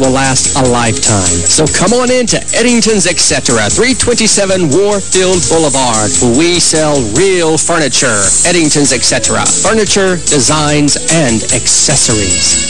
will last a lifetime. So come on in to Eddington's Etc., 327 Warfield Boulevard, we sell real furniture. Eddington's Etc., furniture, designs, and accessories.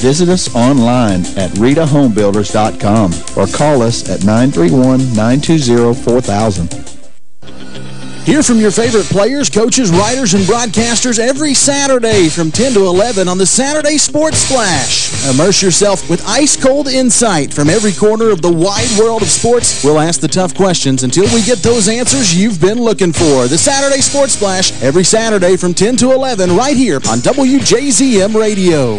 Visit us online at ritahomebuilders.com or call us at 931-920-4000. Hear from your favorite players, coaches, writers, and broadcasters every Saturday from 10 to 11 on the Saturday Sports Splash. Immerse yourself with ice-cold insight from every corner of the wide world of sports. We'll ask the tough questions until we get those answers you've been looking for. The Saturday Sports Splash every Saturday from 10 to 11 right here on WJZM Radio.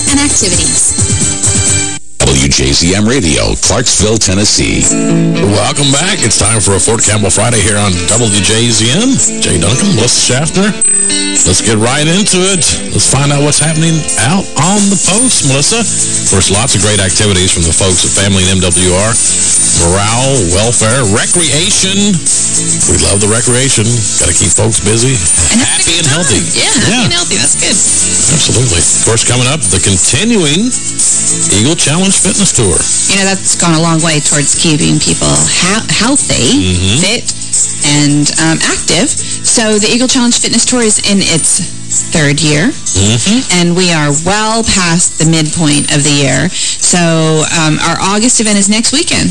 and activities. WJZM Radio, Clarksville, Tennessee. Welcome back. It's time for a Fort Campbell Friday here on WJZM. Jay Duncan, Melissa Schaffner. Let's get right into it. Let's find out what's happening out on the post, Melissa. Of course, lots of great activities from the folks at Family and MWR. Morale, welfare, recreation. We love the recreation. Got to keep folks busy, and happy and healthy. Yeah, happy yeah. and healthy. That's good. Absolutely. Of course, coming up, the continuing Eagle Challenge Fitness Tour. You know, that's gone a long way towards keeping people healthy, mm -hmm. fit, and um, active. So the Eagle Challenge Fitness Tour is in its third year, mm -hmm. and we are well past the midpoint of the year. So um, our August event is next weekend.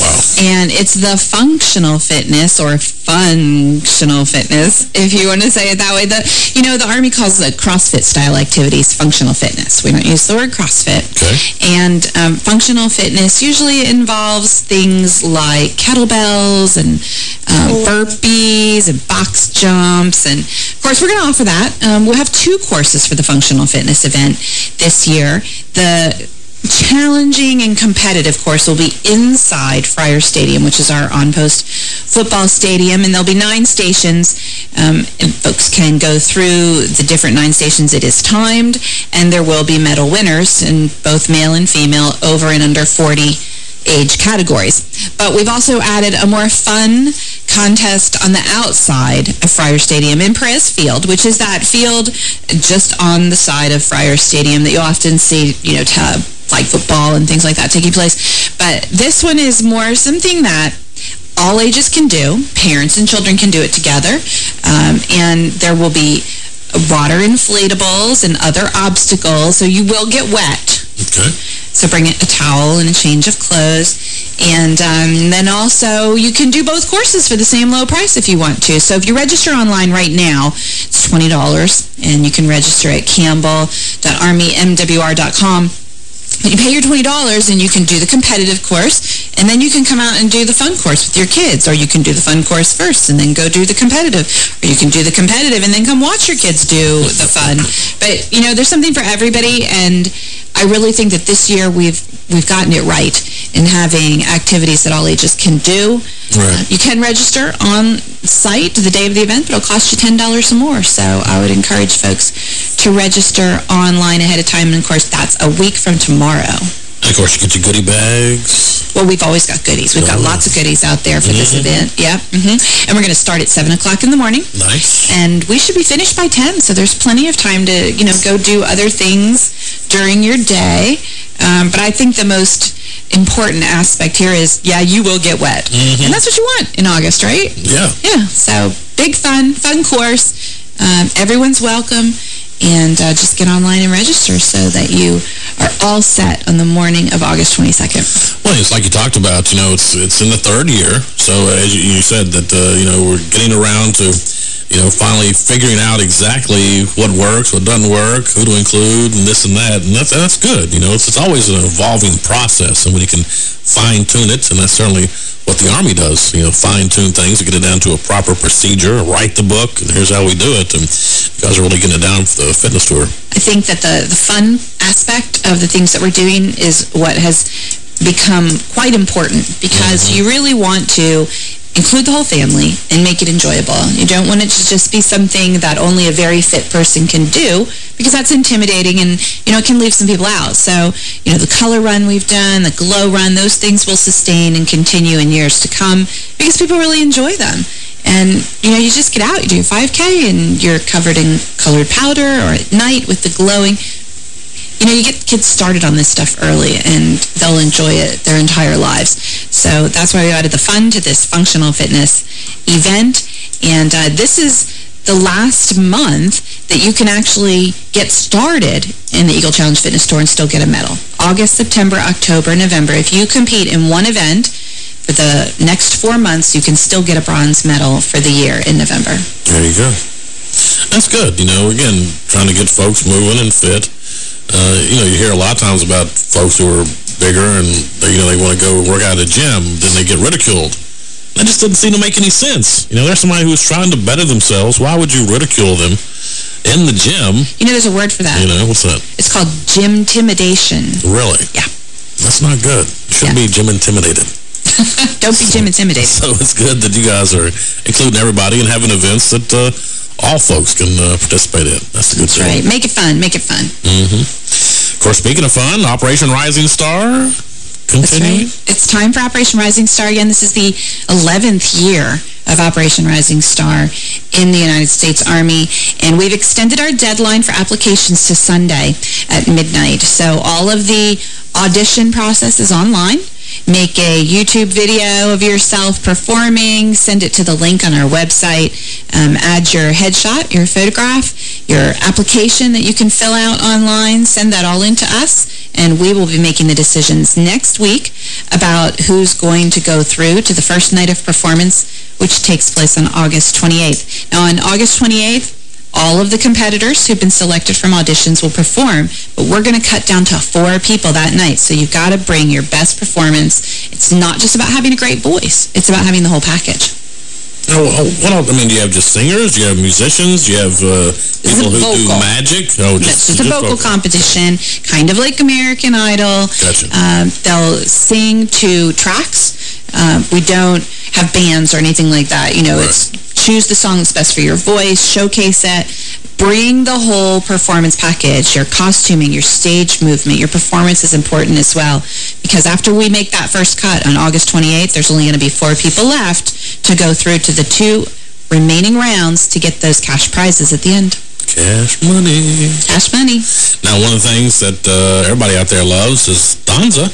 Wow. And it's the functional fitness or functional fitness, if you want to say it that way. The You know, the Army calls the CrossFit style activities functional fitness. We don't use the word CrossFit. Okay. And um, functional fitness usually involves things like kettlebells and um, burpees and box jumps. And, of course, we're going to offer that. Um, we'll have two courses for the functional fitness event this year. The challenging and competitive course will be inside Fryar Stadium, which is our on-post football stadium, and there'll be nine stations, um, and folks can go through the different nine stations. It is timed, and there will be medal winners in both male and female over and under 40 age categories. But we've also added a more fun contest on the outside of Fryar Stadium in Perez Field, which is that field just on the side of Fryar Stadium that you often see, you know, like football and things like that taking place. But this one is more something that all ages can do. Parents and children can do it together. Um, and there will be water inflatables and other obstacles, so you will get wet. Okay. So bring a towel and a change of clothes. And um, then also, you can do both courses for the same low price if you want to. So if you register online right now, it's $20, and you can register at campbell.armymwr.com you pay your $20 and you can do the competitive course, and then you can come out and do the fun course with your kids, or you can do the fun course first and then go do the competitive, or you can do the competitive and then come watch your kids do the fun. But, you know, there's something for everybody, and I really think that this year we've we've gotten it right in having activities that all ages can do. Right. You can register on site the day of the event, but it'll cost you $10 or more. So I would encourage folks to register online ahead of time. And, of course, that's a week from tomorrow. And, of course, you get your goodie bags. Well, we've always got goodies. We've got lots of goodies out there for mm -hmm. this mm-hmm. event. Yeah. Mm -hmm. And we're going to start at 7 o'clock in the morning. Nice. And we should be finished by 10, so there's plenty of time to, you know, go do other things during your day. Um, but I think the most important aspect here is, yeah, you will get wet. Mm -hmm. And that's what you want in August, right? Yeah. Yeah. So big fun, fun course. Um, everyone's welcome. And uh, just get online and register so that you are all set on the morning of August 22nd. Well, it's like you talked about, you know, it's it's in the third year. So as you, said that, uh, you know, we're getting around to, you know, finally figuring out exactly what works, what doesn't work, who to include, and this and that. And that's, that's good. You know, it's, it's always an evolving process. And when you can fine-tune it, and that's certainly what the Army does, you know, fine-tune things to get it down to a proper procedure, write the book, and here's how we do it. And you guys are really getting it down for the fitness tour. I think that the, the fun aspect of the things that we're doing is what has become quite important because mm-hmm. you really want to include the whole family and make it enjoyable. You don't want it to just be something that only a very fit person can do because that's intimidating and, you know, it can leave some people out. So, you know, the color run we've done, the glow run, those things will sustain and continue in years to come because people really enjoy them. And, you know, you just get out, you do a 5K, and you're covered in colored powder or at night with the glowing. You know, you get kids started on this stuff early, and they'll enjoy it their entire lives. So that's why we added the fun to this functional fitness event. And uh, this is the last month that you can actually get started in the Eagle Challenge Fitness Tour and still get a medal. August, September, October, November. If you compete in one event, for the next four months, you can still get a bronze medal for the year in November. There you go. That's good. You know, again, trying to get folks moving and fit. Uh, you know, you hear a lot of times about folks who are bigger and, they, you know, they want to go work out at a gym, then they get ridiculed. That just doesn't seem to make any sense. You know, there's somebody who's trying to better themselves. Why would you ridicule them in the gym? You know, there's a word for that. You know, what's that? It's called gym intimidation. Really? Yeah. That's not good. You shouldn't Yeah. be gym intimidated. Don't be gym intimidated. So it's good that you guys are including everybody and having events that uh, all folks can uh, participate in. That's a good That's thing. right. Make it fun. Make it fun. Of course, speaking of fun, Operation Rising Star That's continuing. right. It's time for Operation Rising Star again. This is the 11th year of Operation Rising Star in the United States Army. And we've extended our deadline for applications to Sunday at midnight. So all of the audition process is online. Make a YouTube video of yourself performing, send it to the link on our website, um, add your headshot, your photograph, your application that you can fill out online, send that all into us, and we will be making the decisions next week about who's going to go through to the first night of performance, which takes place on August 28th. Now, on August 28th, all of the competitors who've been selected from auditions will perform, but we're going to cut down to four people that night. So you've got to bring your best performance. It's not just about having a great voice. It's about having the whole package. Oh, what else? I mean, do you have just singers? Do you have musicians? Do you have uh, people who do vocal. magic? Oh, That's just a vocal competition, kind of like American Idol. Gotcha. Um, they'll sing to tracks. Um, we don't have bands or anything like that. You know, Right. it's choose the song that's best for your voice, showcase it, bring the whole performance package, your costuming, your stage movement, your performance is important as well. Because after we make that first cut on August 28th, there's only going to be four people left to go through to the two remaining rounds to get those cash prizes at the end. Cash money. Cash money. Now, one of the things that uh, everybody out there loves is Donza.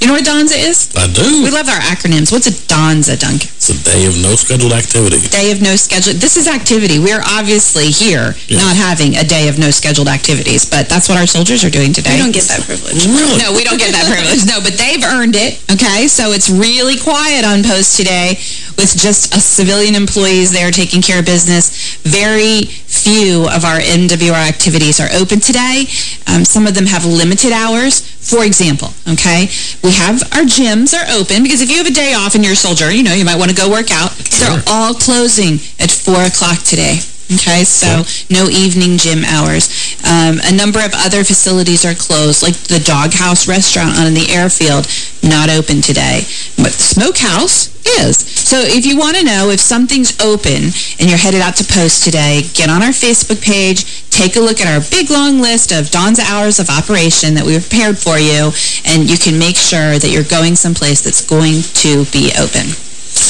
You know what DONZA is? I do. We love our acronyms. What's a DONZA, Duncan? It's a day of no scheduled activity. Day of no scheduled... This is activity. We're obviously here Yeah. not having a day of no scheduled activities, but that's what our soldiers are doing today. We don't get that privilege. Really? No, we don't get that privilege. No, but they've earned it, okay? So it's really quiet on post today with just us civilian employees there taking care of business. Very few of our MWR activities are open today. Um, some of them have limited hours. For example, okay, we have our gyms are open because if you have a day off and you're a soldier, you know, you might want to go work out. They're all closing at 4 o'clock today. Okay, so no evening gym hours. Um, a number of other facilities are closed, like the Doghouse restaurant on the airfield, not open today. But the Smokehouse is. So if you want to know if something's open and you're headed out to post today, get on our Facebook page, take a look at our big long list of Dawn's hours of operation that we prepared for you, and you can make sure that you're going someplace that's going to be open.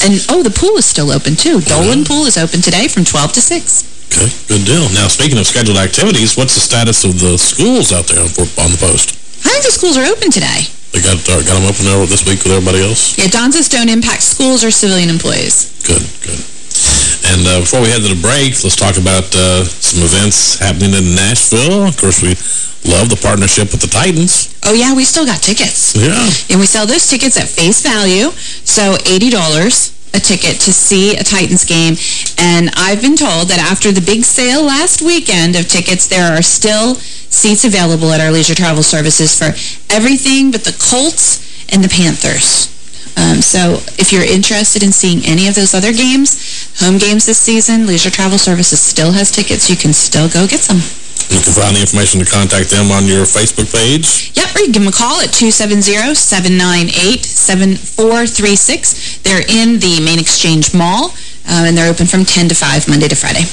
And, oh, the pool is still open, too. Dolan Pool is open today from 12 to 6. Okay, good deal. Now, speaking of scheduled activities, what's the status of the schools out there on the post? I think the schools are open today. They got uh, got them open there this week with everybody else? Yeah, DONZAs don't impact schools or civilian employees. Good, good. And And uh, before we head to the break, let's talk about uh, some events happening in Nashville. Of course, we love the partnership with the Titans. Oh, yeah, we still got tickets. Yeah. And we sell those tickets at face value, so $80 a ticket to see a Titans game. And I've been told that after the big sale last weekend of tickets, there are still seats available at our leisure travel services for everything but the Colts and the Panthers. Um, so if you're interested in seeing any of those other games, home games this season, Leisure Travel Services still has tickets. You can still go get some. You can find the information to contact them on your Facebook page. Yep, or you can give them a call at 270-798-7436. They're in the Main Exchange Mall, um, and they're open from 10 to 5, Monday to Friday.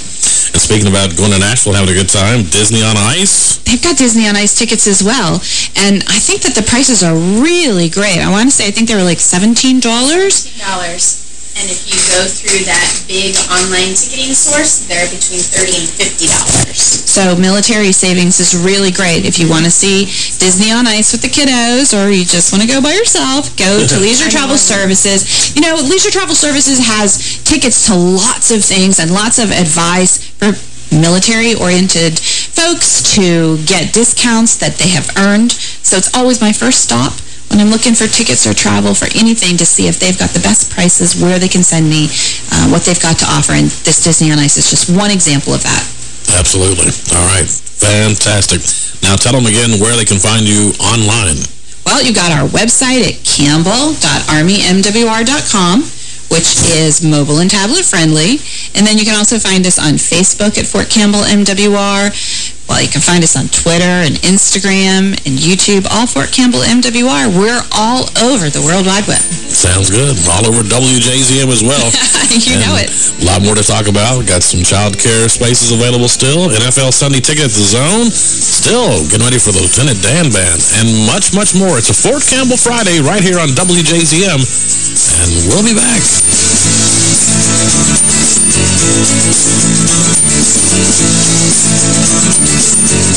And speaking about going to Nashville, having a good time, Disney on Ice. They've got Disney on Ice tickets as well. And I think that the prices are really great. I want to say, I think they were like $17. $15. And if you go through that big online ticketing source, they're between 30 and $50. So military savings is really great. If you want to see Disney on Ice with the kiddos or you just want to go by yourself, go to Leisure Travel Services. You know, Leisure Travel Services has tickets to lots of things and lots of advice for military-oriented folks to get discounts that they have earned. So it's always my first stop when I'm looking for tickets or travel for anything to see if they've got the best prices, where they can send me, uh, what they've got to offer. And this Disney on Ice is just one example of that. Absolutely. All right. Fantastic. Now tell them again where they can find you online. Well, you got our website at campbell.armymwr.com, which is mobile and tablet friendly. And then you can also find us on Facebook at Fort Campbell MWR. Well, you can find us on Twitter and Instagram and YouTube, all Fort Campbell MWR. We're all over the World Wide Web. Sounds good. All over WJZM as well. you And know it. A lot more to talk about. Got some child care spaces available still. NFL Sunday ticket at the zone. Still getting ready for the Lieutenant Dan Band. And much, much more. It's a Fort Campbell Friday right here on WJZM. And we'll be back.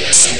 Yes.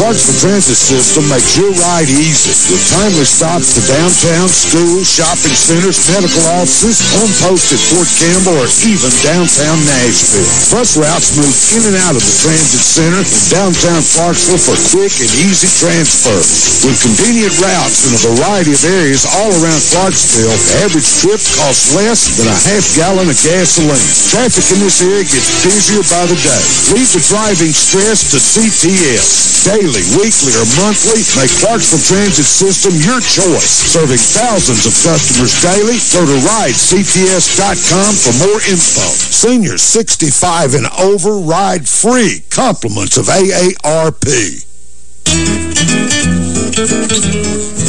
Clarksville Transit System makes your ride easy with timely stops to downtown, schools, shopping centers, medical offices, on post at Fort Campbell, or even downtown Nashville. Bus routes move in and out of the transit center in downtown Clarksville for quick and easy transfer. With convenient routes in a variety of areas all around Clarksville, the average trip costs less than a half gallon of gasoline. Traffic in this area gets busier by the day. Leave the driving stress to CTS. Daily, weekly, or monthly, make Clarksville Transit System your choice. Serving thousands of customers daily, go to ridects.com for more info. Seniors 65 and over ride free. Compliments of AARP.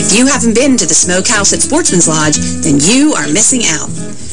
If you haven't been to the Smokehouse at Sportsman's Lodge, then you are missing out.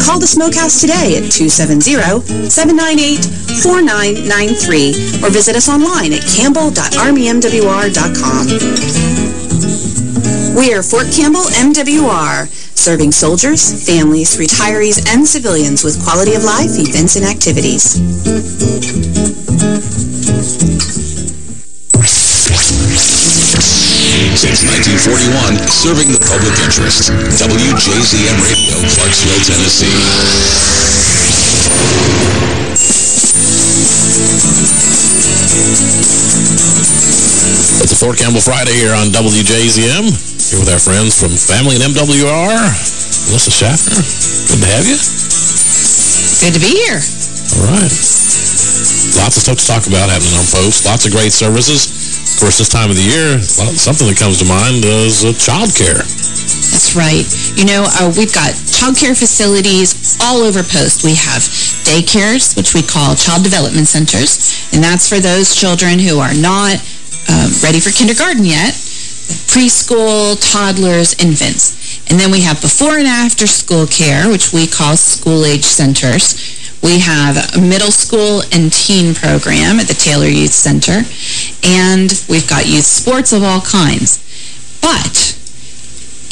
Call the Smokehouse today at 270-798-4993 or visit us online at campbell.armymwr.com. We are Fort Campbell MWR, serving soldiers, families, retirees, and civilians with quality of life events and activities. Since 1941, serving the public interest. WJZM Radio, Clarksville, Tennessee. It's a Fort Campbell Friday here on WJZM. Here with our friends from Family and MWR. Melissa Schaffner, good to have you. Good to be here. All right. Lots of stuff to talk about happening on Post. Lots of great services. Of course, this time of the year, something that comes to mind is uh, child care. That's right. You know, uh, we've got child care facilities all over Post. We have daycares, which we call child development centers, and that's for those children who are not um, ready for kindergarten yet, preschool, toddlers, infants. And then we have before and after school care, which we call school-age centers. We have a middle school and teen program at the Taylor Youth Center. And we've got youth sports of all kinds. But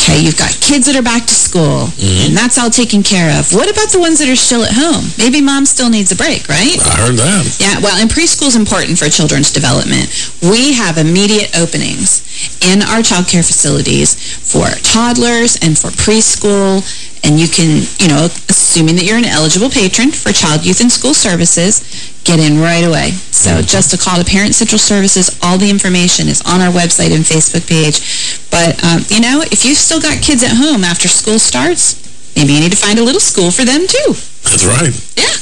okay, you've got kids that are back to school, mm -hmm. and that's all taken care of. What about the ones that are still at home? Maybe mom still needs a break, right? I heard that. Yeah, well, and preschool is important for children's development. We have immediate openings in our child care facilities for toddlers and for preschool, and you can, you know, assuming that you're an eligible patron for Child, Youth, and School Services, get in right away. So mm -hmm. just a call to Parent Central Services, all the information is on our website and Facebook page. But, um, you know, if you've still got kids at home after school starts, maybe you need to find a little school for them, too. That's right. Yeah.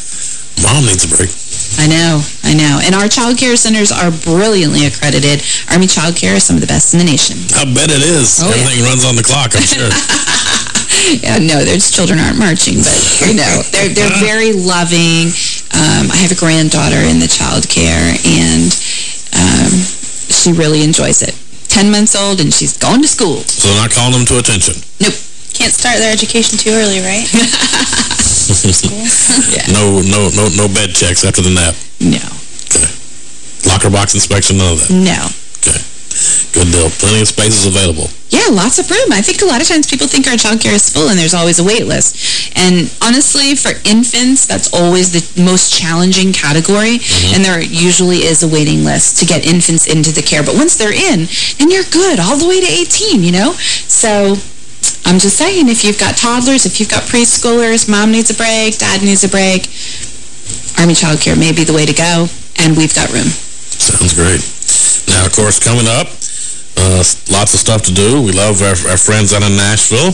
Mom needs a break. I know, I know. And our child care centers are brilliantly accredited. Army Child Care is some of the best in the nation. I bet it is. Oh, Everything yeah. runs on the clock, I'm sure. yeah, no, their children aren't marching, but, you know, they're, they're very loving. Um, I have a granddaughter in the child care, and um, she really enjoys it. 10 months old, and she's going to school. So not calling them to attention? Nope. Can't start their education too early, right? yeah. No, no, no, no bed checks after the nap? No. Okay. Locker box inspection, none of that? No. Good deal. Plenty of spaces available. Yeah, lots of room. I think a lot of times people think our childcare is full and there's always a wait list. And honestly, for infants, that's always the most challenging category. Mm -hmm. And there usually is a waiting list to get infants into the care. But once they're in, then you're good all the way to 18, you know? So I'm just saying, if you've got toddlers, if you've got preschoolers, mom needs a break, dad needs a break, Army childcare may be the way to go, and we've got room. Sounds great. Now, of course, coming up, uh, lots of stuff to do. We love our, our friends out in Nashville,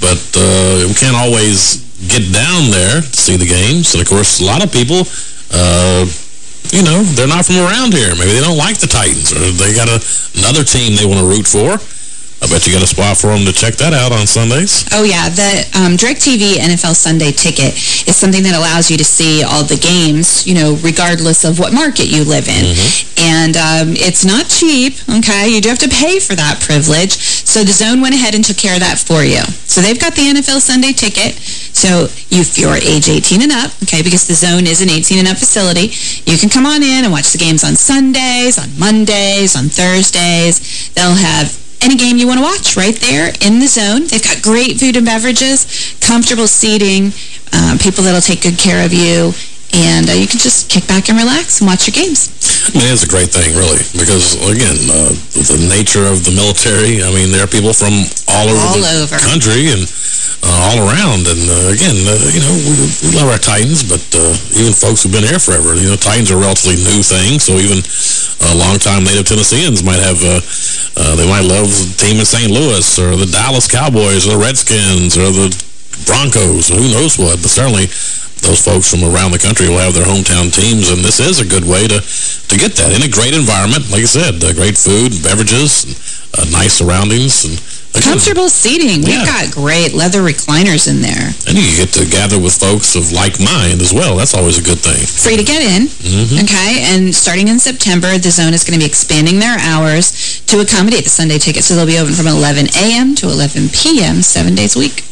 but uh, we can't always get down there to see the games. And, of course, a lot of people, uh, you know, they're not from around here. Maybe they don't like the Titans, or they got a, another team they want to root for. I bet you got a spot for them to check that out on Sundays. Oh, yeah. The um, DirecTV NFL Sunday ticket is something that allows you to see all the games, you know, regardless of what market you live in. Mm -hmm. And um, it's not cheap, okay? You do have to pay for that privilege. So the Zone went ahead and took care of that for you. So they've got the NFL Sunday ticket. So if you're age 18 and up, okay, because the Zone is an 18 and up facility, you can come on in and watch the games on Sundays, on Mondays, on Thursdays. They'll have any game you want to watch right there in the zone. They've got great food and beverages, comfortable seating, um, people that'll take good care of you, and uh, you can just kick back and relax and watch your games. I mean, it's a great thing, really, because, again, uh, the nature of the military, I mean, there are people from all over All the over. country and uh, all around. And, uh, again, uh, you know, we, we love our Titans, but uh, even folks who've been here forever, you know, Titans are a relatively new thing, so even uh, longtime native Tennesseans might have, uh, uh, they might love the team in St. Louis or the Dallas Cowboys or the Redskins or the Broncos, who knows what, but certainly those folks from around the country will have their hometown teams, and this is a good way to, to get that in a great environment. Like I said, uh, great food, beverages, and, uh, nice surroundings, and again, Comfortable seating. We've got great leather recliners in there. and you get to gather with folks of like mind as well. That's always a good thing. Free to get in, Mhm. okay? And starting in September, the zone is going to be expanding their hours to accommodate the Sunday ticket. So they'll be open from 11 a.m. to 11 p.m. seven days a week.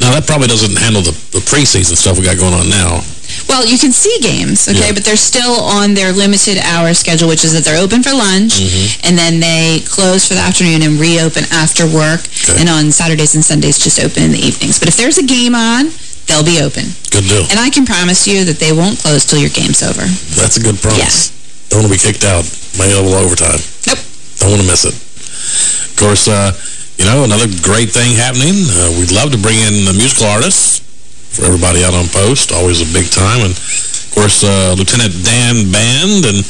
Now, that probably doesn't handle the, the preseason stuff we got going on now. Well, you can see games, okay, Yeah. but they're still on their limited hour schedule, which is that they're open for lunch, Mm-hmm. and then they close for the afternoon and reopen after work, and on Saturdays and Sundays just open in the evenings. But if there's a game on, they'll be open. Good deal. And I can promise you that they won't close till your game's over. That's a good promise. Don't want to be kicked out. May double overtime. Nope. Don't want to miss it. Of course, uh, you know, another great thing happening. Uh, we'd love to bring in the musical artists for everybody out on post. Always a big time. And, of course, uh, Lieutenant Dan Band and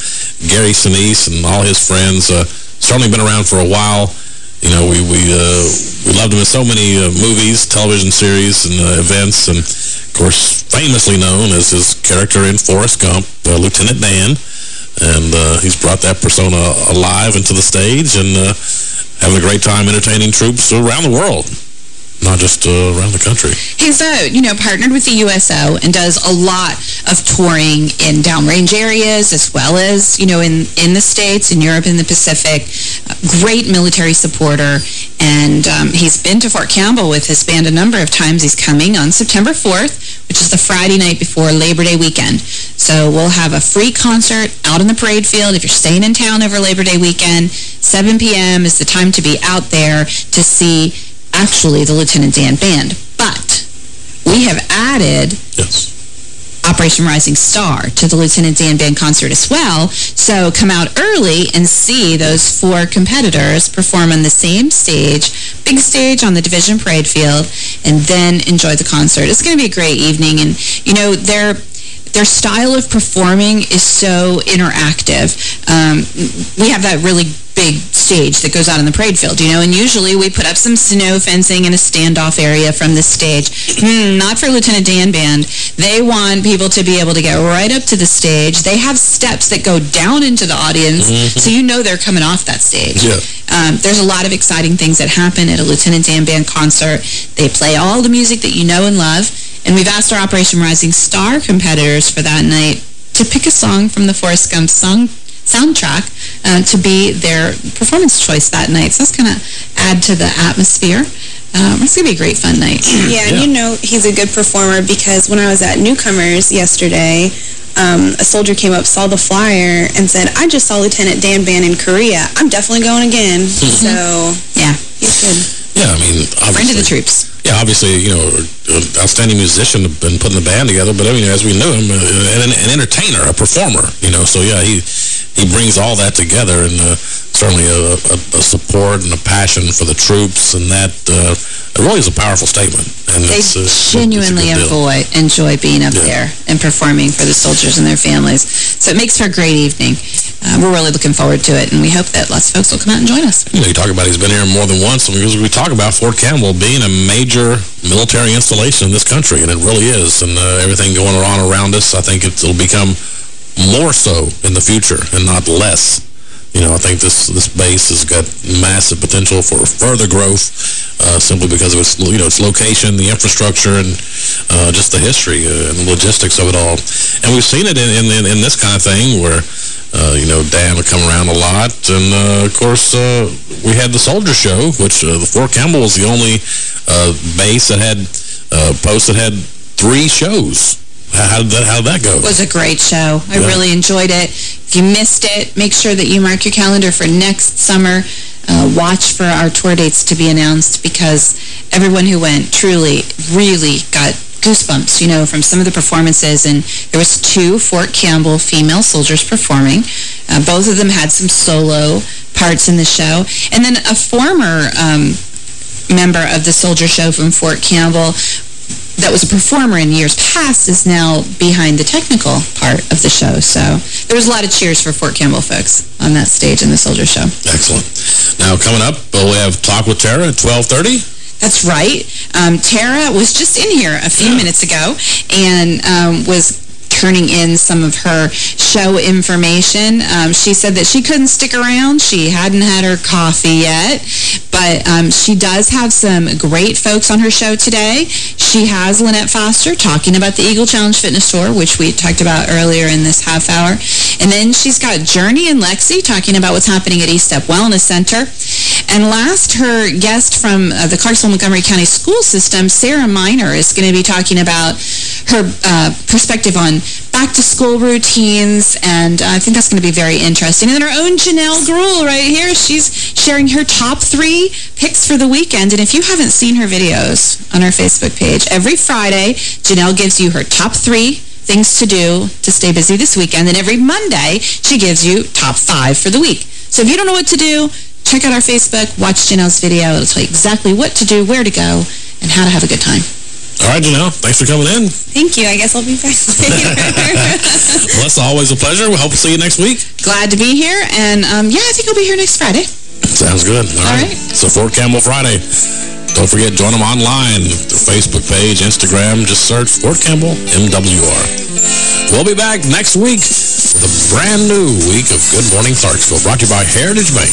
Gary Sinise and all his friends uh, certainly been around for a while. You know, we we uh, we loved him in so many uh, movies, television series, and uh, events, and of course, famously known as his character in Forrest Gump, Lieutenant Dan. And uh, he's brought that persona alive into the stage and uh, having a great time entertaining troops around the world, not just uh, around the country. He's, you know, partnered with the USO and does a lot of touring in downrange areas as well as, you know, in, in the States, in Europe, in the Pacific. Great military supporter. And um, he's been to Fort Campbell with his band a number of times. He's coming on September 4th, which is the Friday night before Labor Day weekend. So we'll have a free concert out in the parade field if you're staying in town over Labor Day weekend. 7 p.m. is the time to be out there to see actually the Lieutenant Dan Band. But we have added Operation Rising Star to the Lieutenant Dan Band concert as well. So come out early and see those four competitors perform on the same stage, big stage on the Division Parade Field, and then enjoy the concert. It's going to be a great evening. And, you know, they're their style of performing is so interactive. Um, we have that really big stage that goes out in the parade field, you know, and usually we put up some snow fencing in a standoff area from the stage. Hmm, not for Lieutenant Dan Band. They want people to be able to get right up to the stage. They have steps that go down into the audience, Mhm. so you know they're coming off that stage. Yeah. Um, there's a lot of exciting things that happen at a Lieutenant Dan Band concert. They play all the music that you know and love. And we've asked our Operation Rising Star competitors for that night to pick a song from the Forrest Gump song soundtrack uh, to be their performance choice that night. So that's going to add to the atmosphere. Um, it's going to be a great fun night. Yeah, and you know he's a good performer because when I was at Newcomers yesterday, um, a soldier came up, saw the flyer, and said, I just saw Lieutenant Dan Band in Korea. I'm definitely going again. So, yeah, he's good. Yeah, I mean, obviously. Friend of the troops. Yeah, obviously, you know, outstanding musician and putting the band together, but I mean, as we knew him, uh, an, an entertainer, a performer, you know, so yeah, he he brings all that together and uh, certainly a, a, a support and a passion for the troops, and that uh, it really is a powerful statement. And They it's, uh, genuinely it's a good deal. enjoy, enjoy being up there and performing for the soldiers and their families. So it makes for a great evening. Uh, we're really looking forward to it, and we hope that lots of folks will come out and join us. You know, you talk about he's been here more than once, because we talk about Fort Campbell being a major military installation in this country, and it really is. And uh, everything going on around us, I think it'll become more so in the future and not less. You know, I think this this base has got massive potential for further growth uh, simply because of its, you know, its location, the infrastructure, and uh, just the history uh, and logistics of it all. And we've seen it in, in, in this kind of thing where, uh, you know, Dan would come around a lot. And, uh, of course, we had the Soldier Show, which the Fort Campbell was the only base that had posts that had three shows. How did that, how did that go? It was a great show. I Yeah. really enjoyed it. If you missed it, make sure that you mark your calendar for next summer. Uh, watch for our tour dates to be announced because everyone who went truly, really got goosebumps, you know, from some of the performances. And there was two Fort Campbell female soldiers performing. Uh, both of them had some solo parts in the show. And then a former um, member of the soldier show from Fort Campbell that was a performer in years past is now behind the technical part of the show. So there was a lot of cheers for Fort Campbell folks on that stage in the Soldier Show. Excellent. Now, coming up, we'll have Talk with Tara at 1230. That's right. Um, Tara was just in here a few minutes ago and um, was turning in some of her show information. Um, she said that she couldn't stick around. She hadn't had her coffee yet, but um, she does have some great folks on her show today. She has Lynette Foster talking about the Eagle Challenge Fitness Tour, which we talked about earlier in this half hour. And then she's got Journey and Lexi talking about what's happening at East Step Wellness Center. And last, her guest from uh, the Clarksville-Montgomery County School System, Sarah Miner, is going to be talking about her uh, perspective on back-to-school routines, and I think that's going to be very interesting. And then our own Janelle Gruhl right here, she's sharing her top three picks for the weekend. And if you haven't seen her videos on her Facebook page, every Friday, Janelle gives you her top three things to do to stay busy this weekend. And every Monday, she gives you top five for the week. So if you don't know what to do, check out our Facebook, watch Janelle's video. It'll tell you exactly what to do, where to go, and how to have a good time. All right, Janelle, thanks for coming in. Thank you. I guess I'll be back later. Melissa, always a pleasure. We hope to see you next week. Glad to be here. And, um, yeah, I think I'll be here next Friday. Sounds good. All, All right. right. So Fort Campbell Friday. Don't forget, join them online. Their Facebook page, Instagram. Just search Fort Campbell MWR. We'll be back next week with a brand new week of Good Morning Clarksville, brought to you by Heritage Bank.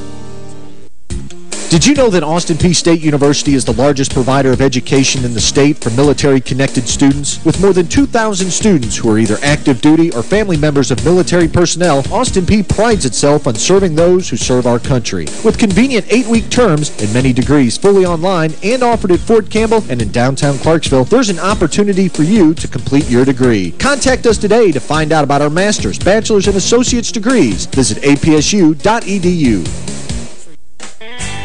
Did you know that Austin Peay State University is the largest provider of education in the state for military-connected students? With more than 2,000 students who are either active duty or family members of military personnel, Austin Peay prides itself on serving those who serve our country. With convenient eight-week terms and many degrees fully online and offered at Fort Campbell and in downtown Clarksville, there's an opportunity for you to complete your degree. Contact us today to find out about our master's, bachelor's, and associate's degrees. Visit apsu.edu.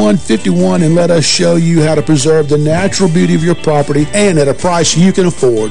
278-7151 and let us show you how to preserve the natural beauty of your property and at a price you can afford.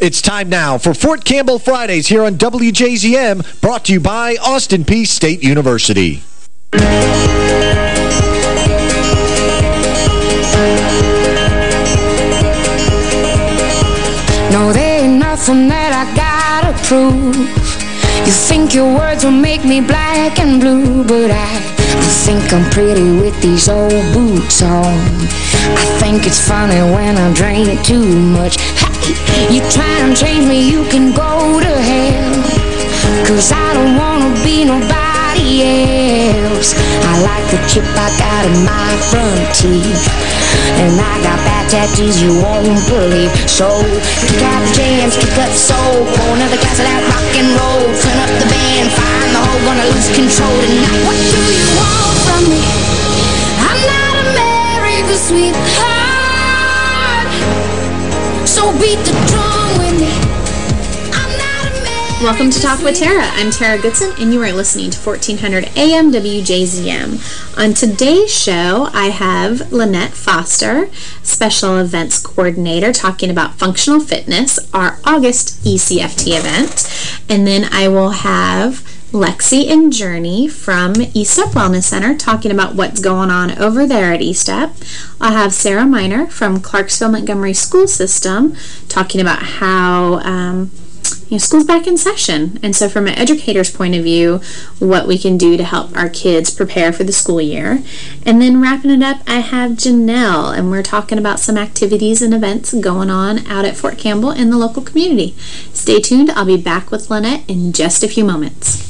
It's time now for Fort Campbell Fridays here on WJZM, brought to you by Austin Peay State University. No, there ain't nothing that I gotta prove. You think your words will make me black and blue But I, I think I'm pretty with these old boots on. I think it's funny when I drink too much. You try and change me, you can go to hell. Cause I don't wanna be nobody else. I like the chip I got in my front teeth. And I got bad tattoos you won't believe. So, kick out the jams, kick up soul. Pour another glass of that rock and roll. Turn up the band, find the hole, gonna lose control tonight. What do you want from me? I'm not a sweetheart. Welcome to Talk with Tara. I'm Tara Goodson, and you are listening to 1400 AM WJZM. On today's show, I have Lynette Foster, Special Events Coordinator, talking about functional fitness, our August ECFT event. And then I will have Lexi and Journey from ESTEP Wellness Center talking about what's going on over there at ESTEP. I'll have Sarah Miner from Clarksville Montgomery School System talking about how um, you know, school's back in session. And so from an educator's point of view, what we can do to help our kids prepare for the school year. And then wrapping it up, I have Janelle, and we're talking about some activities and events going on out at Fort Campbell in the local community. Stay tuned. I'll be back with Lynette in just a few moments.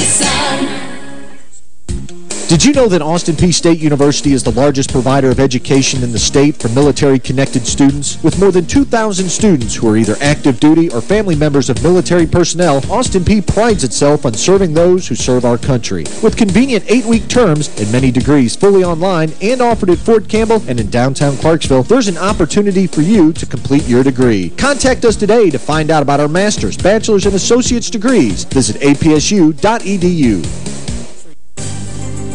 sun. Did you know that Austin Peay State University is the largest provider of education in the state for military-connected students? With more than 2,000 students who are either active duty or family members of military personnel, Austin Peay prides itself on serving those who serve our country. With convenient eight-week terms and many degrees fully online and offered at Fort Campbell and in downtown Clarksville, there's an opportunity for you to complete your degree. Contact us today to find out about our master's, bachelor's, and associate's degrees. Visit apsu.edu.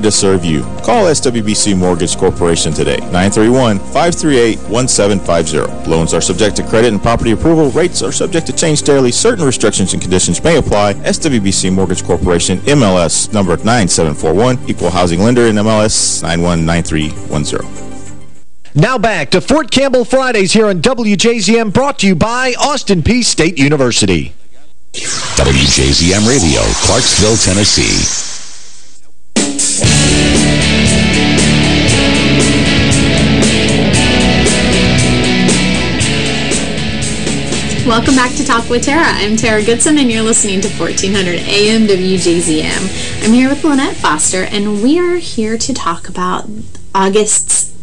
to serve you. Call SWBC Mortgage Corporation today, 931-538-1750. Loans are subject to credit and property approval. Rates are subject to change daily. Certain restrictions and conditions may apply. SWBC Mortgage Corporation, MLS number 9741, Equal Housing Lender in MLS 919310. Now back to Fort Campbell Fridays here on WJZM, brought to you by Austin Peay State University. WJZM Radio, Clarksville, Tennessee. Welcome back to Talk with Tara. I'm Tara Goodson, and you're listening to 1400 AM WJZM. I'm here with Lynette Foster, and we are here to talk about August's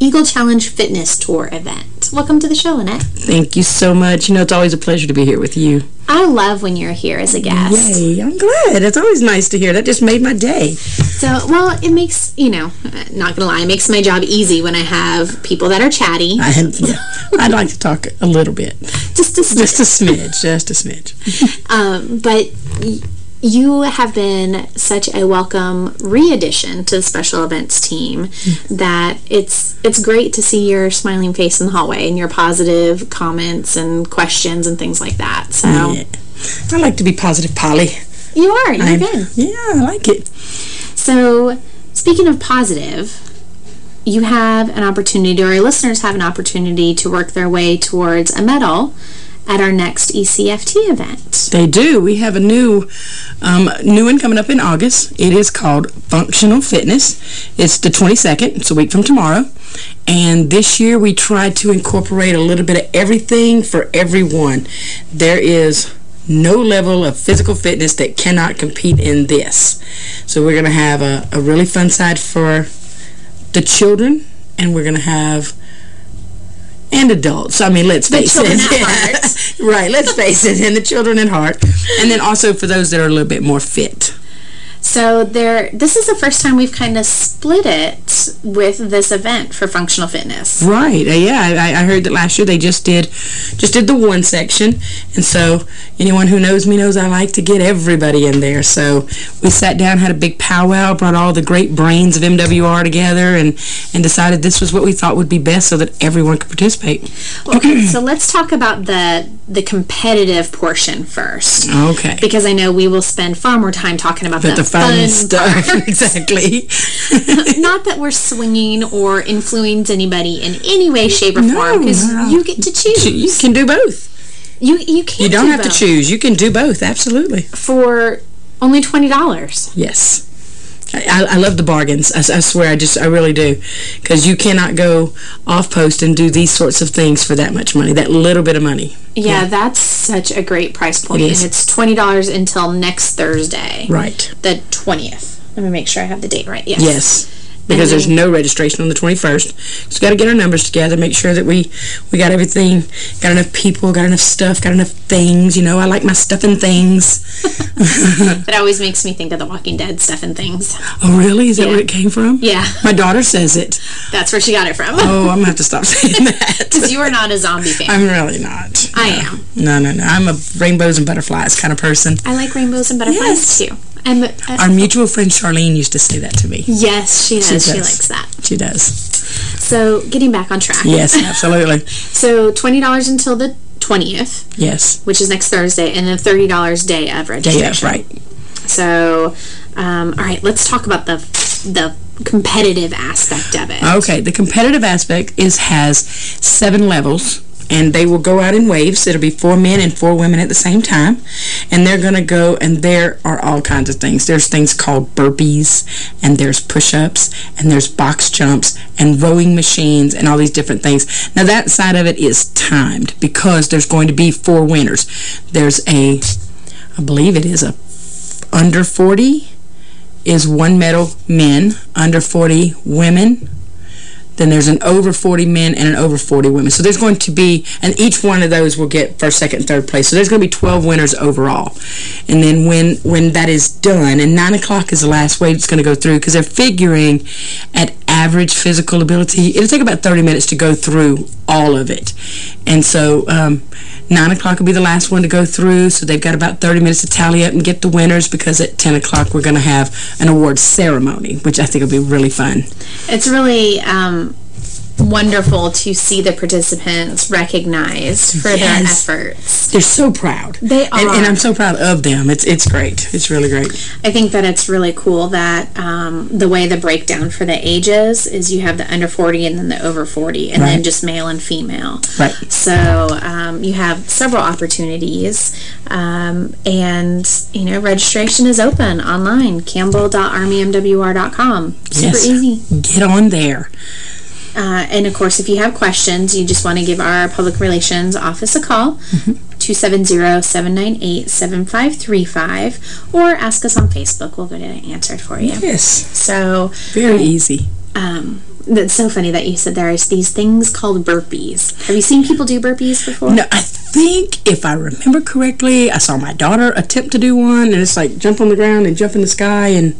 Eagle Challenge Fitness Tour event. Welcome to the show, Lynette. Thank you so much. You know, it's always a pleasure to be here with you. I love when you're here as a guest. Yay, I'm glad. It's always nice to hear. That just made my day. So, well, it makes, you know, not going to lie, it makes my job easy when I have people that are chatty. I, yeah, I'd like to talk a little bit. Just a smidge. Just a smidge. Just a smidge. um, but you have been such a welcome re-addition to the special events team that it's it's great to see your smiling face in the hallway and your positive comments and questions and things like that. So Yeah. I like to be positive, Polly. you are, you're I'm- good. Yeah, I like it. So speaking of positive, you have an opportunity, or our listeners have an opportunity to work their way towards a medal at our next ECFT event. They do. We have a new um, new one coming up in August. It is called Functional Fitness. It's the 22nd. It's a week from tomorrow. And this year we tried to incorporate a little bit of everything for everyone. There is no level of physical fitness that cannot compete in this. So we're going to have a, a really fun side for the children, and we're going to have and adults. I mean, let's face it. right, let's face it. And the children at heart. And then also for those that are a little bit more fit. So there, this is the first time we've kind of split it with this event for functional fitness. Right. Uh, yeah, I, I heard that last year they just did just did the one section. And so anyone who knows me knows I like to get everybody in there. So we sat down, had a big powwow, brought all the great brains of MWR together and, and decided this was what we thought would be best so that everyone could participate. Okay, so let's talk about the the competitive portion first. Okay. Because I know we will spend far more time talking about But the, fun stuff. exactly. Not that we're swinging or influence anybody in any way, shape, or form, because no. you get to choose. You can do both. You you can. You don't do have to choose. You can do both. Absolutely. for only twenty dollars. Yes. I, I love the bargains. I, I swear, I just, I really do. Because you cannot go off post and do these sorts of things for that much money, that little bit of money. Yeah, that's such a great price point, It and it's twenty dollars until next Thursday, Right. the twentieth. Let me make sure I have the date right. Yes. Yes. Because there's no registration on the 21st. So got to get our numbers together, make sure that we we got everything, got enough people, got enough stuff, got enough things. You know, I like my stuff and things. That always makes me think of the Walking Dead stuff and things. Oh, really? Is that Yeah. where it came from? Yeah. My daughter says it. That's where she got it from. Oh, I'm going to have to stop saying that. Because you are not a zombie fan. I'm really not. I am. No, no, no. I'm a rainbows and butterflies kind of person. I like rainbows and butterflies too. A- Our mutual friend Charlene used to say that to me. yes, she does. She, does. likes that. She does. So, getting back on track. Yes, absolutely. so, twenty dollars until the twentieth, Yes. which is next Thursday, and then thirty dollars day of registration. Day of, right. So, um, all right, let's talk about the the competitive aspect of it. Okay, the competitive aspect is has seven levels, and they will go out in waves. It'll be four men and four women at the same time, and they're going to go, and there are all kinds of things. There's things called burpees, and there's push-ups, and there's box jumps, and rowing machines, and all these different things. Now, that side of it is timed, because there's going to be four winners. There's a, I believe it is a under 40 is one medal men, under 40 women. Then there's an over 40 men and an over 40 women. So there's going to be, and each one of those will get first, second, third place. So there's going to be 12 winners overall. And then when, when that is done, and 9 o'clock is the last wave it's going to go through, because they're figuring at average physical ability, it'll take about 30 minutes to go through all of it. And so um, 9 o'clock will be the last one to go through, so they've got about 30 minutes to tally up and get the winners, because at 10 o'clock we're going to have an award ceremony, which I think will be really fun. It's really um, wonderful to see the participants recognized for Yes. their efforts. They're so proud. They are. And, and I'm so proud of them. It's it's great. It's really great. I think that it's really cool that um, the way the breakdown for the ages is you have the under 40 and then the over 40 and then just male and female. Right. So um, you have several opportunities um, and, you know, registration is open online, campbell.armymwr.com. Super Yes. easy. Get on there. Uh, and of course, if you have questions, you just want to give our public relations office a call, Mm-hmm. 270-798-7535, or ask us on Facebook. We'll get it answered for you. Yes. So Very easy. um, that's so funny that you said there's these things called burpees. Have you seen people do burpees before? No, I think if I remember correctly, I saw my daughter attempt to do one, and it's like jump on the ground and jump in the sky and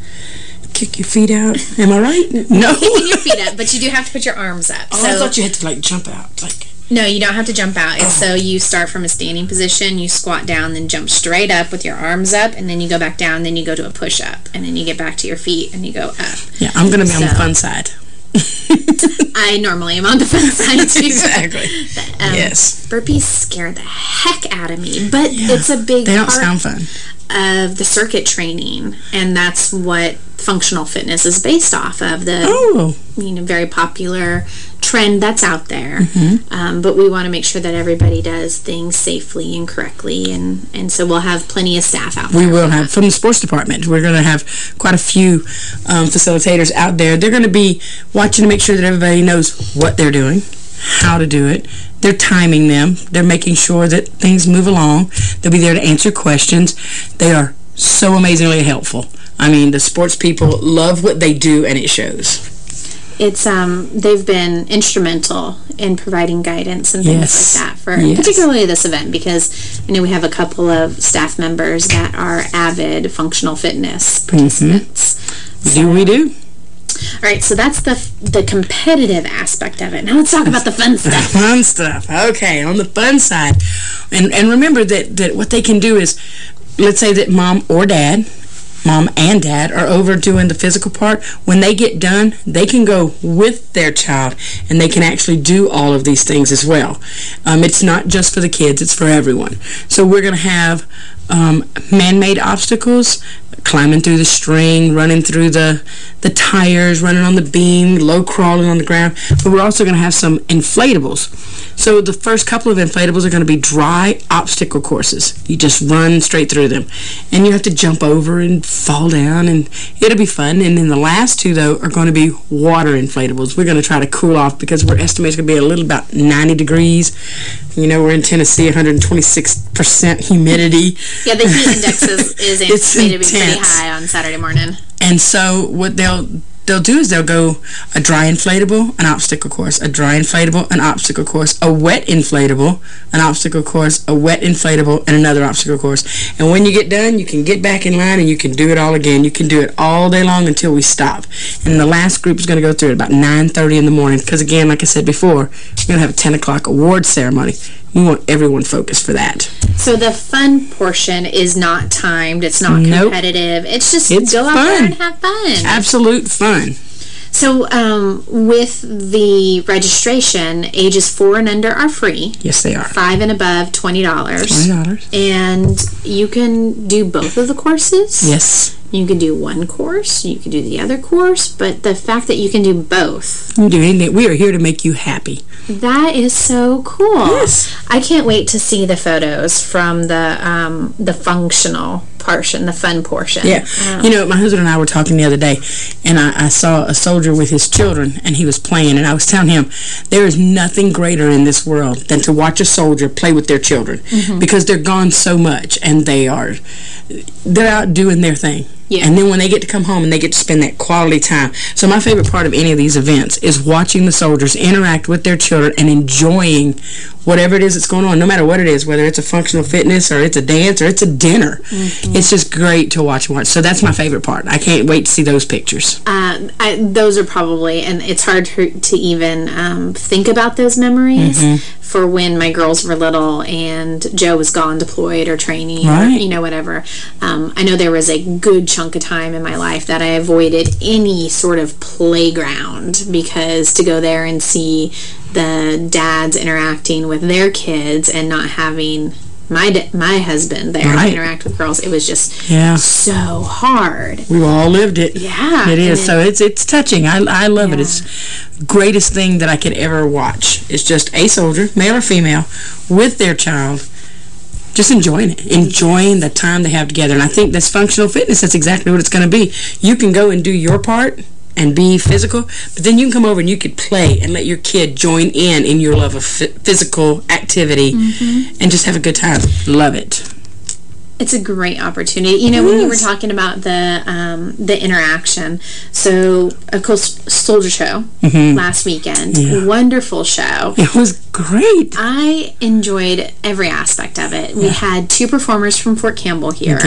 kick your feet out. Am I right? No. Kicking your feet up, but you do have to put your arms up. Oh, so I thought you had to like jump out. Like No, you don't have to jump out. It's so you start from a standing position, you squat down, then jump straight up with your arms up, and then you go back down, then you go to a push-up, and then you get back to your feet, and you go up. Yeah, I'm going to be on the fun side. I normally am on the fun side, too. exactly. But, um, Yes. Burpees scare the heck out of me, but it's a big They don't part sound fun. Of the circuit training, and that's what functional fitness is based off of. The Oh. you know very popular trend that's out there, Mm-hmm. um, but we want to make sure that everybody does things safely and correctly, and and so we'll have plenty of staff out We will have, from the sports department, we're going to have quite a few um, facilitators out there. They're going to be watching to make sure that everybody knows what they're doing, how to do it. They're timing them. They're making sure that things move along. They'll be there to answer questions. They are so amazingly helpful. I mean, the sports people love what they do, and it shows. It's um they've been instrumental in providing guidance and things Yes. like that for Yes. particularly this event because you know we have a couple of staff members that are avid functional fitness participants. Do we do? All right, so that's the the competitive aspect of it. Now let's talk about the fun stuff. fun stuff. Okay, on the fun side. And and remember that, that what they can do is, let's say that mom or dad, mom and dad are over doing the physical part. When they get done, they can go with their child and they can actually do all of these things as well. Um, it's not just for the kids, it's for everyone. So we're going to have um, man-made obstacles, climbing through the string, running through the, the tires, running on the beam, low crawling on the ground. But we're also going to have some inflatables. So the first couple of inflatables are going to be dry obstacle courses. You just run straight through them. And you have to jump over and fall down, and it'll be fun. And then the last two, though, are going to be water inflatables. We're going to try to cool off because we're estimating it's going to be a little about 90 degrees. You know, we're in Tennessee, 126% humidity. Yeah, the heat index is, is anticipated to be high on Saturday morning. And so what they'll they'll do is they'll go a dry inflatable, an obstacle course, a dry inflatable, an obstacle course, a wet inflatable, an obstacle course, a wet inflatable, and another obstacle course. And when you get done, you can get back in line and you can do it all again. You can do it all day long until we stop. And the last group is going to go through at about 9.30 in the morning because, again, like I said before, we're going to have a 10 o'clock award ceremony. We want everyone focused for that. So the fun portion is not timed. It's not Nope. competitive. It's just It's go out there fun. and have fun. Absolute fun. So um, with the registration, ages four and under are free. Yes, they are. Five and above, $20. $20. And you can do both of the courses. Yes. You can do one course, you can do the other course, but the fact that you can do both. You do anything. We are here to make you happy. that is so cool. Yes. I can't wait to see the photos from the um, the functional portion, the fun portion. Yeah. Um, You know, my husband and I were talking the other day, and I, I saw a soldier with his children, and he was playing, and I was telling him, there is nothing greater in this world than to watch a soldier play with their children, Mhm. because they're gone so much, and they are, they're out doing their thing. Yeah. And then when they get to come home and they get to spend that quality time. So my favorite part of any of these events is watching the soldiers interact with their children and enjoying whatever it is that's going on, no matter what it is, whether it's a functional fitness or it's a dance or it's a dinner. Mhm. It's just great to watch and watch. So that's my favorite part. I can't wait to see those pictures. Um, I, those are probably, and it's hard to, to even um, think about those memories Mhm. For when my girls were little and Joe was gone deployed or training or, you know, whatever. Um, I know there was a good chunk of time in my life that I avoided any sort of playground because to go there and see the dads interacting with their kids and not having my my husband there Right. interact with girls, it was just Yeah. so hard. We've all lived it. Yeah. It is. So it's it's touching. I, I love it. It's greatest thing that I could ever watch. It's just a soldier, male or female, with their child, just enjoying it, enjoying the time they have together. And I think that's functional fitness. That's exactly what it's going to be. You can go and do your part and be physical, but then you can come over and you could play and let your kid join in in your love of phy- physical activity mm-hmm. and just have a good time. Love it. It's a great opportunity. You know, when you were talking about the um, the interaction, so of course, Soldier Show Mhm. last weekend, Yeah. wonderful show. It was great. I enjoyed every aspect of it. We Yeah. had two performers from Fort Campbell here,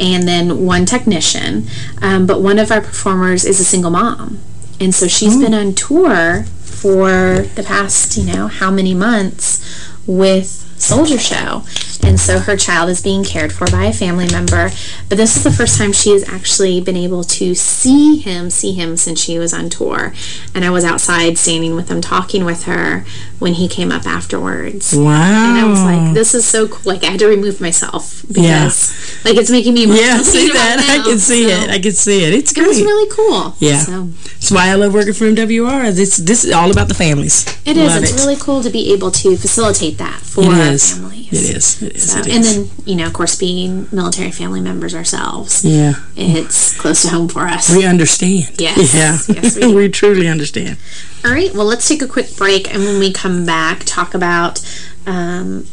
and then one technician. Um, but one of our performers is a single mom, and so she's been on tour for the past, you know, how many months with Soldier Show. And so her child is being cared for by a family member. But this is the first time she has actually been able to see him, see him since she was on tour. And I was outside standing with him, talking with her when he came up afterwards. Wow. And I was like, this is so cool. Like, I had to remove myself because, Yeah. like, it's making me. Yeah, see that. I can see So it. I can see it. It's It was really cool. Yeah. So. That's why I love working for MWR. This this is all about the families. It is. Love it's it. really cool to be able to facilitate that for It our is. families. It is. It is. So, It and is. then, you know, of course, being military family members ourselves, Yeah. it's close to home for us. We understand. Yes. Yeah. Yes, we we truly understand. All right, well, let's take a quick break, and when we come back, talk about um,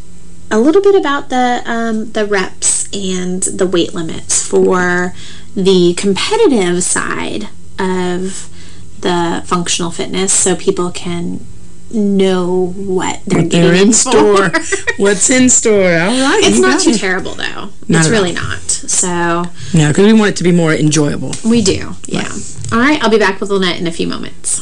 a little bit about the um, the reps and the weight limits for the competitive side of the functional fitness, so people can know what they're What they're in store. What's in store. All right. It's not too it. terrible, though. Not it's really all. not. So No, because we want it to be more enjoyable. we do, yeah. All right, I'll be back with Lynette in a few moments.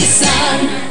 sun.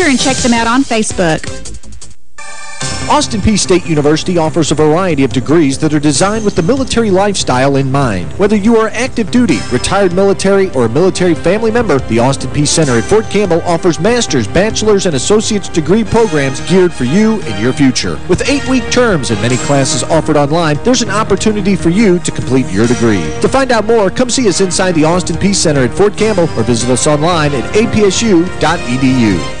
and check them out on Facebook. Austin Peay State University offers a variety of degrees that are designed with the military lifestyle in mind. Whether you are active duty, retired military, or a military family member, the Austin Peay Center at Fort Campbell offers master's, bachelor's, and associate's degree programs geared for you and your future. With eight-week terms and many classes offered online, there's an opportunity for you to complete your degree. To find out more, come see us inside the Austin Peay Center at Fort Campbell or visit us online at apsu.edu.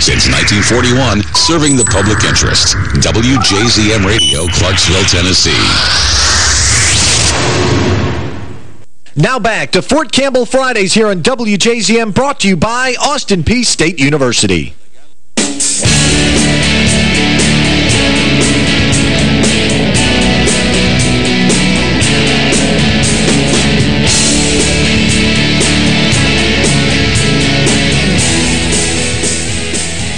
Since 1941, serving the public interest. WJZM Radio, Clarksville, Tennessee. Now back to Fort Campbell Fridays here on WJZM, brought to you by Austin Peay State University.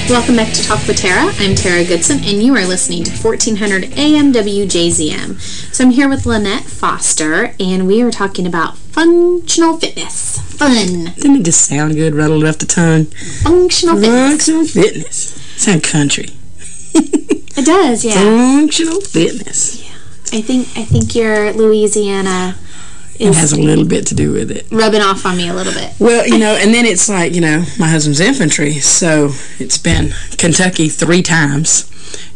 Welcome back to Talk with Tara. I'm Tara Goodson, and you are listening to 1400 AM WJZM. So I'm here with Lynette Foster, and we are talking about functional fitness. Fun. Didn't it just sound good, rattled off the tongue? Functional fitness. Functional fitness. Sound country. It does, yeah. Functional fitness. Yeah. I think I think your Louisiana It has a little bit to do with it. rubbing off on me a little bit. Well, you know, and then it's like, you know, my husband's infantry, so it's been Kentucky three times.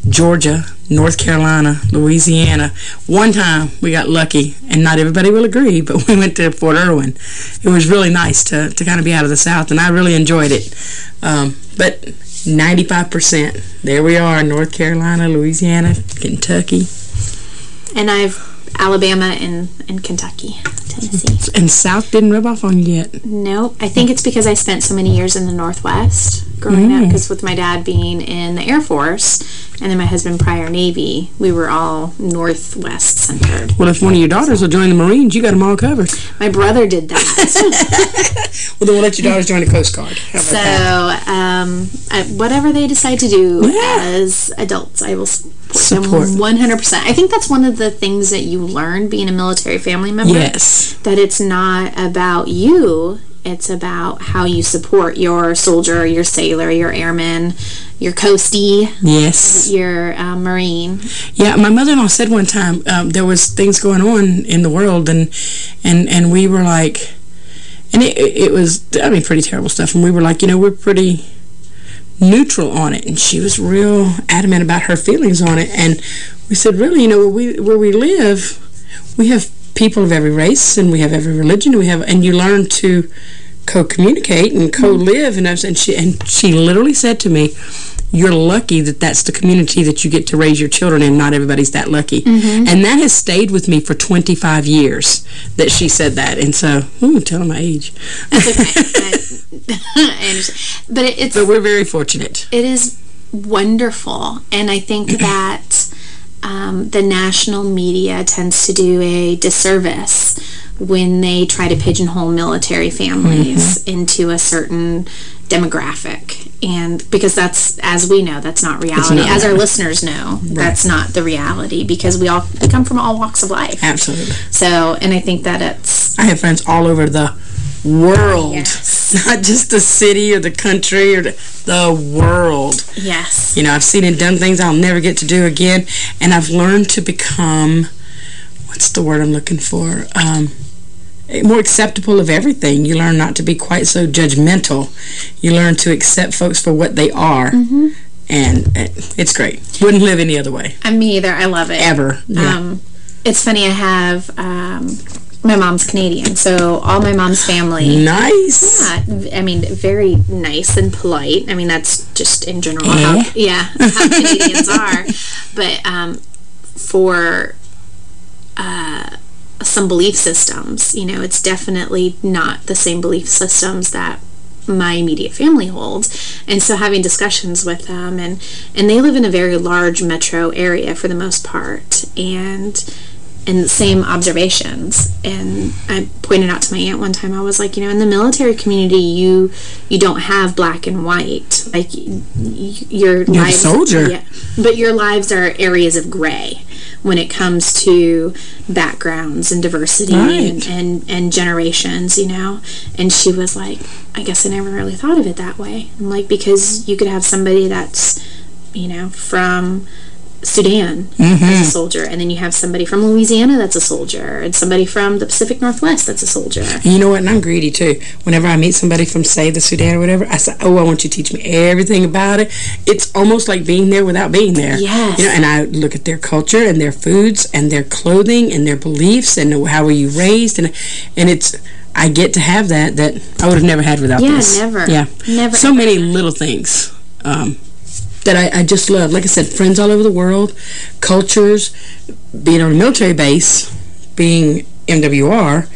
Georgia, North Carolina, Louisiana. One time we got lucky, and not everybody will agree, but we went to Fort Irwin. It was really nice to, to kind of be out of the South, and I really enjoyed it. Um, but 95%, there we are, North Carolina, Louisiana, Kentucky. And I've Alabama and, and Kentucky, Tennessee. And South didn't rub off on you yet? Nope. I think it's because I spent so many years in the Northwest growing Mm. up, because with my dad being in the Air Force, and then my husband prior Navy, we were all Northwest centered. Well, if one of your daughters will join the Marines, you got them all covered. My brother did that. well, then we'll let your daughters join the Coast Guard. So, um, I, whatever they decide to do as adults, I will support, Support. them 100%. I think that's one of the things that you learn being a military family member. Yes. That it's not about you, it's about how you support your soldier, your sailor, your airman, your coastie, Yes. your uh, marine. Yeah, my mother-in-law said one time um, there was things going on in the world, and and and we were like, and it it was I mean pretty terrible stuff, and we were like, you know, we're pretty neutral on it, and she was real adamant about her feelings on it, and we said, really, you know, where we where we live, we have people of every race, and we have every religion, and we have, and you learn to co-communicate and co-live, and I was, and she and she literally said to me you're lucky that that's the community that you get to raise your children in. Not everybody's that lucky. Mhm. And that has stayed with me for 25 years that she said that. And so, ooh, telling my age. I understand. But it, it's But we're very fortunate. It is wonderful. And I think that um, the national media tends to do a disservice when they try to pigeonhole military families into a certain demographic. And because that's, as we know, that's not reality. not as our listeners know, that's not the reality because we all we come from all walks of life. Absolutely. So, and I think that it's I have friends all over the world. Not just the city or the country or the, the world. Yes. You know, I've seen and done things I'll never get to do again. And I've learned to become, what's the word I'm looking for? Um, more acceptable of everything. You learn not to be quite so judgmental. You learn to accept folks for what they are. Mm-hmm. And it's great. Wouldn't live any other way. I'm me either. I love it. Ever. Yeah. Um, it's funny, I have, um, my mom's Canadian, so all my mom's family. Nice. Yeah, I mean, very nice and polite. I mean, that's just in general Eh? how, yeah, how Canadians are. But um, for uh, some belief systems, you know, it's definitely not the same belief systems that my immediate family holds and so having discussions with them and and they live in a very large metro area for the most part and and the same observations. And I pointed out to my aunt one time I was like you know in the military community you you don't have black and white. Like your You're a lives soldier. yeah, but your lives are areas of gray when it comes to backgrounds and diversity and, and and generations you know? And she was like I guess I never really thought of it that way. I'm like because you could have somebody that's you know from Sudan Mhm. as a soldier and then you have somebody from Louisiana that's a soldier and somebody from the Pacific Northwest that's a soldier you know what? And I'm greedy too. Whenever I meet somebody from, say, the Sudan or whatever, I say, oh, I want you to teach me everything about it. It's almost like being there without being there. Yes. You know, and I look at their culture and their foods and their clothing and their beliefs and how were you raised. And, and it's, I get to have that that I would have never had without Yeah, this. never. Yeah. Never, So many little things. Um, that I, I just love. Like I said, friends all over the world, cultures, being on a military base, being MWR,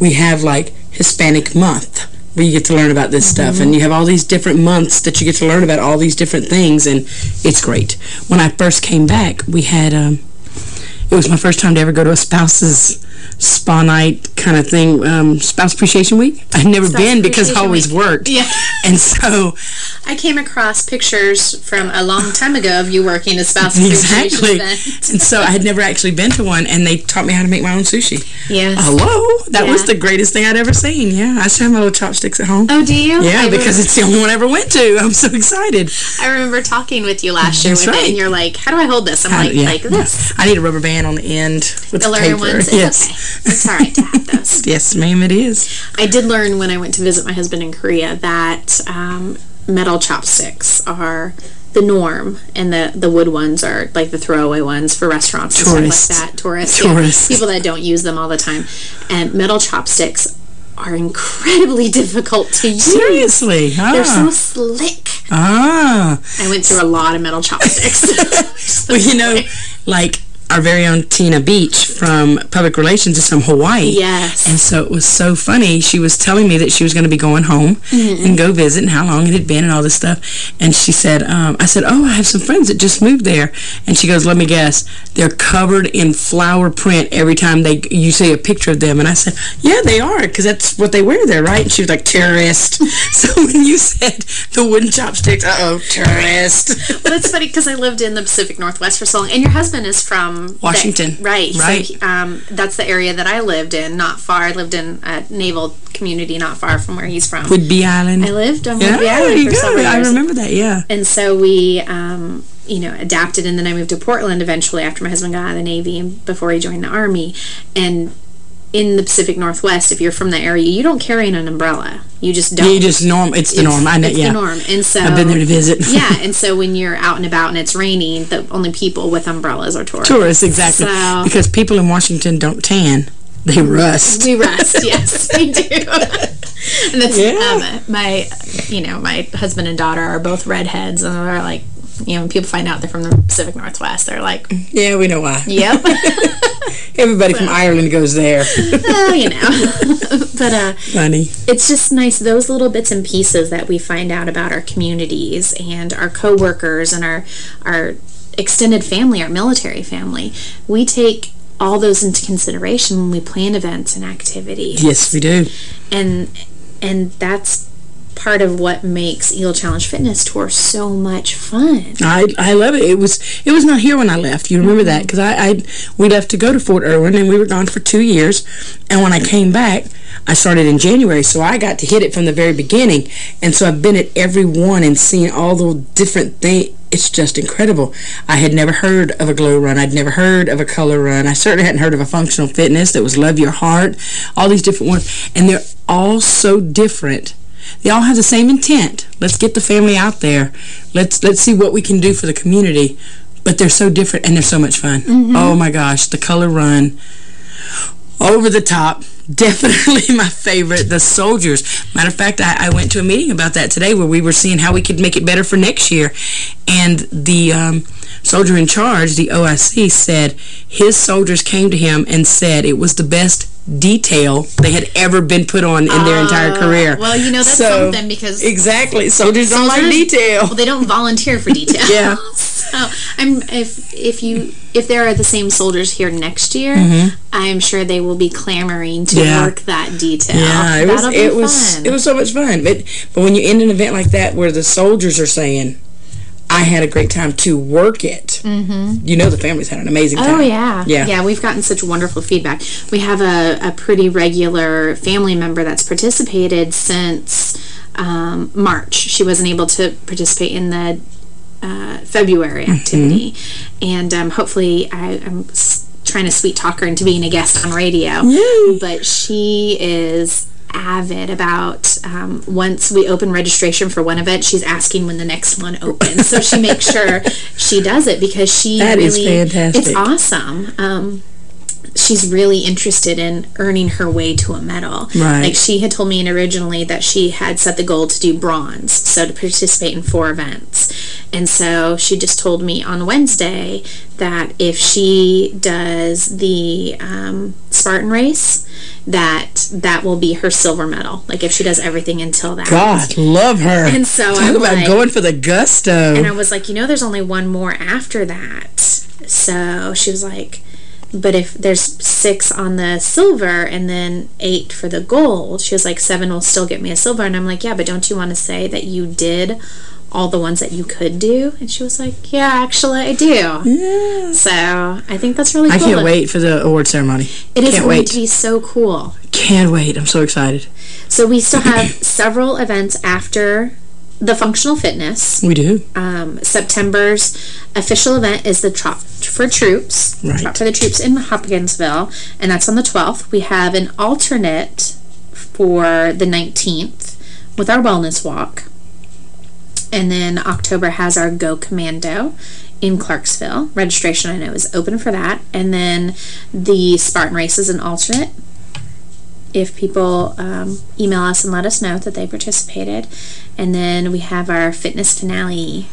we have like Hispanic month where you get to learn about this stuff and you have all these different months that you get to learn about all these different things and it's great. When I first came back, we had, um, it was my first time to ever go to a spouse's spa night kind of thing, um, spouse appreciation week. I've never Spouse been because I always Week. worked. Yeah. And so I came across pictures from a long time ago of you working a spouse appreciation Exactly. event. and so I had never actually been to one, and they taught me how to make my own sushi. Yes. Hello? That was the greatest thing I'd ever seen. Yeah, I still have my little chopsticks at home. Oh, do you? Yeah, I because it's the only one I ever went to. I'm so excited. I remember talking with you last year That's with it, right. and you're like, how do I hold this? I'm How- like, yeah, like yeah. this. I need a rubber band on the end with The the paper. ones, yes. Okay. It's all right to have those. yes, ma'am, it is. I did learn when I went to visit my husband in Korea that um, metal chopsticks are the norm, and the the wood ones are like the throwaway ones for restaurants and stuff like that. Tourists, Tourists. Yeah, people that don't use them all the time. And metal chopsticks are incredibly difficult to use. Seriously? They're Ah. so slick. Ah. I went through a lot of metal chopsticks. well, you know, like our very own Tina Beach from Public Relations is from Hawaii. Yes. And so it was so funny. She was telling me that she was going to be going home Mhm. and go visit and how long it had been and all this stuff. And she said, um, I said, oh, I have some friends that just moved there. And she goes, let me guess, they're covered in flower print every time they you see a picture of them. And I said, yeah, they are, because that's what they wear there, right? And she was like, terrorist. so when you said the wooden chopsticks, uh-oh, terrorist. well, it's funny because I lived in the Pacific Northwest for so long, and your husband is from Washington. right? Right. So um, that's the area that I lived in, not far. I lived in a naval community, not far from where he's from. Whidbey Island. I lived on Yeah, Whidbey Island for several I remember that, yeah. And so we, um, you know, adapted, and then I moved to Portland eventually after my husband got out of the Navy and before he joined the Army. And in the Pacific Northwest, if you're from the area, you don't carry an umbrella. You just don't. You just norm. It's the norm. I know. It's yeah. the norm. And so I've been there to visit. yeah, and so when you're out and about and it's raining, the only people with umbrellas are tourists. Tourists, exactly. So Because people in Washington don't tan. They rust. we rust. yes, we do. and that's Yeah. um, my, you know, my husband and daughter are both redheads, and they're like, you know, when people find out they're from the Pacific Northwest, they're like, Yeah, we know why. Yep. Everybody from Ireland goes there. oh, you know. but uh, Funny. it's just nice those little bits and pieces that we find out about our communities and our coworkers and our our extended family, our military family. We take all those into consideration when we plan events and activities. Yes, we do. And and that's part of what makes Eagle Challenge Fitness Tour so much fun. I I love it. It was it was not here when I left. You remember that mm-hmm. because I, I we left to go to Fort Irwin and we were gone for two years. And when I came back, I started in January, so I got to hit it from the very beginning. And so I've been at every one and seen all the different things. It's just incredible. I had never heard of a glow run. I'd never heard of a color run. I certainly hadn't heard of a functional fitness that was Love Your Heart. All these different ones. And they're all so different. They all have the same intent. Let's get the family out there. Let's let's see what we can do for the community. But they're so different and they're so much fun. Mhm. Oh my gosh, the color run. Over the top. Definitely my favorite. The soldiers. Matter of fact, I, I went to a meeting about that today where we were seeing how we could make it better for next year. And the um, soldier in charge, the OIC, said his soldiers came to him and said it was the best detail they had ever been put on in their entire Uh, career. Well, you know, that's So- something because... Exactly. Soldiers don't like detail. Well, they don't volunteer for detail. Yeah. so, I'm, if, if you... If there are the same soldiers here next year, Mhm. I'm sure they will be clamoring to Yeah. work that detail. Yeah, it was That'll be it was it was so much fun. But but when you end an event like that where the soldiers are saying, "I had a great time to work it," Mm-hmm. you know the family's had an amazing time. Oh, yeah. yeah, Yeah, we've gotten such wonderful feedback. We have a, a pretty regular family member that's participated since um, March. She wasn't able to participate in the uh, February Mm-hmm. activity. And um, hopefully I, I'm trying to sweet talk her into being a guest on radio. But she is avid about um, once we open registration for one event she's asking when the next one opens so she makes sure she does it because she That really is fantastic. it's awesome um, she's really interested in earning her way to a medal. Right. Like she had told me originally that she had set the goal to do bronze, so to participate in four events. And so she just told me on Wednesday that if she does the um, Spartan race, that that will be her silver medal. Like if she does everything until that. God, love her. And so talk I'm about like- going for the gusto. And I was like, you know, there's only one more after that. So she was like, but if there's six on the silver and then eight for the gold, she was like, seven will still get me a silver. And I'm like, yeah, but don't you want to say that you did all the ones that you could do? And she was like, yeah, actually, I do. Yeah. So I think that's really cool. I can't wait for the award ceremony. It is going wait. to be so cool. Can't wait. I'm so excited. So we still have several events after the functional fitness. We do. Um, September's official event is the Trot for Troops. Right. Trot for the Troops in Hopkinsville, and that's on the 12th. We have an alternate for the 19th with our wellness walk. And then October has our Go Commando in Clarksville. Registration, I know, is open for that. And then the Spartan Race is an alternate. If people um, email us and let us know that they participated. And then we have our fitness finale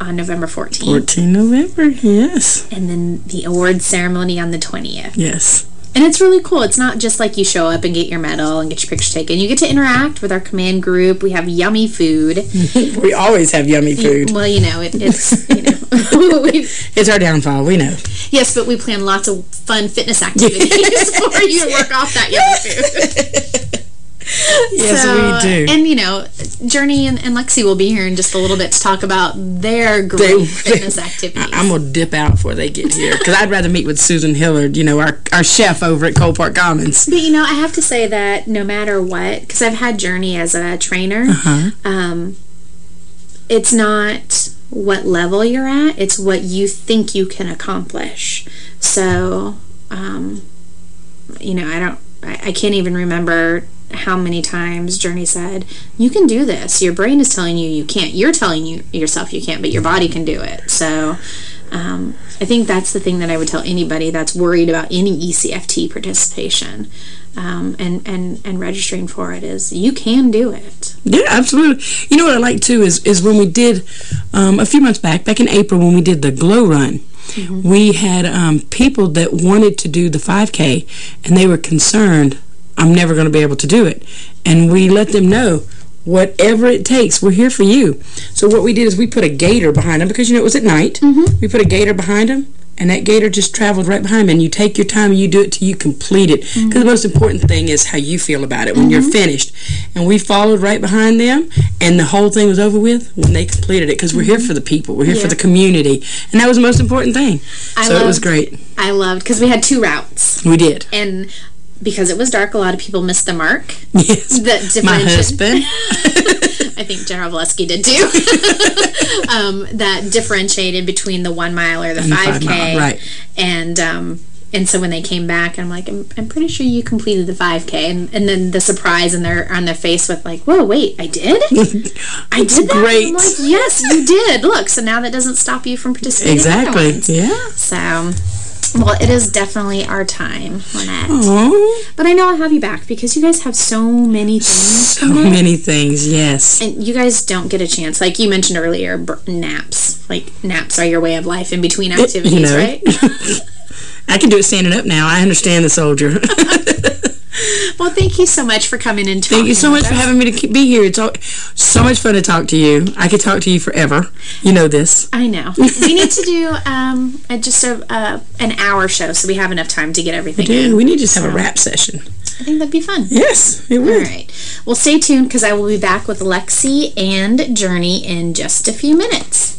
on November 14th. 14 November, yes. And then the award ceremony on the 20th. Yes. And it's really cool. It's not just like you show up and get your medal and get your picture taken. You get to interact with our command group. We have yummy food. we always have yummy food. Well, you know, it, it's, you know. it's our downfall, we know. Yes, but we plan lots of fun fitness activities for you to work off that yummy food. Yes, so, we do. And, you know, Journey and, and, Lexi will be here in just a little bit to talk about their great they, fitness activities. I, am going to dip out before they get here because I'd rather meet with Susan Hillard, you know, our, our chef over at Cole Park Commons. But, you know, I have to say that no matter what, because I've had Journey as a trainer, uh -huh. um, it's not what level you're at, it's what you think you can accomplish. So, um, you know, I don't, I, I can't even remember how many times Journey said, you can do this. Your brain is telling you you can't. You're telling you yourself you can't, but your body can do it. So um, I think that's the thing that I would tell anybody that's worried about any ECFT participation um, and, and, and registering for it is you can do it. Yeah, absolutely. You know what I like, too, is, is when we did, um, a few months back, back in April, when we did the Glow Run, Mm -hmm. we had um, people that wanted to do the 5K, and they were concerned I'm never going to be able to do it. And we let them know, whatever it takes, we're here for you. So what we did is we put a gator behind them because, you know, it was at night. Mm -hmm. We put a gator behind them, and that gator just traveled right behind them. And you take your time and you do it till you complete it. Because mm -hmm. the most important thing is how you feel about it when mm -hmm. you're mm-hmm. finished. And we followed right behind them, and the whole thing was over with when they completed it. Because we're here for the people. We're here yeah. for the community. And that was the most important thing. I so loved, it was great. I loved, because we had two routes. We did. And because it was dark, a lot of people missed the mark. Yes, that my husband. I think General Volesky did too. um, that differentiated between the one mile or the 5K. Right. And, um, and so when they came back, I'm like, I'm, I'm pretty sure you completed the 5K. And, and then the surprise in their, on their face with like, whoa, wait, I did? I did that? great. Like, yes, you did. Look, so now that doesn't stop you from participating Exactly, yeah. So... Well, it is definitely our time, Lynette. Aww. But I know I'll have you back because you guys have so many things. So many things, yes. And you guys don't get a chance. Like you mentioned earlier, naps. Like, naps are your way of life in between activities, you know. right? I can do it standing up now. I understand the soldier. well, thank you so much for coming in. Thank you so much for having me to be here. It's all, so much fun to talk to you. I could talk to you forever. You know this. I know. we need to do um, a, just a, uh, an hour show so we have enough time to get everything we in. We need to just have so. a rap session. I think that'd be fun. Yes, it would. All right. Well, stay tuned because I will be back with Lexi and Journey in just a few minutes.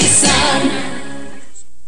sun.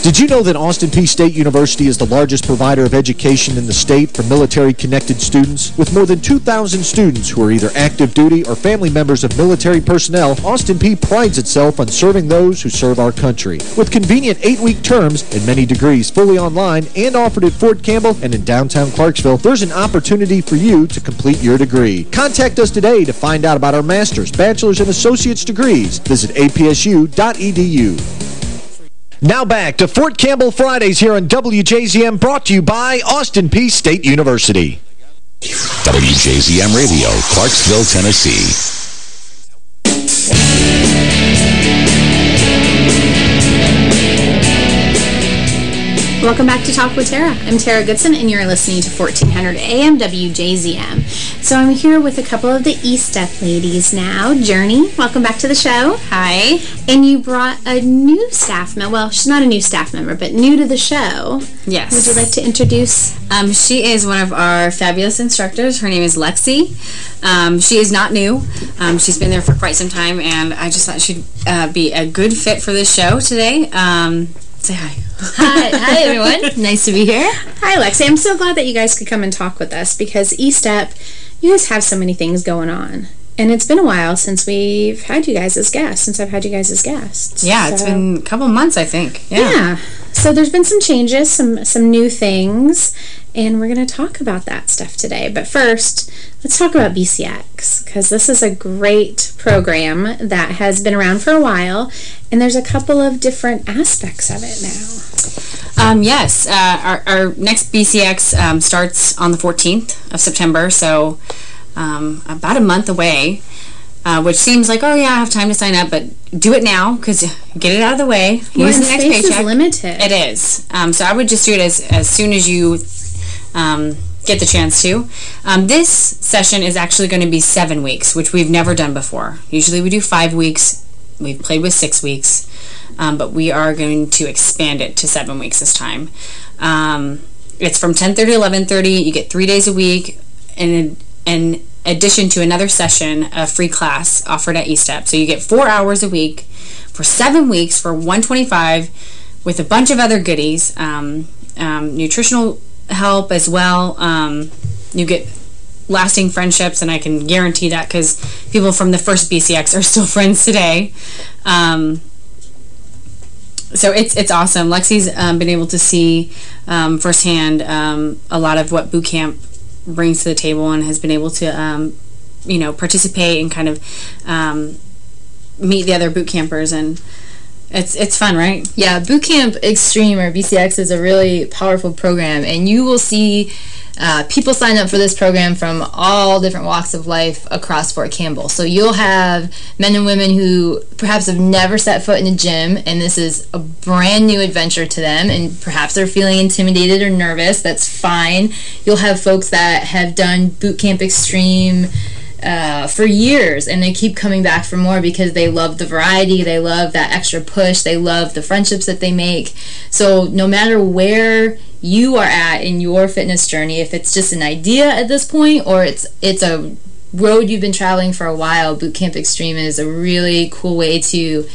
Did you know that Austin Peay State University is the largest provider of education in the state for military-connected students? With more than 2,000 students who are either active duty or family members of military personnel, Austin Peay prides itself on serving those who serve our country. With convenient eight-week terms and many degrees fully online and offered at Fort Campbell and in downtown Clarksville, there's an opportunity for you to complete your degree. Contact us today to find out about our master's, bachelor's, and associate's degrees. Visit apsu.edu. Now back to Fort Campbell Fridays here on WJZM, brought to you by Austin Peay State University. WJZM Radio, Clarksville, Tennessee. Welcome back to Talk with Tara. I'm Tara Goodson, and you're listening to 1400 AM WJZM. So I'm here with a couple of the E-Step ladies now. Journey, welcome back to the show. Hi. And you brought a new staff member. Well, she's not a new staff member, but new to the show. Yes. Would you like to introduce? Um, she is one of our fabulous instructors. Her name is Lexi. Um, she is not new. Um, she's been there for quite some time, and I just thought she'd uh, be a good fit for this show today. Um, say hi. Hi, hi everyone. nice to be here. Hi, Lexi. I'm so glad that you guys could come and talk with us because E-Step, you guys have so many things going on. And it's been a while since we've had you guys as guests, since I've had you guys as guests. Yeah, so. it's been a couple months, I think. Yeah. yeah. So there's been some changes, some some new things, and we're going to talk about that stuff today. But first, let's talk about BCX, because this is a great program that has been around for a while, and there's a couple of different aspects of it now. Um, yes, uh, our, our next BCX um, starts on the 14th of September, so um, about a month away, uh, which seems like, oh yeah, I have time to sign up, but do it now because get it out of the way. Use the next space is limited. It is. Um, so I would just do it as, as soon as you um, get the chance to. Um, this session is actually going to be seven weeks, which we've never done before. Usually we do five weeks. We've played with six weeks, um, but we are going to expand it to seven weeks this time. Um, it's from 10.30 to 11.30. You get three days a week, and in addition to another session, a free class offered at eStep. So you get four hours a week for seven weeks for 125 with a bunch of other goodies. Um, um, nutritional help as well. Um, you get lasting friendships, and I can guarantee that because people from the first BCX are still friends today. Um, so it's it's awesome. Lexi's um, been able to see um, firsthand um, a lot of what boot camp brings to the table, and has been able to um, you know participate and kind of meet the other boot campers and. It's it's fun, right? Yeah, Boot Camp Extreme or BCX is a really powerful program, and you will see uh, people sign up for this program from all different walks of life across Fort Campbell. So you'll have men and women who perhaps have never set foot in a gym, and this is a brand new adventure to them, and perhaps they're feeling intimidated or nervous. That's fine. You'll have folks that have done Boot Camp Extreme uh, for years and they keep coming back for more because they love the variety they love that extra push they love the friendships that they make. So no matter where you are at in your fitness journey if it's just an idea at this point or it's it's a road you've been traveling for a while boot camp extreme is a really cool way to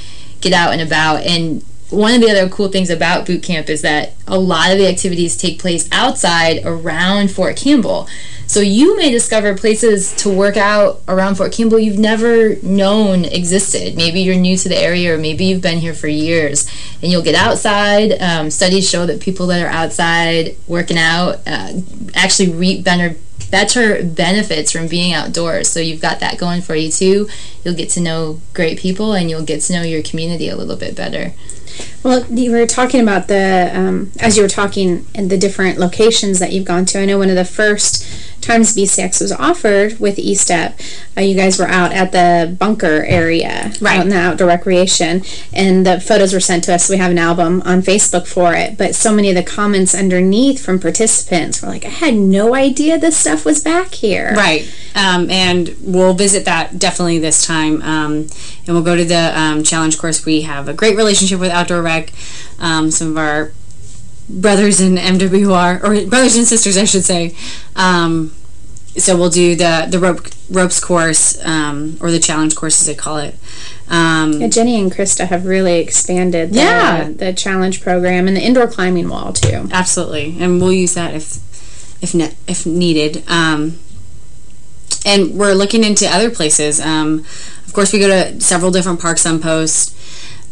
get out and about. And one of the other cool things about boot camp is that a lot of the activities take place outside around Fort Campbell. So you may discover places to work out around Fort Campbell you've never known existed. Maybe you're new to the area or maybe you've been here for years. And you'll get outside. Um, studies show that people that are outside working out uh, actually reap better better benefits from being outdoors. So you've got that going for you too. You'll get to know great people and you'll get to know your community a little bit better. Well, you were talking about the, um, as you were talking, and the different locations that you've gone to. I know one of the first times BCX was offered with E-Step, uh, you guys were out at the bunker area, right. out in the outdoor recreation, and the photos were sent to us. We have an album on Facebook for it, but so many of the comments underneath from participants were like, I had no idea this stuff was back here. Right. Um, and we'll visit that definitely this time. Um, and we'll go to the um, challenge course. We have a great relationship with Outdoor Rec. Um, some of our brothers in MWR, or brothers and sisters, I should say. Um, so we'll do the the rope ropes course um, or the challenge course as they call it. Um, yeah, Jenny and Krista have really expanded the, yeah. the challenge program and the indoor climbing wall too. Absolutely, and we'll use that if if ne if needed. Um, and we're looking into other places. Um, of course, we go to several different parks on post.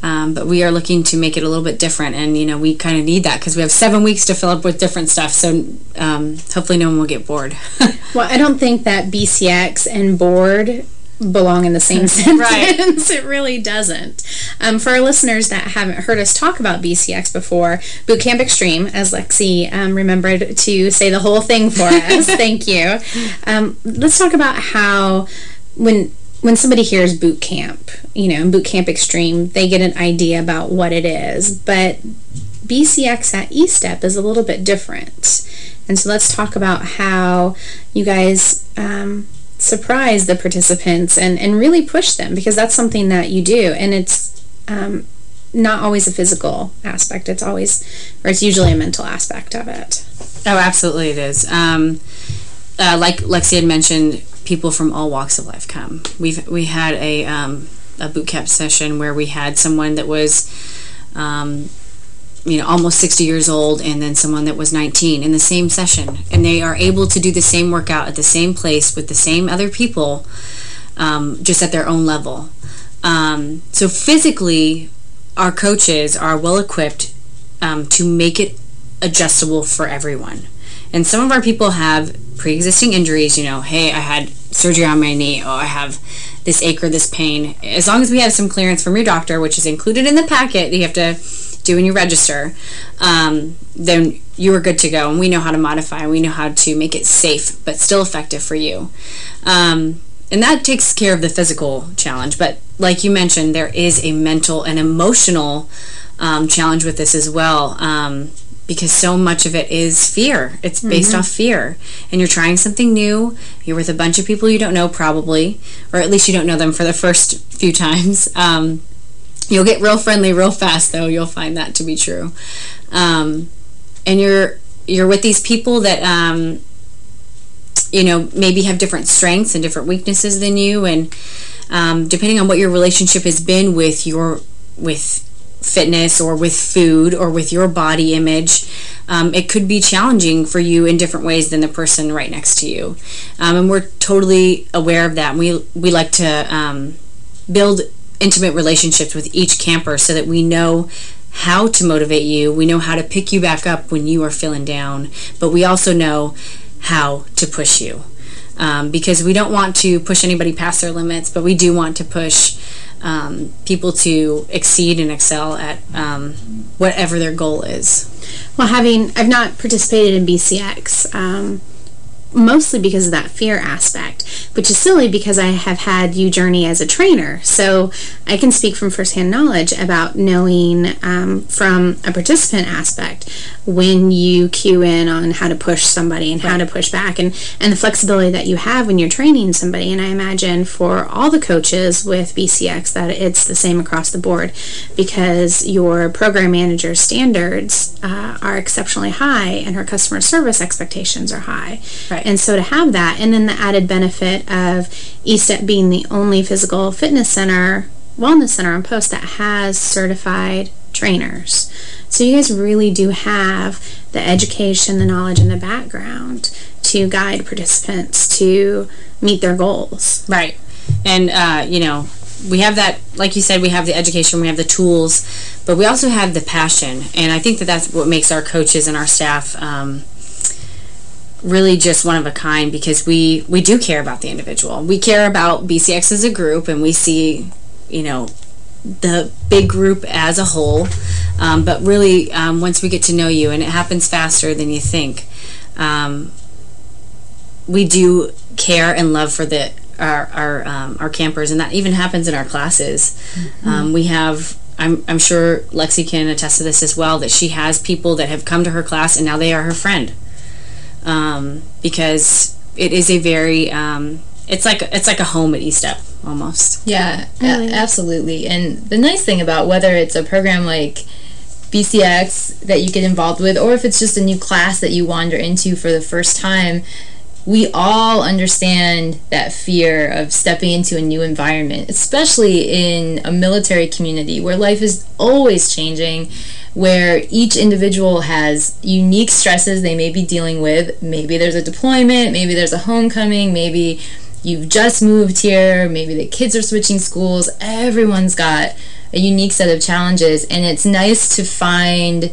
Um, but we are looking to make it a little bit different, and you know we kind of need that because we have seven weeks to fill up with different stuff. So um, hopefully, no one will get bored. well, I don't think that BCX and bored belong in the same sentence. right. it really doesn't. Um, for our listeners that haven't heard us talk about BCX before, Bootcamp Extreme, as Lexi um, remembered to say the whole thing for us. Thank you. Um, let's talk about how when when somebody hears boot camp, you know, boot camp extreme, they get an idea about what it is. But BCX at E-Step is a little bit different. And so let's talk about how you guys um, surprise the participants and, and really push them because that's something that you do. And it's um, not always a physical aspect. It's always, or it's usually a mental aspect of it. Oh, absolutely it is. Um, uh, like Lexi had mentioned, people from all walks of life come. We've we had a um, a boot camp session where we had someone that was, um, you know, almost 60 years old, and then someone that was 19 in the same session, and they are able to do the same workout at the same place with the same other people, um, just at their own level. Um, so physically, our coaches are well equipped um, to make it adjustable for everyone. And some of our people have pre-existing injuries, you know, hey, I had surgery on my knee, oh, I have this ache or this pain. As long as we have some clearance from your doctor, which is included in the packet that you have to do when you register, um, then you are good to go. And we know how to modify, we know how to make it safe, but still effective for you. Um, and that takes care of the physical challenge. But like you mentioned, there is a mental and emotional um, challenge with this as well. Um, because so much of it is fear. It's based mm -hmm. off fear. And you're trying something new. You're with a bunch of people you don't know probably, or at least you don't know them for the first few times. Um, you'll get real friendly real fast, though. You'll find that to be true. Um, and you're you're with these people that, um, you know, maybe have different strengths and different weaknesses than you. And um, depending on what your relationship has been with your with fitness or with food or with your body image, um, it could be challenging for you in different ways than the person right next to you. Um, and we're totally aware of that. we, we like to um, build intimate relationships with each camper so that we know how to motivate you. We know how to pick you back up when you are feeling down. But we also know how to push you. Um, because we don't want to push anybody past their limits, but we do want to push um, people to exceed and excel at um, whatever their goal is. Well, having, I've not participated in BCX, um, mostly because of that fear aspect, which is silly because I have had you journey as a trainer. So I can speak from firsthand knowledge about knowing um, from a participant aspect when you cue in on how to push somebody and right. how to push back and, and the flexibility that you have when you're training somebody. And I imagine for all the coaches with BCX that it's the same across the board because your program manager standards uh, are exceptionally high and her customer service expectations are high. Right. And so to have that, and then the added benefit of ESTEP being the only physical fitness center, wellness center on post that has certified trainers. So you guys really do have the education, the knowledge, and the background to guide participants to meet their goals. Right. And, uh, you know, we have that, like you said, we have the education, we have the tools, but we also have the passion. And I think that that's what makes our coaches and our staff um, really just one of a kind because we we do care about the individual. We care about BCX as a group and we see, you know, the big group as a whole. Um, but really, um, once we get to know you, and it happens faster than you think, um, we do care and love for the our our um, our campers, and that even happens in our classes. Mm-hmm. Um, we have. I'm, I'm sure Lexi can attest to this as well, that she has people that have come to her class and now they are her friend. Um, because it is a very, um, it's like it's like a home at E-Step, almost. Yeah, a- absolutely. And the nice thing about whether it's a program like BCX that you get involved with, or if it's just a new class that you wander into for the first time, we all understand that fear of stepping into a new environment, especially in a military community where life is always changing, where each individual has unique stresses they may be dealing with. Maybe there's a deployment, maybe there's a homecoming, maybe you've just moved here, maybe the kids are switching schools. Everyone's got a unique set of challenges, and it's nice to find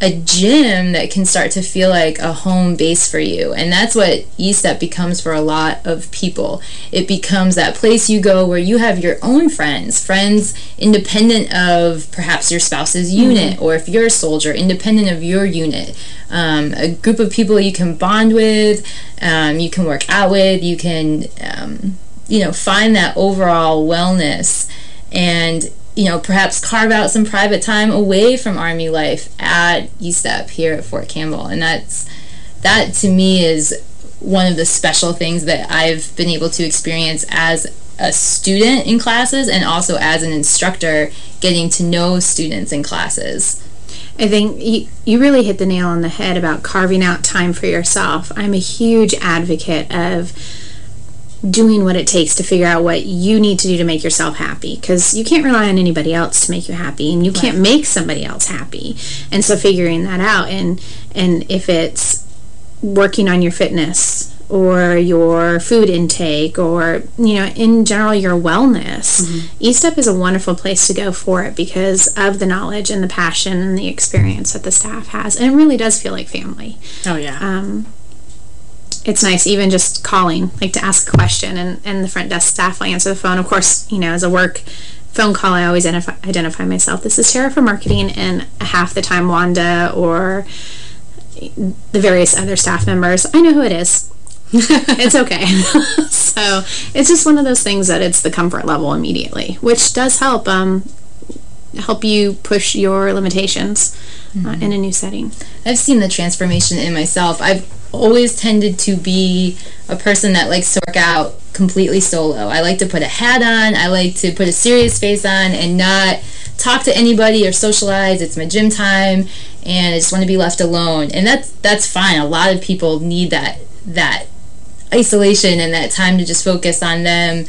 a gym that can start to feel like a home base for you. And that's what ESTEP becomes for a lot of people. It becomes that place you go where you have your own friends, friends independent of perhaps your spouse's unit, or if you're a soldier, independent of your unit. Um, a group of people you can bond with, um, you can work out with, you can, um, you know, find that overall wellness. And you know, perhaps carve out some private time away from Army life at ESTEP here at Fort Campbell. And that's, that to me is one of the special things that I've been able to experience as a student in classes and also as an instructor getting to know students in classes. I think you, you really hit the nail on the head about carving out time for yourself. I'm a huge advocate of doing what it takes to figure out what you need to do to make yourself happy because you can't rely on anybody else to make you happy and you right. can't make somebody else happy and so figuring that out and and if it's working on your fitness or your food intake or you know in general your wellness mm-hmm. e-step is a wonderful place to go for it because of the knowledge and the passion and the experience that the staff has and it really does feel like family oh yeah um, it's nice even just calling, like to ask a question, and, and the front desk staff will answer the phone. Of course, you know, as a work phone call, I always identify, identify myself. This is Tara from marketing, and half the time Wanda or the various other staff members, I know who it is. it's okay. so it's just one of those things that it's the comfort level immediately, which does help um, help you push your limitations mm -hmm. uh, in a new setting. I've seen the transformation in myself. I've always tended to be a person that likes to work out completely solo. I like to put a hat on. I like to put a serious face on and not talk to anybody or socialize. It's my gym time and I just want to be left alone. And that's that's fine. A lot of people need that that isolation and that time to just focus on them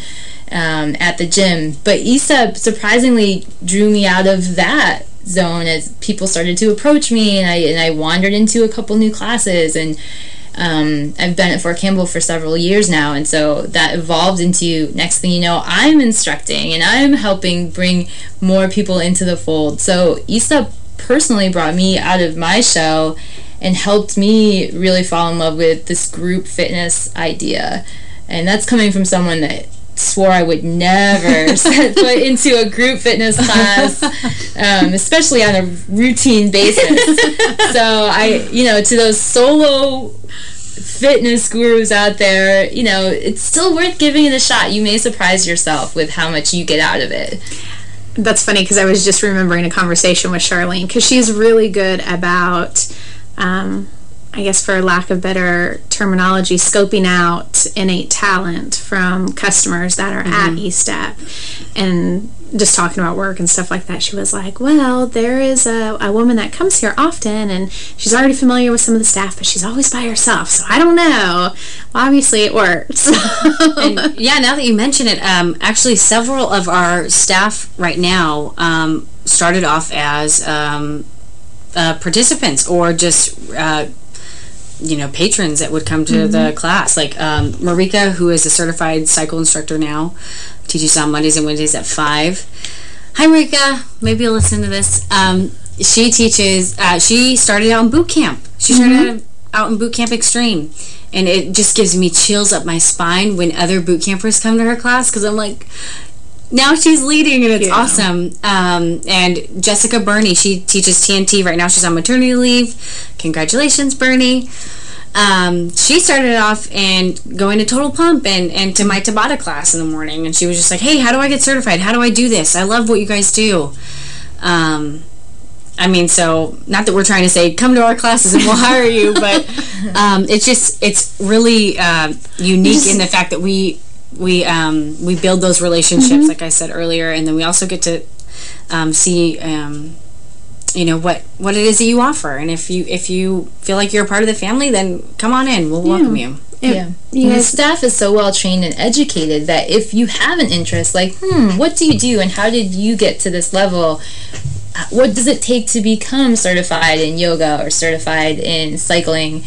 um, at the gym. But ESTEP surprisingly drew me out of that zone as people started to approach me and I and I wandered into a couple new classes and um, I've been at Fort Campbell for several years now, and so that evolved into next thing you know, I'm instructing and I'm helping bring more people into the fold. So ESTEP personally brought me out of my shell and helped me really fall in love with this group fitness idea. And that's coming from someone that swore I would never set foot into a group fitness class, um, especially on a routine basis. so I, you know, to those solo fitness gurus out there, you know, it's still worth giving it a shot. You may surprise yourself with how much you get out of it. That's funny because I was just remembering a conversation with Charlene because she's really good about um, I guess for lack of better terminology, scoping out innate talent from customers that are mm -hmm. at mm-hmm. E-Step. And just talking about work and stuff like that, she was like, well, there is a, a woman that comes here often, and she's already familiar with some of the staff, but she's always by herself, so I don't know. Well, obviously, it works. and, yeah, now that you mention it, um, actually several of our staff right now um, started off as um, uh, participants or just... Uh, you know, patrons that would come to mm -hmm. the mm-hmm. class. Like um, Marika, who is a certified cycle instructor now, teaches on Mondays and Wednesdays at 5. Hi, Marika. Maybe you'll listen to this. Um, she teaches, uh, she started out in boot camp. She started mm -hmm. out in Boot Camp Extreme. And it just gives me chills up my spine when other boot campers come to her class because I'm like, now she's leading and it's yeah. awesome. Um, and Jessica Burney, she teaches TNT right now. She's on maternity leave. Congratulations, Bernie. um, she started off and going to Total Pump and, and to my Tabata class in the morning. And she was just like, hey, how do I get certified? How do I do this? I love what you guys do. Um, I mean, so not that we're trying to say come to our classes and we'll hire you, but um, it's just it's really uh, unique just, in the fact that we we um, we build those relationships, mm -hmm. like I said earlier, and then we also get to um, see um, you know what what it is that you offer, and if you if you feel like you're a part of the family, then come on in, we'll yeah. welcome you. Yeah. yeah. The staff is so well trained and educated that if you have an interest, like, hmm, what do you do and how did you get to this level? what does it take to become certified in yoga or certified in cycling?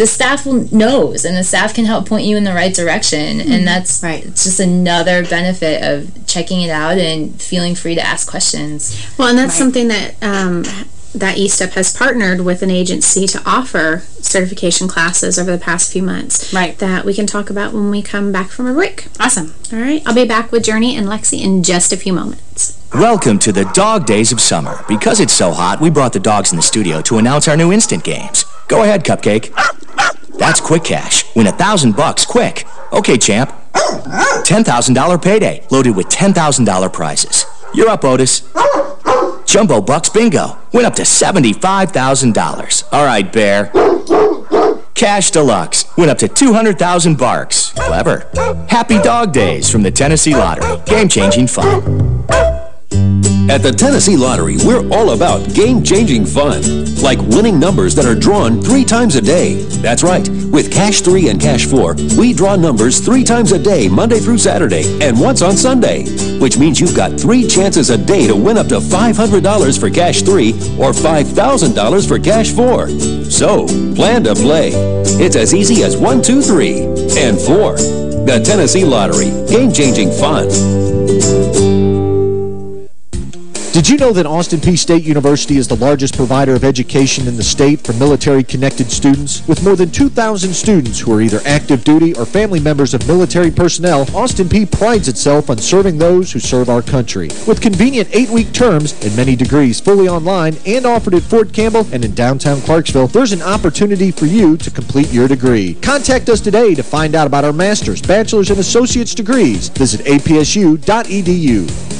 The staff knows, and the staff can help point you in the right direction. Mm -hmm. And that's right. It's just another benefit of checking it out and feeling free to ask questions. Well, and that's right. something that um, that eStep has partnered with an agency to offer certification classes over the past few months. Right. That we can talk about when we come back from a break. Awesome. All right. I'll be back with Journey and Lexi in just a few moments. Welcome to the dog days of summer. Because it's so hot, we brought the dogs in the studio to announce our new instant games. Go ahead, Cupcake. That's quick cash. Win a thousand bucks quick. Okay, champ. $10,000 payday, loaded with $10,000 prizes. You're up, Otis. Jumbo Bucks Bingo. Win up to $75,000. All right, Bear. Cash Deluxe. Win up to 200,000 barks. Clever. Happy Dog Days from the Tennessee Lottery. Game-changing fun. At the Tennessee Lottery, we're all about game-changing fun, like winning numbers that are drawn three times a day. That's right. With Cash 3 and Cash 4, we draw numbers three times a day, Monday through Saturday, and once on Sunday, which means you've got three chances a day to win up to $500 for Cash 3 or $5,000 for Cash 4. So, plan to play. It's as easy as 1, 2, 3, and 4. The Tennessee Lottery. Game-changing fun. Did you know that Austin Peay State University is the largest provider of education in the state for military-connected students? With more than 2,000 students who are either active duty or family members of military personnel, Austin Peay prides itself on serving those who serve our country. With convenient eight-week terms and many degrees fully online and offered at Fort Campbell and in downtown Clarksville, there's an opportunity for you to complete your degree. Contact us today to find out about our master's, bachelor's, and associate's degrees. Visit apsu.edu.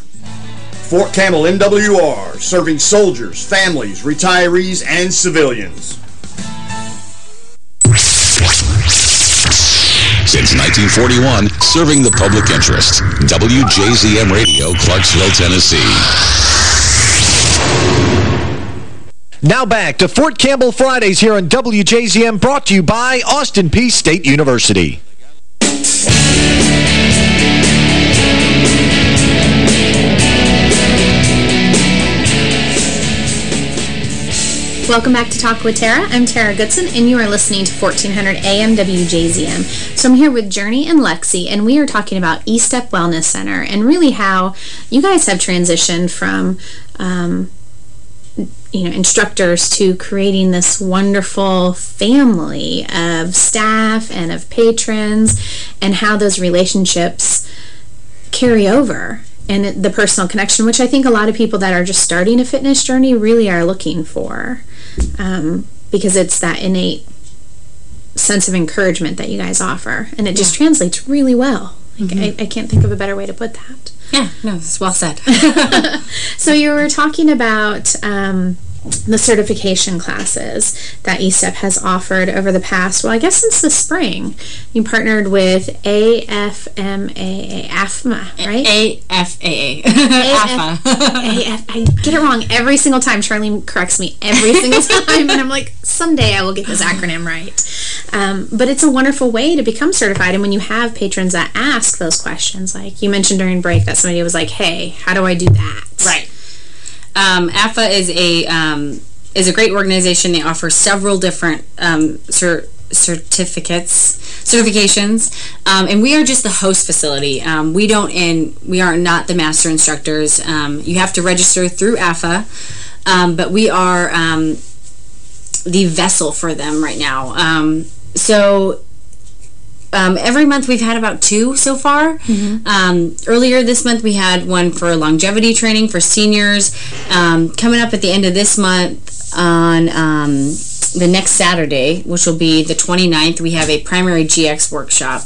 Fort Campbell MWR, serving soldiers, families, retirees, and civilians. Since 1941, serving the public interest. WJZM Radio, Clarksville, Tennessee. Now back to Fort Campbell Fridays here on WJZM, brought to you by Austin Peay State University. Welcome back to Talk with Tara. I'm Tara Goodson, and you are listening to 1400 AM WJZM. So I'm here with Journey and Lexi, and we are talking about eStep Wellness Center and really how you guys have transitioned from um, you know, instructors to creating this wonderful family of staff and of patrons and how those relationships carry over and the personal connection, which I think a lot of people that are just starting a fitness journey really are looking for um, because it's that innate sense of encouragement that you guys offer. And it just translates really well. Like, mm -hmm. I, I, can't think of a better way to put that. Yeah, no, it's well said. so you were talking about um, the certification classes that ESTEP has offered over the past, well, I guess since the spring. You partnered with AFMAA, AFMA, right? AFAA. AF, AF, I get it wrong every single time. Charlene corrects me every single time, and I'm like, someday I will get this acronym right. Um, but it's a wonderful way to become certified, and when you have patrons that ask those questions, like you mentioned during break that somebody was like, hey, how do I do that? Right. Um, AFA is a um, is a great organization. They offer several different um, cer certificates, certifications, um, and we are just the host facility. Um, we don't in we are not the master instructors. Um, you have to register through AFA, but we are the vessel for them right now. so um, every month we've had about two so far. Mm -hmm. um, earlier this month we had one for longevity training for seniors. Um, coming up at the end of this month on um, the next Saturday, which will be the 29th, we have a primary GX workshop.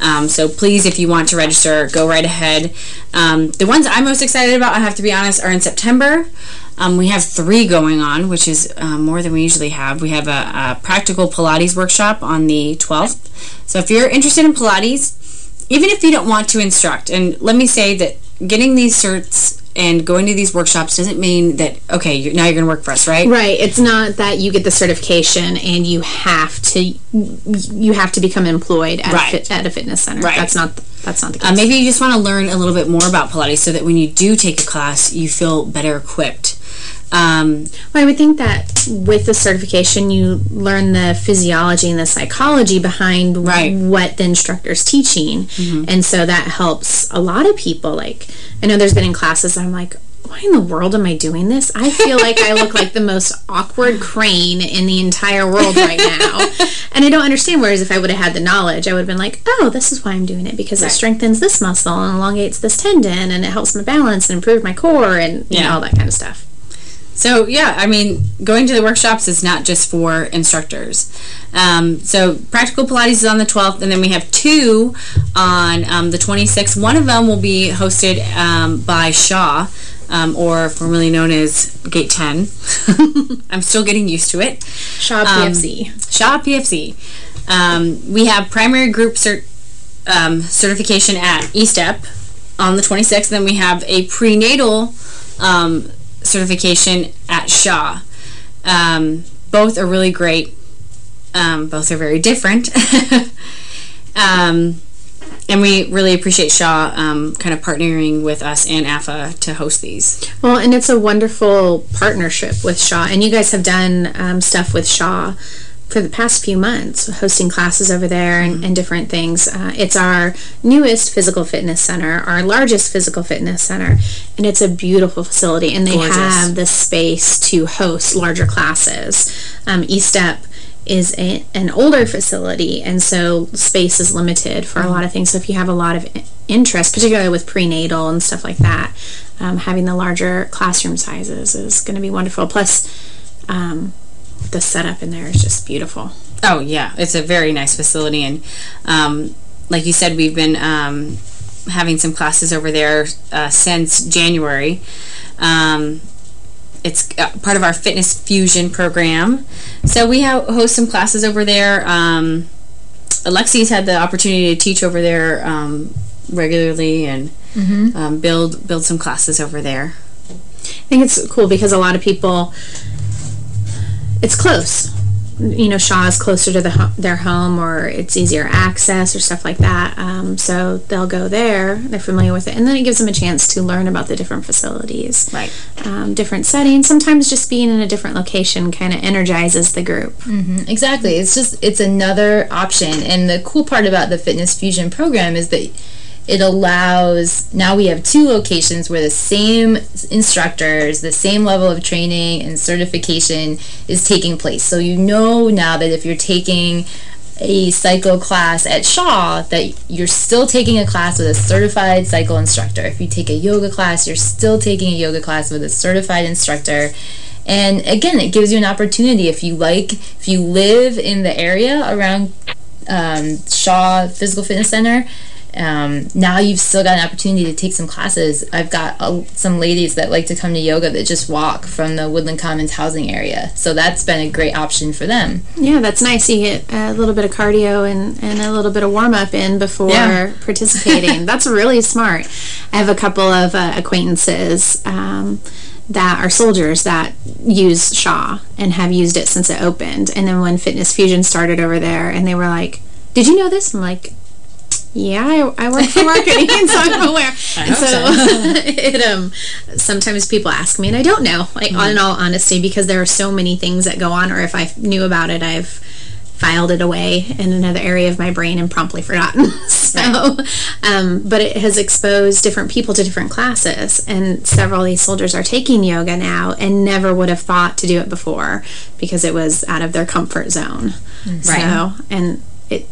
Um, so please, if you want to register, go right ahead. Um, the ones I'm most excited about, I have to be honest, are in September. Um, we have three going on, which is uh, more than we usually have. We have a, a, practical Pilates workshop on the 12th. So if you're interested in Pilates, even if you don't want to instruct, and let me say that getting these certs and going to these workshops doesn't mean that, okay, you're, now you're going to work for us, right? Right. It's not that you get the certification and you have to you have to become employed at, right. a, fit, at a fitness center. Right. That's not that's not the uh, case. Uh, maybe you just want to learn a little bit more about Pilates so that when you do take a class, you feel better equipped um, well, I would think that with the certification, you learn the physiology and the psychology behind right. what the instructor's teaching. Mm -hmm. And so that helps a lot of people. Like, I know there's been in classes I'm like, why in the world am I doing this? I feel like I look like the most awkward crane in the entire world right now. and I don't understand. Whereas if I would have had the knowledge, I would have been like, oh, this is why I'm doing it. Because right. it strengthens this muscle and elongates this tendon and it helps my balance and improve my core and yeah. know, all that kind of stuff. So yeah, I mean, going to the workshops is not just for instructors. Um, so Practical Pilates is on the 12th, and then we have two on um, the 26th. One of them will be hosted um, by Shaw, um, or formerly known as Gate 10. I'm still getting used to it. Shaw PFC. Um, Shaw PFC. Um, we have primary group cert certification at ESTEP on the 26th. Then we have a prenatal um, certification at Shaw. Um, both are really great. Um, both are very different. um, and we really appreciate Shaw um, kind of partnering with us and AFA to host these. Well, and it's a wonderful partnership with Shaw. And you guys have done um, stuff with Shaw for the past few months, hosting classes over there and, mm -hmm. and different things. Uh, it's our newest physical fitness center, our largest physical fitness center, and it's a beautiful facility, and they Gorgeous. have the space to host larger classes. Um, E-Step is a, an older facility, and so space is limited for mm -hmm. a mm-hmm. lot of things. So if you have a lot of interest, particularly with prenatal and stuff like that, um, having the larger classroom sizes is going to be wonderful. Plus, um, the setup in there is just beautiful. Oh, yeah. It's a very nice facility. And um, like you said, we've been um, having some classes over there uh, since January. Um, it's uh, part of our Fitness Fusion program. So we have, host some classes over there. Um, Alexi's had the opportunity to teach over there um, regularly and mm -hmm. build build some classes over there. I think it's cool because a lot of people it's close. You know, Shaw is closer to the their home or it's easier access or stuff like that. Um, so they'll go there. They're familiar with it. And then it gives them a chance to learn about the different facilities. Right. Um, different settings. Sometimes just being in a different location kind of energizes the group. Mm -hmm. Exactly. It's just, it's another option. And the cool part about the Fitness Fusion program is that it allows, now we have two locations where the same instructors, the same level of training and certification is taking place. So you know now that if you're taking a cycle class at Shaw that you're still taking a class with a certified cycle instructor. If you take a yoga class, you're still taking a yoga class with a certified instructor. And again, it gives you an opportunity if you like, if you live in the area around um, Shaw Physical Fitness Center, um, now you've still got an opportunity to take some classes. I've got uh, some ladies that like to come to yoga that just walk from the Woodland Commons housing area. So that's been a great option for them. Yeah, that's nice. You get a little bit of cardio and, and a little bit of warm-up in before Yeah. participating. that's really smart. I have a couple of uh, acquaintances um, that are soldiers that use Shaw and have used it since it opened. And then when Fitness Fusion started over there and they were like, did you know this? I'm like, yeah, I, I work for marketing, so I'm aware. And so, so. it um sometimes people ask me and I don't know, like Mm-hmm. in all honesty, because there are so many things that go on, or if I knew about it, I've filed it away in another area of my brain and promptly forgotten. so, um, but it has exposed different people to different classes, and several of these soldiers are taking yoga now and never would have thought to do it before because it was out of their comfort zone. Right. So, and it,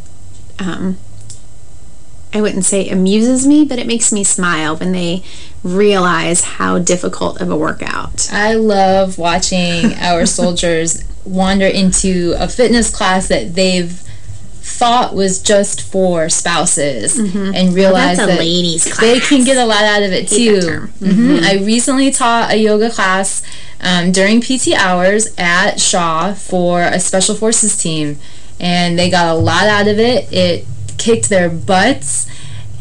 um, I wouldn't say amuses me, but it makes me smile when they realize how difficult of a workout. I love watching our soldiers wander into a fitness class that they've thought was just for spouses and realize Mm-hmm. Oh, that's a that ladies' they can get a lot out of it too. term. Mhm. Mhm. I recently taught a yoga class um, during PT hours at Shaw for a special forces team, and they got a lot out of it. It kicked their butts.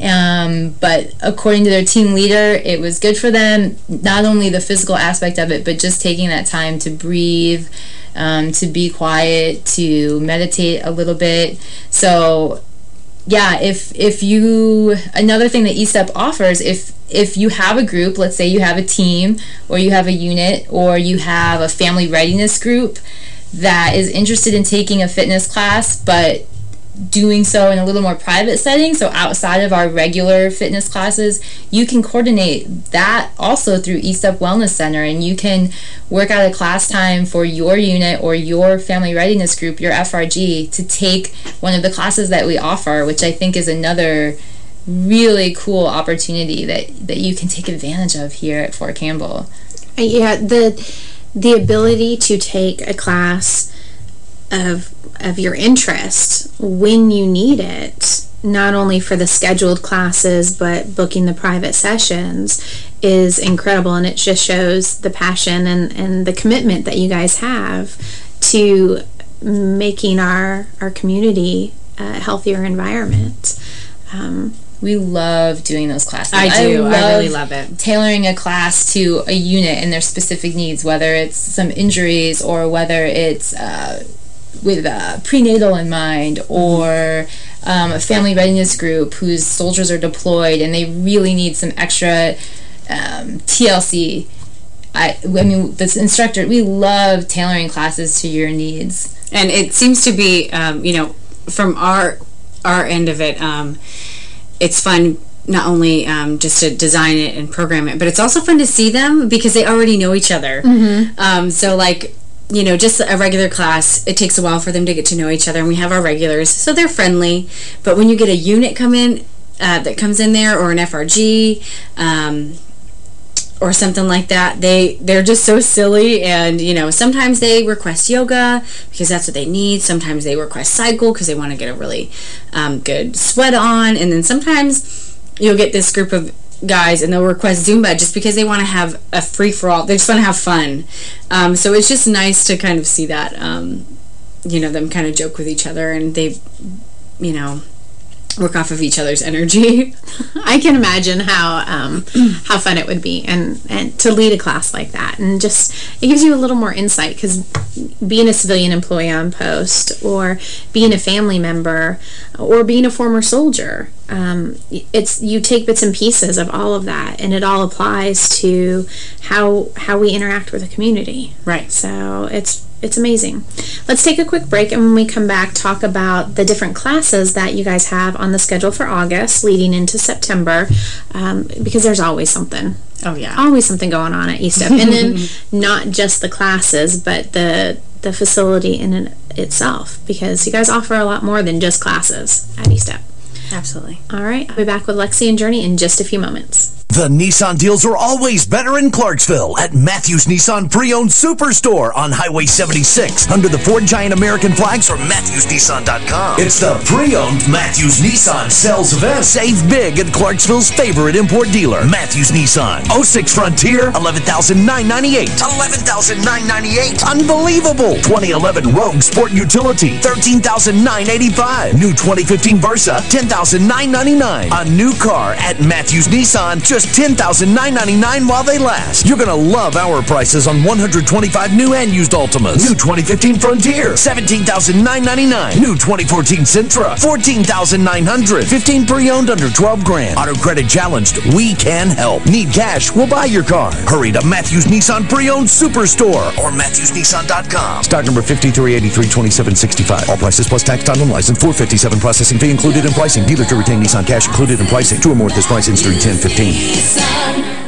Um, but according to their team leader, it was good for them, not only the physical aspect of it, but just taking that time to breathe, um, to be quiet, to meditate a little bit. So, yeah, if if you another thing that eStep offers, if if you have a group, let's say you have a team or you have a unit or you have a family readiness group that is interested in taking a fitness class, but doing so in a little more private setting, so outside of our regular fitness classes, you can coordinate that also through East eStep Wellness Center and you can work out a class time for your unit or your family readiness group, your FRG, to take one of the classes that we offer, which I think is another really cool opportunity that, that you can take advantage of here at Fort Campbell. Uh, Yeah, the the ability to take a class of of your interest when you need it, not only for the scheduled classes but booking the private sessions is incredible and it just shows the passion and, and the commitment that you guys have to making our our community a healthier environment. Um, we love doing those classes. I do. I really love it. Tailoring a class to a unit and their specific needs, whether it's some injuries or whether it's uh, with uh, prenatal in mind or um, a family readiness group whose soldiers are deployed and they really need some extra um, TLC. I, I mean, this instructor, we love tailoring classes to your needs. And it seems to be, um, you know, from our our end of it, um, it's fun not only um, just to design it and program it, but it's also fun to see them because they already know each other. Mhm. Um, so, like, you know, just a regular class, it takes a while for them to get to know each other, and we have our regulars, so they're friendly. But when you get a unit come in uh, that comes in there, or an FRG, um, or something like that they they're just so silly and you know sometimes they request yoga because that's what they need sometimes they request cycle because they want to get a really um, good sweat on and then sometimes you'll get this group of guys and they'll request zumba just because they want to have a free-for-all. They just want to have fun. Um, so it's just nice to kind of see that um, you know them kind of joke with each other and they you know work off of each other's energy. I can imagine how um, how fun it would be and, and to lead a class like that and just it gives you a little more insight because being a civilian employee on post or being a family member or being a former soldier um, it's you take bits and pieces of all of that and it all applies to how how we interact with the community right so it's it's amazing. Let's take a quick break and when we come back talk about the different classes that you guys have on the schedule for August leading into September um, because there's always something. Oh yeah. Always something going on at ESTEP. and then not just the classes but the the facility in it itself because you guys offer a lot more than just classes at ESTEP. Absolutely. All right. I'll be back with Lexi and Journey in just a few moments. The Nissan deals are always better in Clarksville at Matthews Nissan Pre-Owned Superstore on Highway 76 under the Ford Giant American flags or MatthewsNissan.com. It's the Pre-Owned Matthews Nissan sales event. Save big at Clarksville's favorite import dealer, Matthews Nissan. 06 Frontier, 11998 11998 Unbelievable! 2011 Rogue Sport Utility, 13985 New 2015 Versa, 10999 A new car at Matthews Nissan, just $10,999 while they last. You're going to love our prices on 125 new and used Altimas. New 2015 Frontier, $17,999. New 2014 Sentra, 14,900. 15 pre-owned under 12 grand. Auto credit challenged, we can help. Need cash, we'll buy your car. Hurry to Matthews Nissan Pre-Owned Superstore or MatthewsNissan.com. Stock number 53832765. All prices plus tax, title, and license. 457 processing fee included in pricing. Dealer to retain Nissan cash included in pricing. Two or more at this price ends during 1015.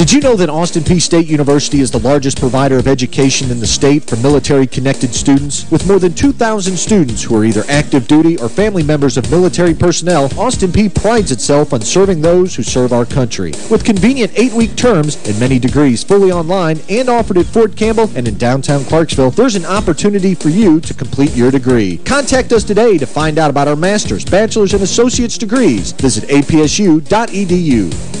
Did you know that Austin Peay State University is the largest provider of education in the state for military-connected students? With more than 2,000 students who are either active duty or family members of military personnel, Austin Peay prides itself on serving those who serve our country. With convenient eight-week terms and many degrees fully online and offered at Fort Campbell and in downtown Clarksville, there's an opportunity for you to complete your degree. Contact us today to find out about our master's, bachelor's, and associate's degrees. Visit apsu.edu.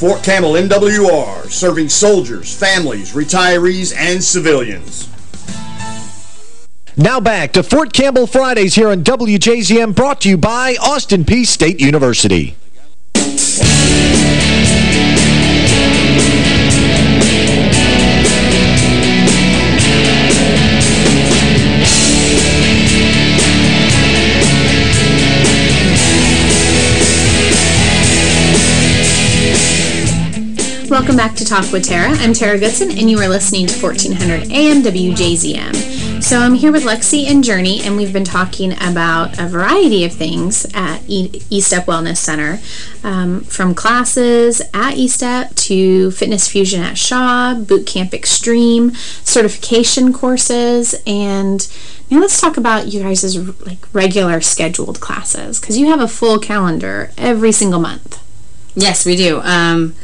Fort Campbell MWR, serving soldiers, families, retirees, and civilians. Now back to Fort Campbell Fridays here on WJZM, brought to you by Austin Peay State University. Welcome back to Talk with Tara. I'm Tara Goodson, and you are listening to 1400 AM WJZM. So I'm here with Lexi and Journey, and we've been talking about a variety of things at ESTEP Wellness Center, um, from classes at ESTEP to Fitness Fusion at Shaw, Boot Camp Extreme, certification courses, and now let's talk about you guys' like regular scheduled classes, because you have a full calendar every single month. Yes, we do. Um,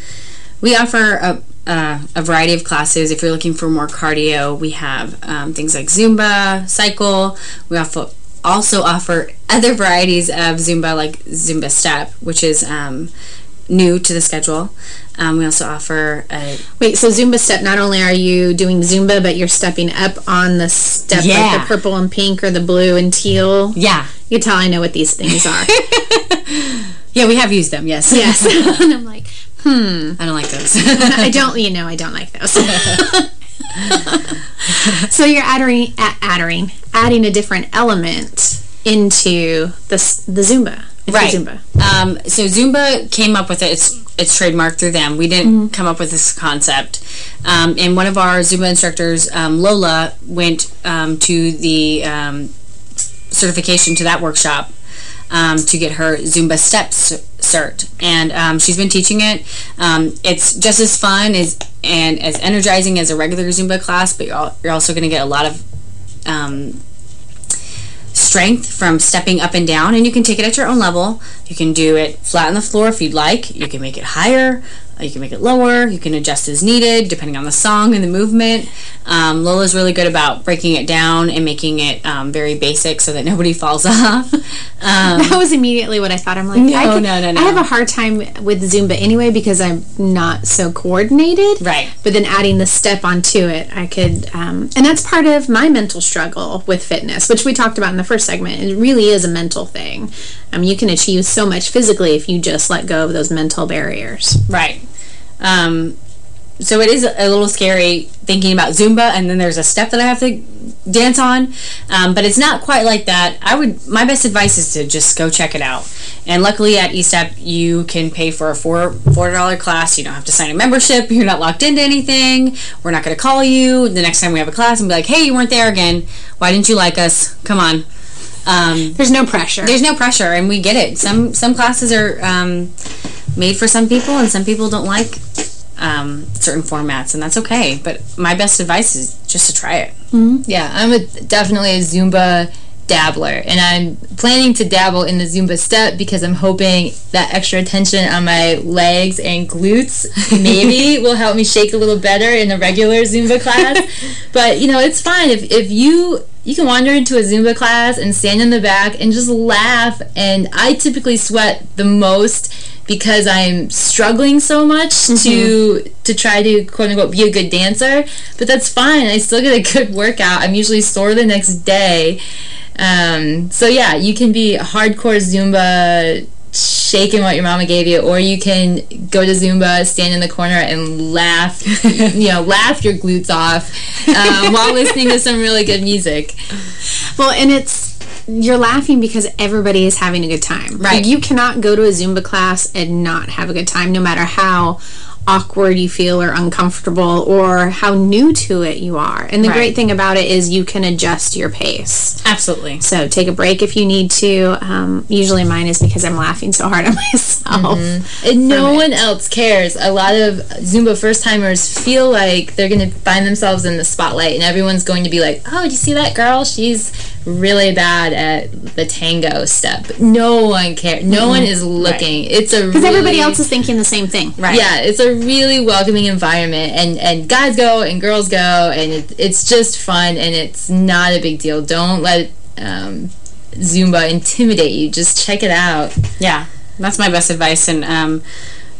we offer a, uh, a variety of classes. If you're looking for more cardio, we have um, things like Zumba, cycle. We also also offer other varieties of Zumba, like Zumba Step, which is um, new to the schedule. Um, we also offer a... Wait, so Zumba Step, not only are you doing Zumba, but you're stepping up on the step, Yeah. like the purple and pink or the blue and teal? Yeah. You can tell I know what these things are. Yeah, we have used them, yes. yes. and I'm like, hmm. I don't like those. I don't, you know, I don't like those. so you're adding, adding, adding a different element into the, the Zumba. Right. Zumba. Um, so Zumba came up with it. It's, it's trademarked through them. We didn't Mm-hmm. come up with this concept. Um, and one of our Zumba instructors, um, Lola, went um, to the um, certification to that workshop um, to get her Zumba Steps cert. And um, she's been teaching it. Um, it's just as fun as and as energizing as a regular Zumba class, but you're, al you're also going to get a lot of um, strength from stepping up and down and you can take it at your own level you can do it flat on the floor if you'd like you can make it higher You can make it lower. You can adjust as needed, depending on the song and the movement. Um, Lola's really good about breaking it down and making it um, very basic so that nobody falls off. Um, that was immediately what I thought. I'm like, No, I could- no, no, no. I have a hard time with Zumba anyway because I'm not so coordinated. Right. But then adding the step onto it, I could, um, and that's part of my mental struggle with fitness, which we talked about in the first segment. It really is a mental thing. Um, you can achieve so much physically if you just let go of those mental barriers. Right. Um, so it is a little scary thinking about Zumba, and then there's a step that I have to dance on, um, but it's not quite like that. I would, my best advice is to just go check it out. And luckily at ESTEP, you can pay for a four four dollar class. You don't have to sign a membership. You're not locked into anything. We're not going to call you the next time we have a class and be like, "Hey, you weren't there again. Why didn't you like us? Come on." Um, there's no pressure. There's no pressure, and we get it. Some some classes are um, made for some people, and some people don't like um, certain formats, and that's okay. But my best advice is just to try it. Yeah, I'm a, definitely a Zumba dabbler, and I'm planning to dabble in the Zumba step because I'm hoping that extra attention on my legs and glutes maybe will help me shake a little better in a regular Zumba class. but, you know, it's fine. If, if you you can wander into a Zumba class and stand in the back and just laugh, and I typically sweat the most because I'm struggling so much to to try to quote unquote be a good dancer. But that's fine. I still get a good workout. I'm usually sore the next day. Um, so yeah, you can be hardcore Zumba shaking what your mama gave you, or you can go to Zumba, stand in the corner, and laugh, you know, laugh your glutes off um, while listening to some really good music. Well, and it's you're laughing because everybody is having a good time. Right. You cannot go to a Zumba class and not have a good time, no matter how awkward you feel or uncomfortable or how new to it you are. And the Right. great thing about it is you can adjust your pace. Absolutely. So take a break if you need to. Um, usually mine is because I'm laughing so hard at myself. And no one else cares. A lot of Zumba first timers feel like they're going to find themselves in the spotlight, and everyone's going to be like, "Oh, do you see that girl? She's really bad at the tango step." No one cares. No one is looking. It's a Because everybody else is thinking the same thing. Right. Yeah, it's a really welcoming environment, and and guys go and girls go, and it, it's just fun, and it's not a big deal. Don't let um, Zumba intimidate you. Just check it out. Yeah, that's my best advice. And um,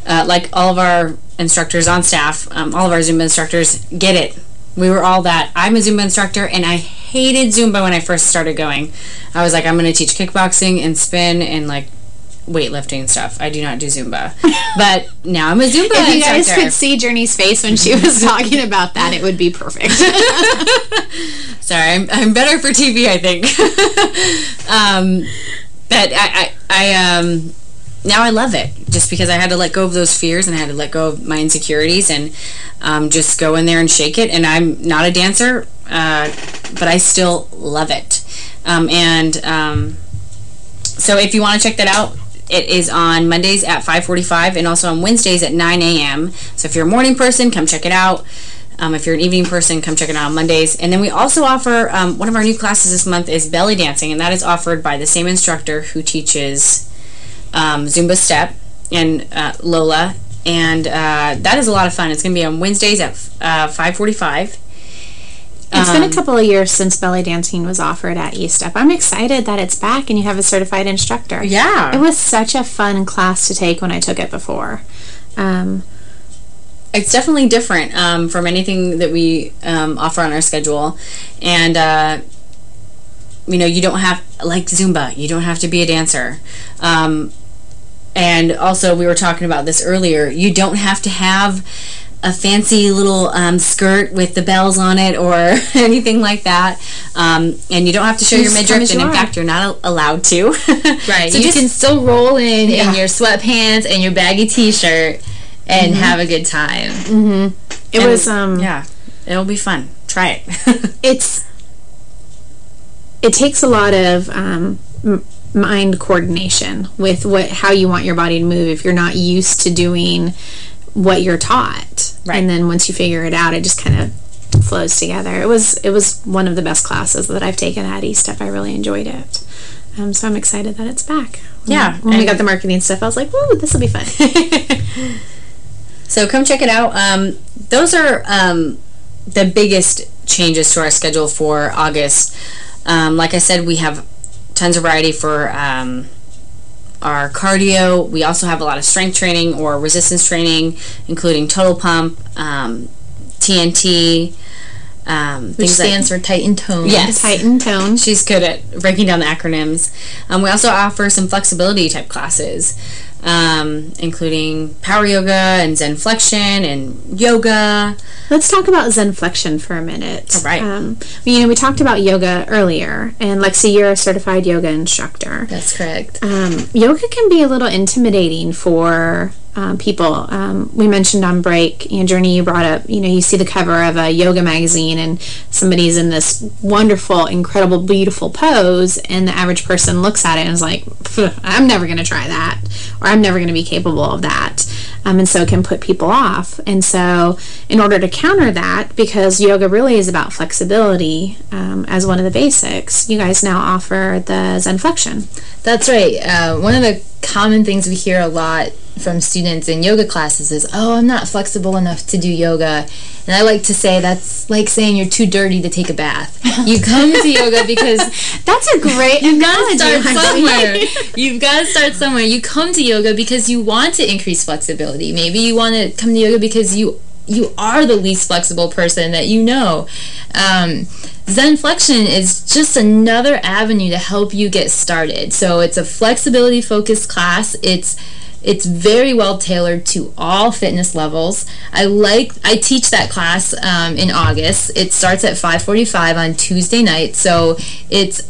uh, like all of our instructors on staff, um, all of our Zumba instructors get it. We were all that. I'm a Zumba instructor, and I hated Zumba when I first started going. I was like, I'm going to teach kickboxing and spin and like weightlifting stuff. I do not do Zumba. but now I'm a Zumba If you guys instructor. could see Journey's face when she was talking about that, it would be perfect. Sorry, I'm, I'm better for TV, I think. um, but I, I, I, um, now I love it just because I had to let go of those fears and I had to let go of my insecurities and um, just go in there and shake it. And I'm not a dancer, uh, but I still love it. Um, and um, so if you want to check that out, it is on Mondays at 5.45 and also on Wednesdays at 9 a.m. So if you're a morning person, come check it out. Um, if you're an evening person, come check it out on Mondays. And then we also offer, um, one of our new classes this month is belly dancing, and that is offered by the same instructor who teaches um, Zumba Step and uh, Lola. And uh, that is a lot of fun. It's going to be on Wednesdays at uh, 5.45. It's been a Um, couple of years since belly dancing was offered at ESTEP. I'm excited that it's back and you have a certified instructor. Yeah. It was such a fun class to take when I took it before. Um, it's definitely different um, from anything that we um, offer on our schedule. And, uh, you know, you don't have, like Zumba, you don't have to be a dancer. Um, and also, we were talking about this earlier, you don't have to have a fancy little um, skirt with the bells on it or anything like that. Um, and you don't have to show your Just come midriff, and you in are. fact, you're not a- allowed to. Right. So you just- can still roll in Yeah. in your sweatpants and your baggy t-shirt and Mhm. have a good time. Mm-hmm. It And- was, um... Yeah, it'll be fun. Try it. it's it takes a lot of um, m- mind coordination with what how you want your body to move if you're not used to doing what you're taught and then once you figure it out it just kind of flows together. It was it was one of the best classes that I've taken at ESTEP I really enjoyed it. Um, so I'm excited that it's back. Yeah, when we got the marketing stuff I was like woo this will be fun. So come check it out. Um, those are um, the biggest changes to our schedule for August. Um, like I said, we have tons of variety for um, our cardio. We also have a lot of strength training or resistance training, including total pump, um, TNT, um, Which stands for Titan Tone. Yes. Titan Tone. She's good at breaking down the acronyms. Um, we also offer some flexibility type classes, um, including power yoga and Zen flexion and yoga. Let's talk about Zen flexion for a minute. All right. Um, you know, we talked about yoga earlier, and Lexi, you're a certified yoga instructor. That's correct. Um, yoga can be a little intimidating for uh, people. Um, we mentioned on break, you Journey, you brought up, you know, you see the cover of a yoga magazine and somebody's in this wonderful, incredible, beautiful pose, and the average person looks at it and is like, I'm never going to try that, or I'm never going to be capable of that. Um, and so it can put people off. And so, in order to counter that, because yoga really is about flexibility um, as one of the basics, you guys now offer the Zen Flexion. That's right. Uh, one of the common things we hear a lot from students in yoga classes is, oh, I'm not flexible enough to do yoga. And I like to say that's like saying you're too dirty to take a bath. You come to yoga because that's a great You've got to start somewhere. You've got to start somewhere. You come to yoga because you want to increase flexibility. Maybe you want to come to yoga because you you are the least flexible person that you know. Um, Zen Flexion is just another avenue to help you get started. So it's a flexibility focused class. It's it's very well tailored to all fitness levels. I like I teach that class um, in August. It starts at 5:45 on Tuesday night. So it's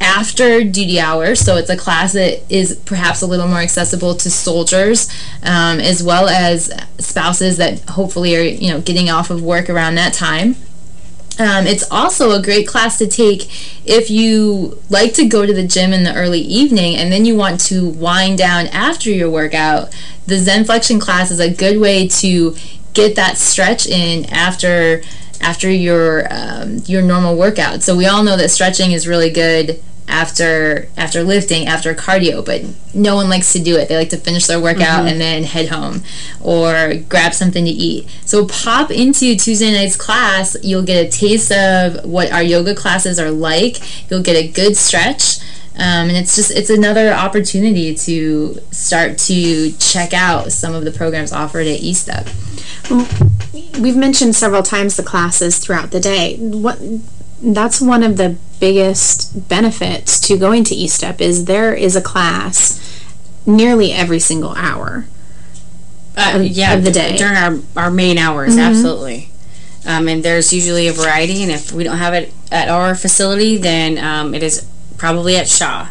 after duty hours, so it's a class that is perhaps a little more accessible to soldiers, um, as well as spouses that hopefully are you know getting off of work around that time. Um, it's also a great class to take if you like to go to the gym in the early evening and then you want to wind down after your workout. The Zen Flexion class is a good way to get that stretch in after after your um, your normal workout. So we all know that stretching is really good after after lifting, after cardio, but no one likes to do it. They like to finish their workout Mhm. and then head home or grab something to eat. So pop into Tuesday night's class. You'll get a taste of what our yoga classes are like. You'll get a good stretch. Um, and it's just it's another opportunity to start to check out some of the programs offered at eStep. We've mentioned several times the classes throughout the day. What that's one of the biggest benefits to going to eStep is there is a class nearly every single hour Uh, of, yeah, of the day. during our, our main hours, Mhm. absolutely. Um, and there's usually a variety, and if we don't have it at our facility, then um, it is probably at Shaw.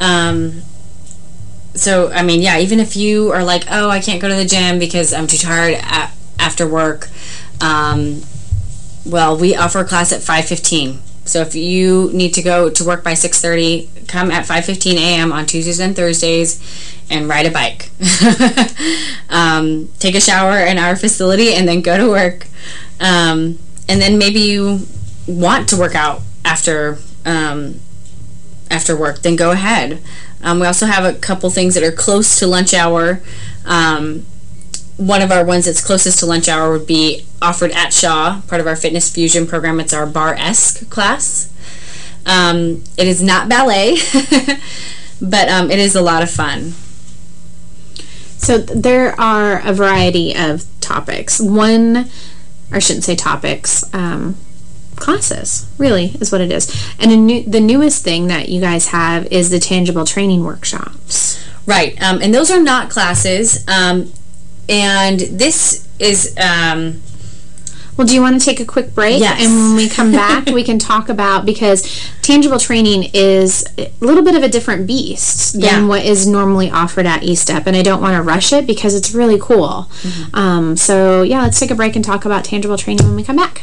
Um, so, I mean, yeah, even if you are like, oh, I can't go to the gym because I'm too tired a- after work, um, well, we offer class at 5.15. So if you need to go to work by 6.30, come at 5.15 a.m. on Tuesdays and Thursdays and ride a bike. um, take a shower in our facility and then go to work. Um, and then maybe you want to work out after um, after work, then go ahead. Um, we also have a couple things that are close to lunch hour. One of our ones that's closest to lunch hour would be offered at Shaw, part of our Fitness Fusion program. It's our Bar-esque class. Um, it is not ballet, but um, it is a lot of fun. So there are a variety of topics. One, I shouldn't say topics, um, classes, really, is what it is. And a new, the newest thing that you guys have is the tangible training workshops. Right, um, and those are not classes. Um, and this is... Um, well, do you want to take a quick break? Yes. And when we come back, we can talk about, because tangible training is a little bit of a different beast than Yeah. what is normally offered at eStep. And I don't want to rush it because it's really cool. Mm-hmm. Um, so, yeah, let's take a break and talk about tangible training when we come back.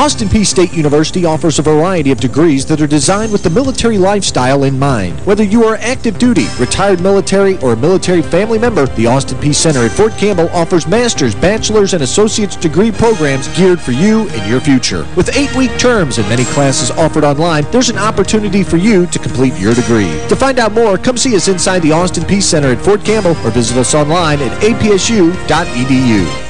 Austin Peay State University offers a variety of degrees that are designed with the military lifestyle in mind. Whether you are active duty, retired military, or a military family member, the Austin Peay Center at Fort Campbell offers master's, bachelor's, and associate's degree programs geared for you and your future. With eight-week terms and many classes offered online, there's an opportunity for you to complete your degree. To find out more, come see us inside the Austin Peay Center at Fort Campbell or visit us online at apsu.edu.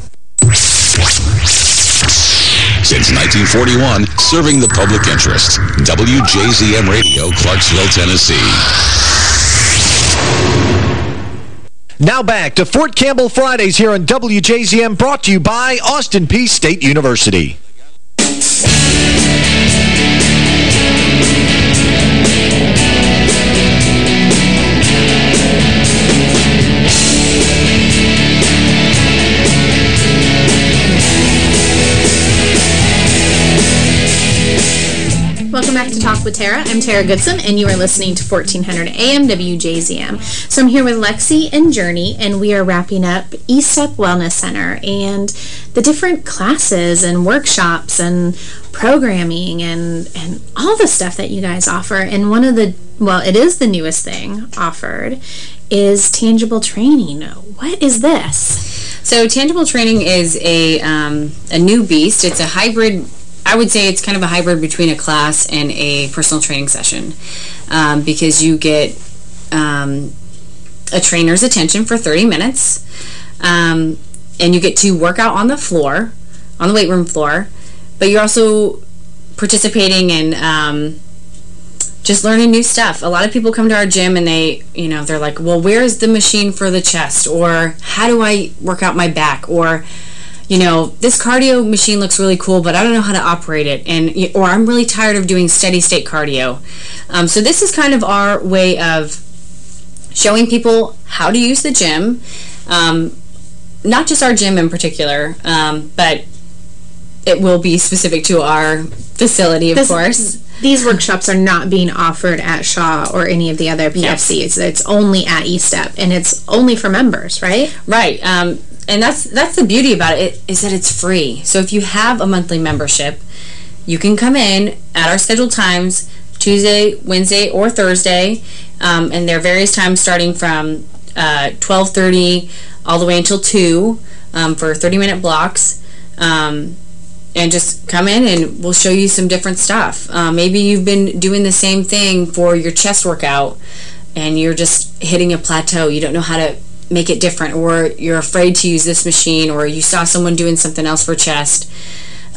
Since 1941, serving the public interest. WJZM Radio, Clarksville, Tennessee. Now back to Fort Campbell Fridays here on WJZM, brought to you by Austin Peay State University. Welcome back to Talk with Tara. I'm Tara Goodson, and you are listening to 1400 AM WJZM. So I'm here with Lexi and Journey, and we are wrapping up ESTEP Wellness Center and the different classes and workshops and programming and, and all the stuff that you guys offer. And one of the, well, it is the newest thing offered, is tangible training. What is this? So tangible training is a, um, a new beast. It's a hybrid I would say it's kind of a hybrid between a class and a personal training session um, because you get um, a trainer's attention for 30 minutes um, and you get to work out on the floor, on the weight room floor, but you're also participating in um, just learning new stuff. A lot of people come to our gym and they, you know, they're like, well, where's the machine for the chest? Or how do I work out my back? Or you know, this cardio machine looks really cool, but I don't know how to operate it, and or I'm really tired of doing steady state cardio. Um, so this is kind of our way of showing people how to use the gym, um, not just our gym in particular, um, but it will be specific to our facility, of This- course. These workshops are not being offered at Shaw or any of the other PFCs. It's only at ESTEP, and it's only for members, right? Right. Um, and that's that's the beauty about it is that it's free. So if you have a monthly membership, you can come in at our scheduled times, Tuesday, Wednesday, or Thursday, um, and there are various times starting from uh, 12.30 all the way until 2 um, for 30-minute blocks. Um, and just come in and we'll show you some different stuff. Uh, maybe you've been doing the same thing for your chest workout and you're just hitting a plateau. You don't know how to make it different or you're afraid to use this machine or you saw someone doing something else for chest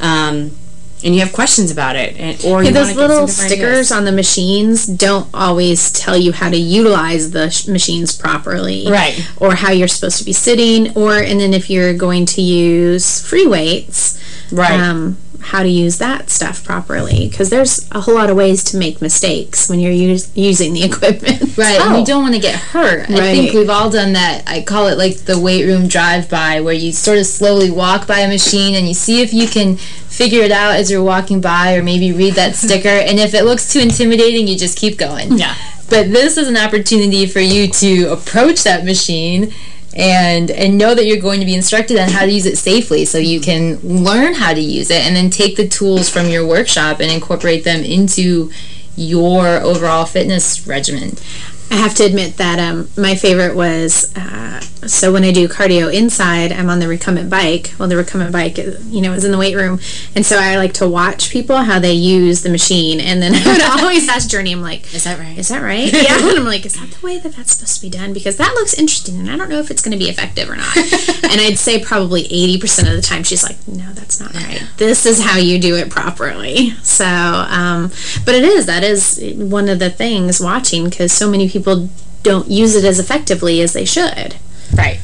um, and you have questions about it and, or Yeah, you those little stickers ideas. on the machines don't always tell you how to utilize the sh- machines properly. Right. Or how you're supposed to be sitting, or, and then if you're going to use free weights, Right. um, how to use that stuff properly because there's a whole lot of ways to make mistakes when you're use, using the equipment. Right, and you don't want to get hurt. I think we've all done that. I call it like the weight room drive-by, where you sort of slowly walk by a machine and you see if you can figure it out as you're walking by or maybe read that sticker. And if it looks too intimidating, you just keep going. Yeah. But this is an opportunity for you to approach that machine and and know that you're going to be instructed on how to use it safely so you can learn how to use it and then take the tools from your workshop and incorporate them into your overall fitness regimen. I have to admit that um, my favorite was, uh, so when I do cardio inside, I'm on the recumbent bike. Well, the recumbent bike, uh, you know, is in the weight room. And so I like to watch people, how they use the machine. And then I would always ask Journey, I'm like, is that right? Is that right? Yeah. And I'm like, is that the way that that's supposed to be done? Because that looks interesting, and I don't know if it's going to be effective or not. and I'd say probably 80% of the time she's like, no, that's not right. This is how you do it properly. So, um, but it is, that is one of the things watching, because so many people don't use it as effectively as they should. Right.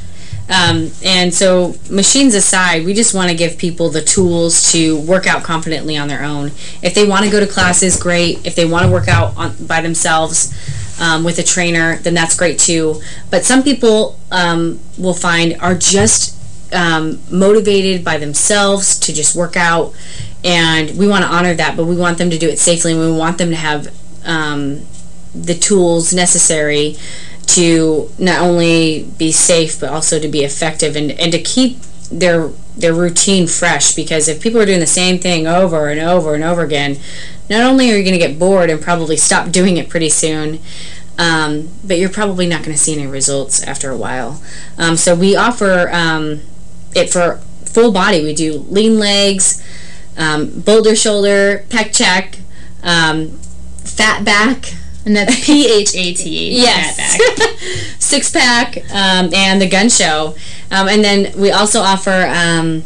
Um, and so, machines aside, we just want to give people the tools to work out confidently on their own. If they want to go to classes, great. If they want to work out on, by themselves um, with a trainer, then that's great too. But some people um, will find are just um, motivated by themselves to just work out, and we want to honor that, but we want them to do it safely, and we want them to have um, the tools necessary to not only be safe but also to be effective and, and to keep their their routine fresh. Because if people are doing the same thing over and over and over again not only are you going to get bored and probably stop doing it pretty soon um, but you're probably not going to see any results after a while. Um, so we offer um, it for full body. We do lean legs um, boulder shoulder pec check um, fat back and that's P-H-A-T. Yes. Six pack um, and the gun show. Um, and then we also offer um,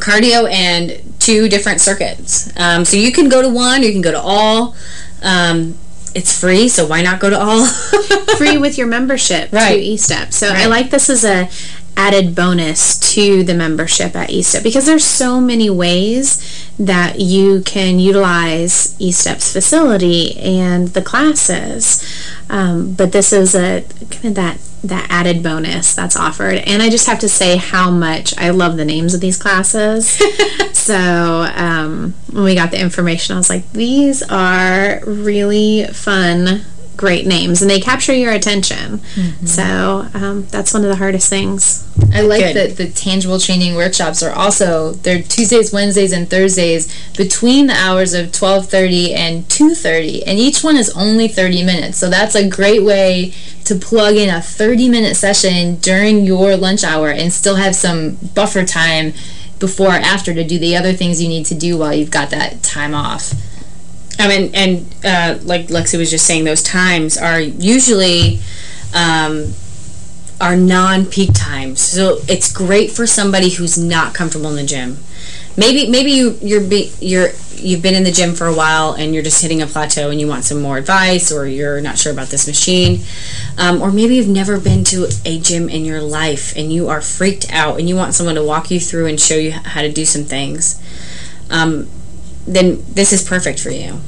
cardio and two different circuits. Um, so you can go to one, or you can go to all. Um, it's free, so why not go to all? free with your membership Right. to eStep. So I like this as a added bonus to the membership at eStep because there's so many ways that you can utilize eStep's facility and the classes. Um, but this is a kind of that that added bonus that's offered. And I just have to say how much I love the names of these classes. so um, when we got the information, I was like, these are really fun, great names, and they capture your attention. So um, that's one of the hardest things. I like Good. that the tangible training workshops are also they're Tuesdays, Wednesdays, and Thursdays between the hours of 12:30 and 2:30, and each one is only 30 minutes. So that's a great way to plug in a 30-minute session during your lunch hour and still have some buffer time before or after to do the other things you need to do while you've got that time off. I mean, and uh, like Lexi was just saying, those times are usually um, are non-peak times. So it's great for somebody who's not comfortable in the gym. Maybe maybe you you're be, you're you've been in the gym for a while and you're just hitting a plateau and you want some more advice or you're not sure about this machine. Um, or maybe you've never been to a gym in your life and you are freaked out and you want someone to walk you through and show you how to do some things. Um, then this is perfect for you.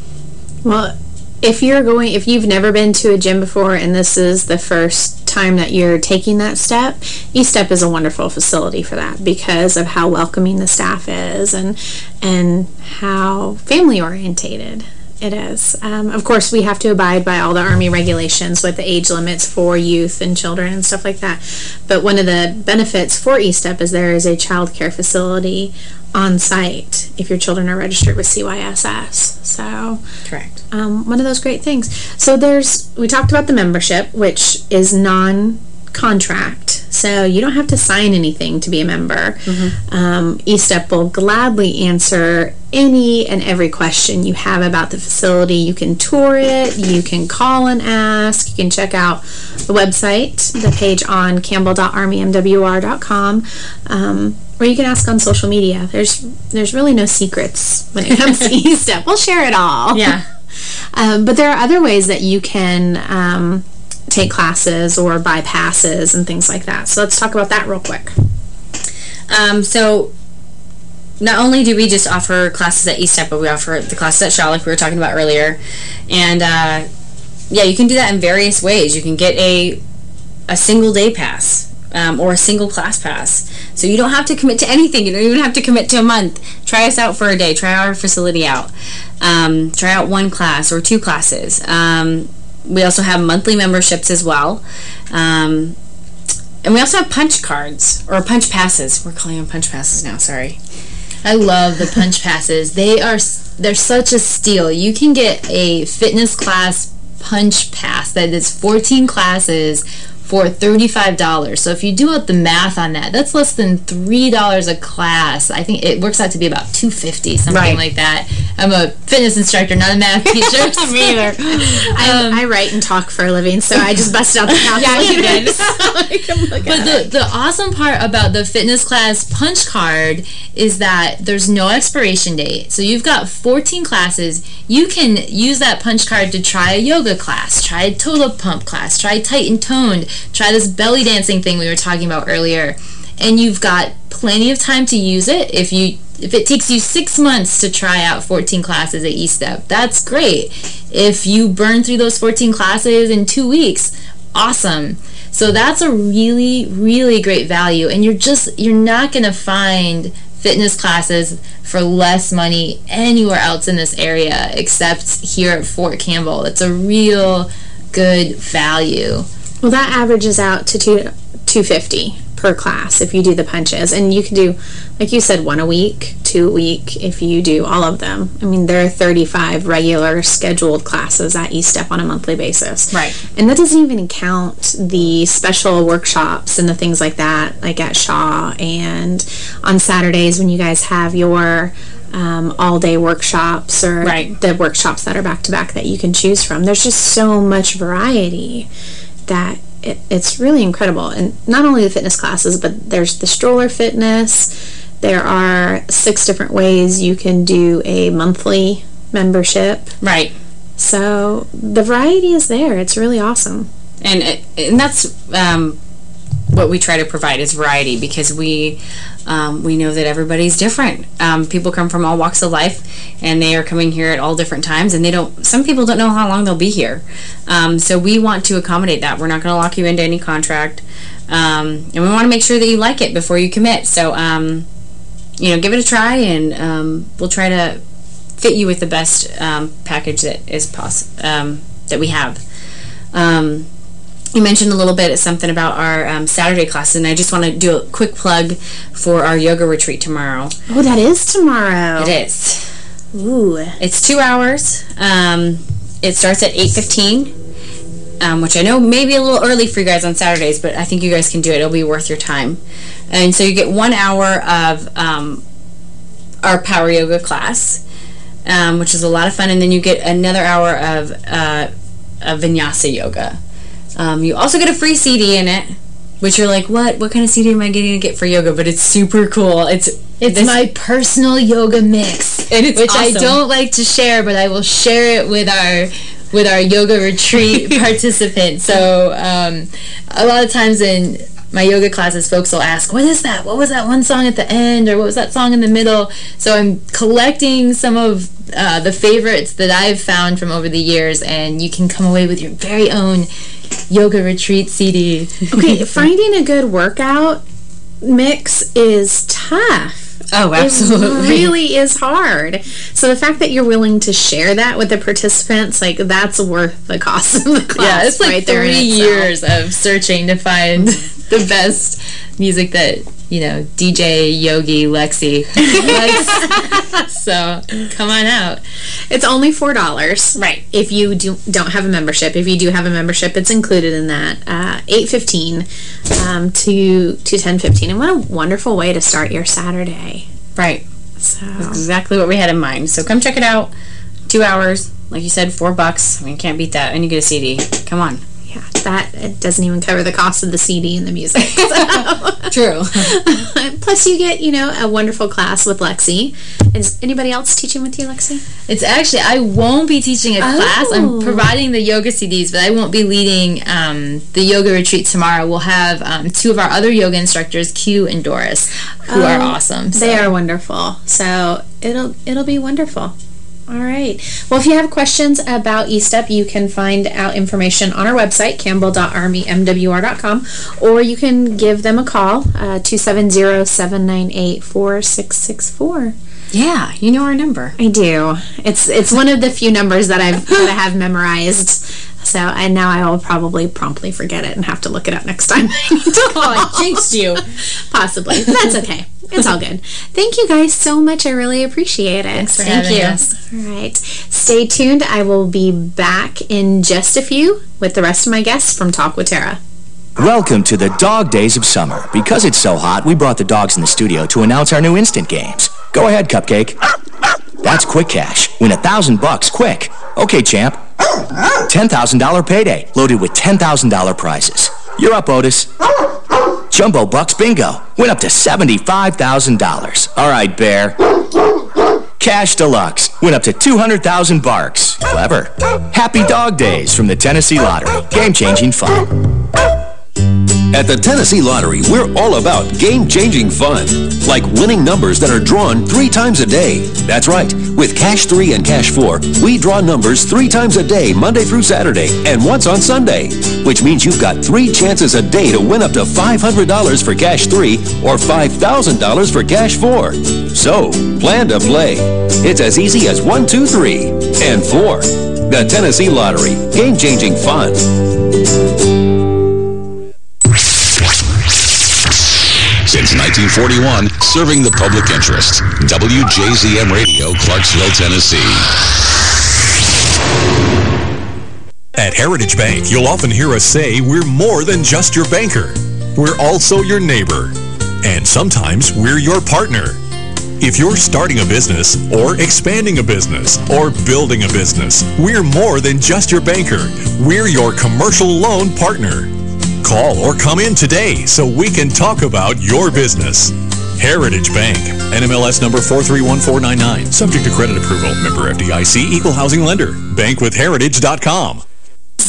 Well, if you're going, if you've never been to a gym before and this is the first time that you're taking that step, eStep is a wonderful facility for that because of how welcoming the staff is and and how family orientated it is. Um, of course, we have to abide by all the Army regulations with the age limits for youth and children and stuff like that. But one of the benefits for eStep is there is a child care facility on site if your children are registered with CYSS. So, correct. Um, one of those great things. So there's we talked about the membership, which is non-contract. So you don't have to sign anything to be a member. Um, eStep will gladly answer any and every question you have about the facility. You can tour it, you can call and ask, you can check out the website, the page on campbell.armymwr.com, um, or you can ask on social media. There's there's really no secrets when it comes to eStep. We'll share it all. Yeah. Um, but there are other ways that you can um, take classes or buy passes and things like that. So let's talk about that real quick. Um, so not only do we just offer classes at ESTEP, but we offer the classes at Shaw, like we were talking about earlier. And, uh, yeah, you can do that in various ways. You can get a, a single day pass. Um, or a single class pass. So you don't have to commit to anything. You don't even have to commit to a month. Try us out for a day. Try our facility out. Um, try out one class or two classes. Um, we also have monthly memberships as well. Um, and we also have punch cards, or punch passes. We're calling them punch passes now, sorry. I love the punch passes. They are they're such a steal. You can get a fitness class punch pass that is 14 classes for $35. So if you do out the math on that, that's less than $3 a class. I think it works out to be about 250, something Right. like that. I'm a fitness instructor, not a math teacher. Me either. I, um, I write and talk for a living, so I just bust out the Yeah, you did. But the, the awesome part about the fitness class punch card is that there's no expiration date. So you've got 14 classes. You can use that punch card to try a yoga class, try a total pump class, try tight and toned, try this belly dancing thing we were talking about earlier. And you've got plenty of time to use it. If you if it takes you six months to try out 14 classes at eStep, that's great. If you burn through those 14 classes in two weeks, awesome. So that's a really, really great value. And you're just, you're not going to find fitness classes for less money anywhere else in this area except here at Fort Campbell. It's a real good value. Well, that averages out to two, 250 per class if you do the punches. And you can do, like you said, one a week, two a week if you do all of them. I mean, there are 35 regular scheduled classes at eStep on a monthly basis. Right. And that doesn't even count the special workshops and the things like that, like at Shaw and on Saturdays when you guys have your um, all-day workshops or Right. the workshops that are back-to-back that you can choose from. There's just so much variety that it, it's really incredible. And not only the fitness classes, but there's the stroller fitness. There are six different ways you can do a monthly membership. Right. So the variety is there. It's really awesome. And, and that's um, what we try to provide is variety because we um, we know that everybody's different. Um, people come from all walks of life and they are coming here at all different times and they don't, some people don't know how long they'll be here. Um, so we want to accommodate that. We're not going to lock you into any contract. Um, and we want to make sure that you like it before you commit. So, um, you know, give it a try and um, we'll try to fit you with the best package that is poss um, that we have. You mentioned a little bit something about our um, Saturday classes, and I just want to do a quick plug for our yoga retreat tomorrow. Oh, that is tomorrow. It is. Ooh. It's two hours. Um, it starts at 8.15, um, which I know may be a little early for you guys on Saturdays, but I think you guys can do it. It'll be worth your time. And so you get one hour of um, our power yoga class, um, which is a lot of fun, and then you get another hour of, uh, of vinyasa yoga. Um, you also get a free CD in it, which you're like, what? What kind of CD am I getting to get for yoga? But it's super cool. It's It's this- my personal yoga mix, And it's which I don't like to share, but I will share it with our with our yoga retreat participants. So um, a lot of times in my yoga classes, folks will ask, what is that? What was that one song at the end? Or what was that song in the middle? So I'm collecting some of uh, the favorites that I've found from over the years, and you can come away with your very own yoga retreat CD. Okay, finding a good workout mix is tough. Oh, absolutely. It really is hard. So the fact that you're willing to share that with the participants, like, that's worth the cost of the class. Yeah, it's like right three years of searching to find the best music that, you know, DJ Yogi Lexi likes. so come on out. It's only $4. Right. If you do, don't have a membership. If you do have a membership, it's included in that. Uh, 8.15 um, to, to 10.15. And what a wonderful way to start your Saturday. Right. So. That's exactly what we had in mind. So come check it out. Two hours. Like you said, four bucks. I mean, can't beat that. And you get a CD. Come on. Yeah, that it doesn't even cover the cost of the CD and the music. So. True. Plus, you get, you know, a wonderful class with Lexi. Is anybody else teaching with you, Lexi? It's actually, I won't be teaching a Oh. class. I'm providing the yoga CDs, but I won't be leading um, the yoga retreat tomorrow. We'll have um, two of our other yoga instructors, Q and Doris, who are Um, awesome. They are wonderful. So it'll it'll be wonderful. All right. Well, if you have questions about eStep, you can find out information on our website, campbell.armymwr.com, or you can give them a call, uh, 270-798-4664. Yeah, you know our number. I do. It's it's one of the few numbers that I've that I have memorized. So and now I will probably promptly forget it and have to look it up next time. oh, I jinxed you. Possibly. That's okay. It's all good. Thank you guys so much. I really appreciate it. Thanks for Thank having you. us. All right. Stay tuned. I will be back in just a few with the rest of my guests from Talk with Tara. Welcome to the dog days of summer. Because it's so hot, we brought the dogs in the studio to announce our new instant games. Go ahead, Cupcake. That's quick cash. Win a thousand bucks quick. Okay, champ. $10,000 payday, loaded with $10,000 prizes. You're up, Otis. Jumbo Bucks Bingo. Went up to $75,000. All right, Bear. Cash Deluxe. Went up to 200,000 barks. Clever. Happy Dog Days from the Tennessee Lottery. Game-changing fun. At the Tennessee Lottery, we're all about game-changing fun. Like winning numbers that are drawn three times a day. That's right. With Cash 3 and Cash 4, we draw numbers three times a day, Monday through Saturday, and once on Sunday. Which means you've got three chances a day to win up to $500 for Cash 3 or $5,000 for Cash 4. So, plan to play. It's as easy as one, two, three, and 4. The Tennessee Lottery. Game-changing fun. 1941, serving the public interest. WJZM Radio, Clarksville, Tennessee. At Heritage Bank, you'll often hear us say we're more than just your banker. We're also your neighbor. And sometimes we're your partner. If you're starting a business, or expanding a business, or building a business, we're more than just your banker. We're your commercial loan partner. Call or come in today so we can talk about your business. Heritage Bank, NMLS number 431499, subject to credit approval, member FDIC, equal housing lender, bankwithheritage.com.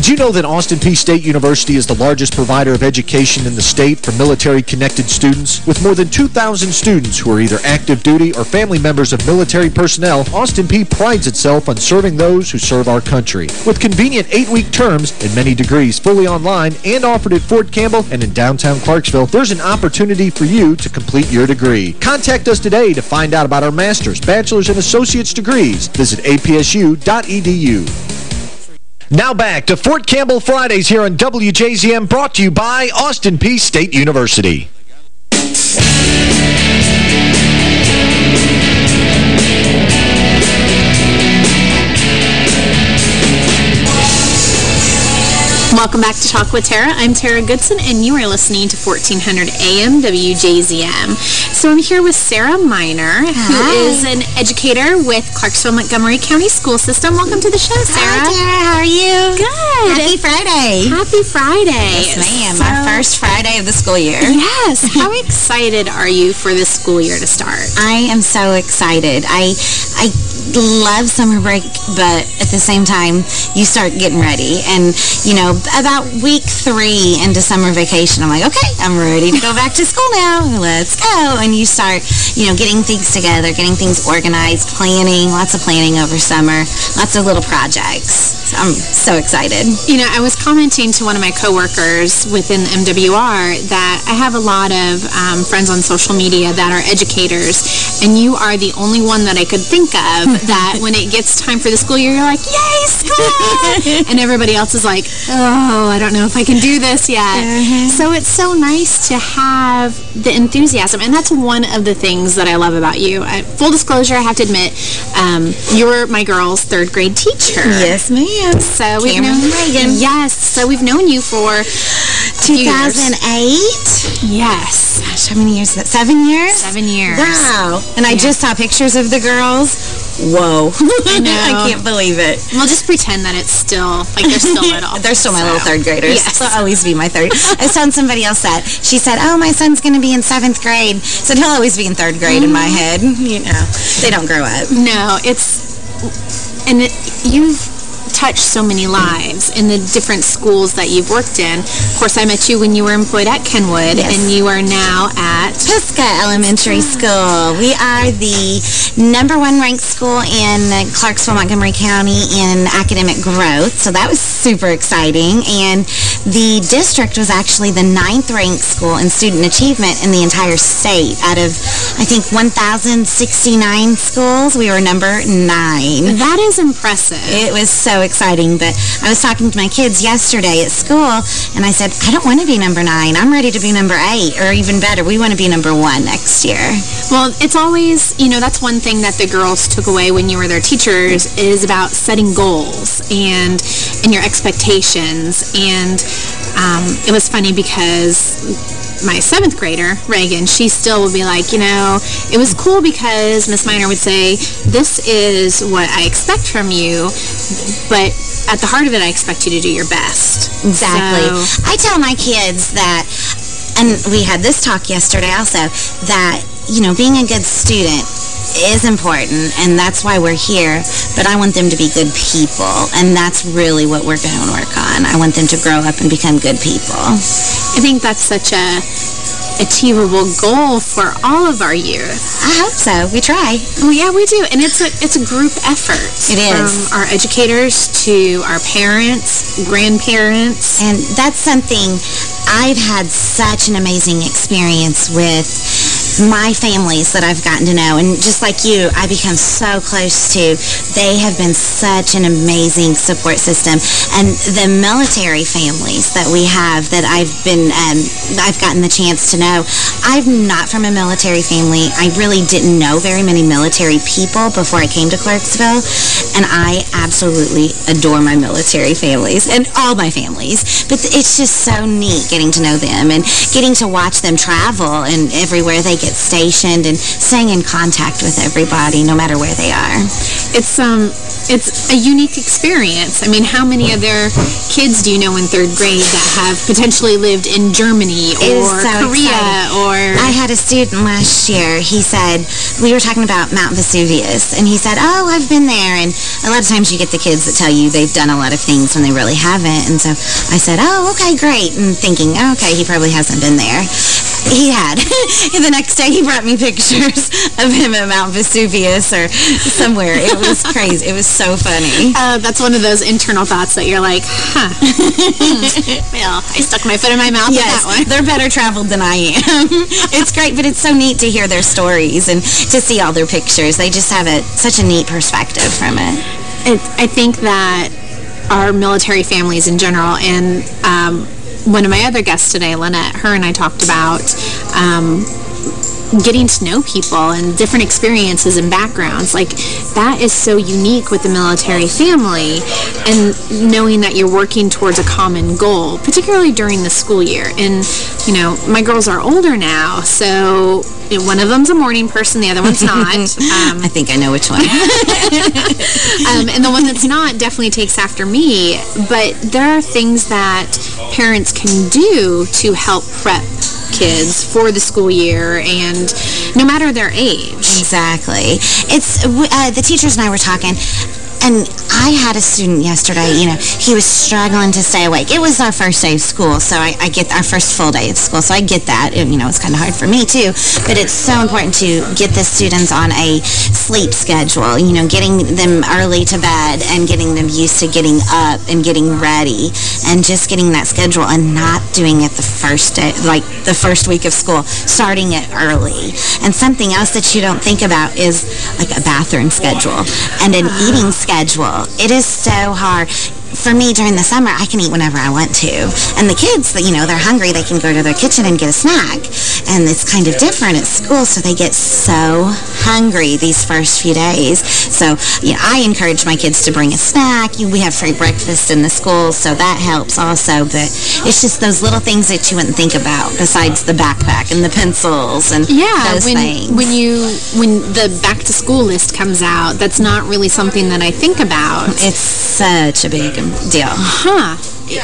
Did you know that Austin Peay State University is the largest provider of education in the state for military-connected students? With more than 2,000 students who are either active duty or family members of military personnel, Austin Peay prides itself on serving those who serve our country. With convenient eight-week terms and many degrees fully online and offered at Fort Campbell and in downtown Clarksville, there's an opportunity for you to complete your degree. Contact us today to find out about our master's, bachelor's, and associate's degrees. Visit apsu.edu. Now back to Fort Campbell Fridays here on WJZM, brought to you by Austin Peay State University. Welcome back to Talk with Tara. I'm Tara Goodson, and you are listening to 1400 AM WJZM. So I'm here with Sarah Miner, who Hi. is an educator with Clarksville Montgomery County School System. Welcome to the show, Sarah. Hi, Tara. How are you? Good. Happy Friday. Happy Friday. Yes, ma'am. So- Our first Friday of the school year. Yes. How excited are you for this school year to start? I am so excited. I I love summer break, but at the same time, you start getting ready. And, you know, about week three into summer vacation, I'm like, okay, I'm ready to go back to school now. Let's go. And you start, you know, getting things together, getting things organized, planning, lots of planning over summer, lots of little projects. I'm so excited. You know, I was commenting to one of my coworkers within MWR that I have a lot of um, friends on social media that are educators, and you are the only one that I could think of that when it gets time for the school year, you're like, yay, school! and everybody else is like, oh, I don't know if I can do this yet. So it's so nice to have the enthusiasm, and that's one of the things that I love about you. Uh, full disclosure, I have to admit, um, you were my girl's third grade teacher. Yes, ma'am. So we've known Reagan. Yes, so we've known you for a few years. 2008? Yes. Gosh, how many years is that? Seven years? Seven years. Wow. And I just saw pictures of the girls. Whoa. I. I can't believe it. We'll just pretend that it's still, like they're still little. They're still my So, little third graders. Yes. They'll always be my third. I was telling somebody else that. She said, oh, my son's going to be in seventh grade. So he'll always be in third grade in my mm-hmm. head. You know, they don't grow up. No, it's, and it, you've touched so many lives in the different schools that you've worked in. Of course, I met you when you were employed at Kenwood, Yes. and you are now at Pisgah Elementary School. We are the number one ranked school in Clarksville, Montgomery County in academic growth. So that was super exciting. And the district was actually the ninth ranked school in student achievement in the entire state. Out of, I think, 1,069 schools, we were number nine. That is impressive. It was so exciting. But I was talking to my kids yesterday at school, and I said, I don't want to be number nine. I'm ready to be number eight, or even better, we want to be number one next year. Well, it's always, you know, that's one thing that the girls took away when you were their teachers is about setting goals and and your expectations. And um, it was funny because my seventh grader, Reagan, she still would be like, you know, it was cool because Miss Miner would say, this is what I expect from you, but at the heart of it, I expect you to do your best. Exactly. So- I tell my kids that, and we had this talk yesterday also, that, you know, being a good student is important, and that's why we're here, but I want them to be good people, and that's really what we're going to work on. I want them to grow up and become good people. I think that's such a achievable goal for all of our youth. I hope so. We try. Oh yeah, we do, and it's a it's a group effort. It is. from our educators to our parents, grandparents, And that's something I've had such an amazing experience with my families that I've gotten to know. And just like you, I become so close to. They have been such an amazing support system. And the military families that we have that I've been, um, I've gotten the chance to know. I'm not from a military family. I really didn't know very many military people before I came to Clarksville. And I absolutely adore my military families and all my families. But it's just so neat getting to know them and getting to watch them travel and everywhere they get stationed and staying in contact with everybody no matter where they are. it's um it's a unique experience. I mean, how many other kids do you know in third grade that have potentially lived in Germany or so Korea exciting. or I had a student last year, he said, we were talking about Mount Vesuvius, and he said, oh, I've been there, and a lot of times you get the kids that tell you they've done a lot of things when they really haven't, and so I said, oh, okay, great, and thinking, okay, he probably hasn't been there. He had. the next day he brought me pictures of him at Mount Vesuvius or somewhere. It was crazy. It was so funny. uh, that's one of those internal thoughts that you're like, huh. Well, I stuck my foot in my mouth Yes, with that one. they're better traveled than I am. it's great, but it's so neat to hear their stories and to see all their pictures. They just have a, such a neat perspective from it. it, I think that our military families in general, and um, one of my other guests today, Lynette, her and I talked about um, getting to know people and different experiences and backgrounds. Like, that is so unique with the military family and knowing that you're working towards a common goal, particularly during the school year. And, you know, my girls are older now, so one of them's a morning person, the other one's not. Um, I think I know which one. um, and the one that's not definitely takes after me. But there are things that parents can do to help prep kids for the school year and no matter their age. Exactly. It's uh, the teachers and I were talking. And I had a student yesterday, you know, he was struggling to stay awake. It was our first day of school, so I, I get our first full day of school, so I get that. You know, it's kind of hard for me too, but it's so important to get the students on a sleep schedule, you know, getting them early to bed and getting them used to getting up and getting ready and just getting that schedule and not doing it the first day, like the first week of school, starting it early. And something else that you don't think about is like a bathroom schedule and an eating schedule. It is so hard. For me, during the summer, I can eat whenever I want to. And the kids, you know, they're hungry, they can go to their kitchen and get a snack. And it's kind of different at school, so they get so hungry these first few days. So, you know, I encourage my kids to bring a snack. We have free breakfast in the school, so that helps also. But it's just those little things that you wouldn't think about besides the backpack and the pencils and Yeah, those when things. when you when the back to school list comes out, that's not really something that I think about. It's such a big deal. Huh.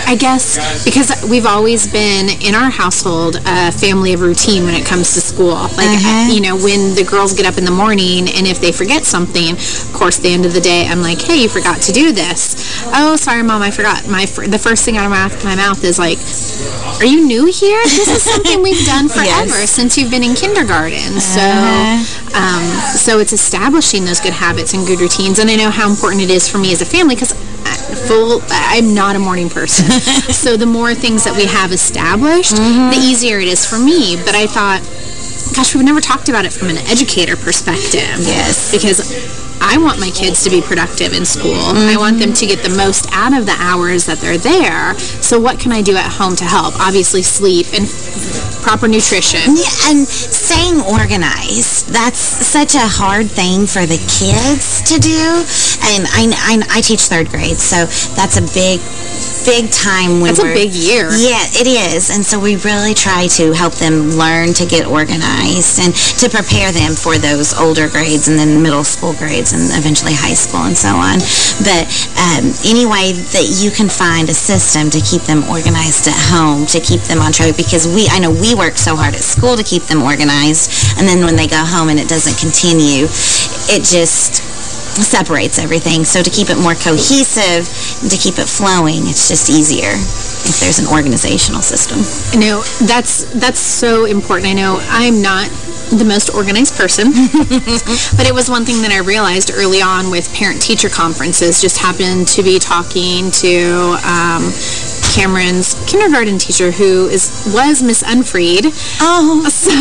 I guess because we've always been in our household a family of routine when it comes to school. Like Uh-huh. you know, when the girls get up in the morning and if they forget something, of course, the end of the day, I'm like, "Hey, you forgot to do this." Oh, sorry, mom, I forgot. My the first thing out of my, my mouth is like, "Are you new here? This is something we've done forever since you've been in kindergarten." So, Uh-huh. um, so it's establishing those good habits and good routines, and I know how important it is for me as a family because full I'm not a morning person. so the more things that we have established, the mm-hmm. easier it is for me. But I thought, gosh, we've never talked about it from an educator perspective. Yes. Because I want my kids to be productive in school. I mm-hmm. want them to get the most out of the hours that they're there. So what can I do at home to help? Obviously sleep and proper nutrition. Yeah, and staying organized. That's such a hard thing for the kids to do. And I, I, I teach third grade, so that's a big, big time when That's a big year. Yeah, it is. And so we really try to help them learn to get organized and to prepare them for those older grades and then middle school grades and eventually high school and so on. But um, any way that you can find a system to keep them organized at home, to keep them on track, because we, I know we work so hard at school to keep them organized, and then when they go home and it doesn't continue, it just separates everything. So to keep it more cohesive, and to keep it flowing, it's just easier if there's an organizational system. I know that's that's so important. I know I'm not the most organized person, but it was one thing that I realized early on with parent-teacher conferences. Just happened to be talking to um, Cameron's kindergarten teacher, who is was Miss Unfried. Oh, so,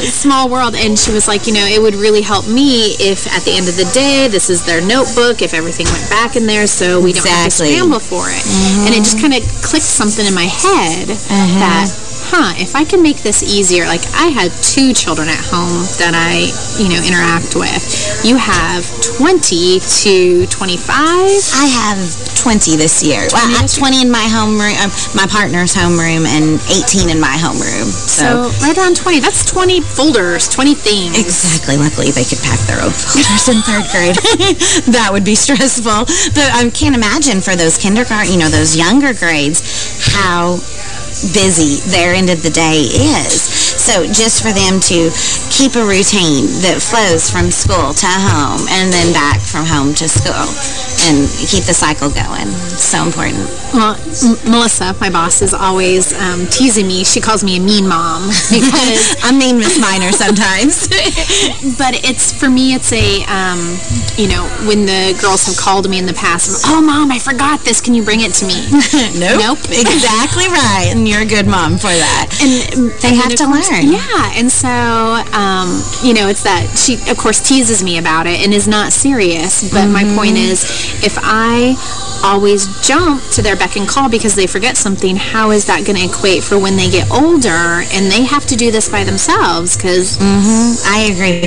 small world. And she was like, you know, it would really help me if at the end of the day, this is their notebook, if everything went back in there, so we don't have to scramble for it. Mm-hmm. And it just kind of clicked something in my head uh-huh. that, huh, if I can make this easier, like I had two children at home that I, you know, interact with. You have 20 to 25. I have 20 this year. Well, I have 20 in my homeroom, um, my partner's homeroom, and 18 in my homeroom. So, So, right around 20. That's 20 folders, 20 things. Exactly. Luckily, they could pack their own folders in third grade. that would be stressful. But I can't imagine for those kindergarten, you know, those younger grades, how busy their end of the day is. So just for them to keep a routine that flows from school to home and then back from home to school and keep the cycle going. It's so important. Well, M Melissa, my boss, is always um, teasing me. She calls me a mean mom because I'm mean Miss Miner sometimes. but it's for me, it's a um, you know when the girls have called me in the past. Oh, mom, I forgot this. Can you bring it to me? nope. Nope. exactly right. And you're a good mom for that. And they and have to course- learn. Yeah, and so um, you know, it's that she, of course, teases me about it and is not serious. But my point Mm-hmm. is, if I always jump to their beck and call because they forget something, how is that going to equate for when they get older and they have to do this by themselves? Because Mm-hmm. I agree.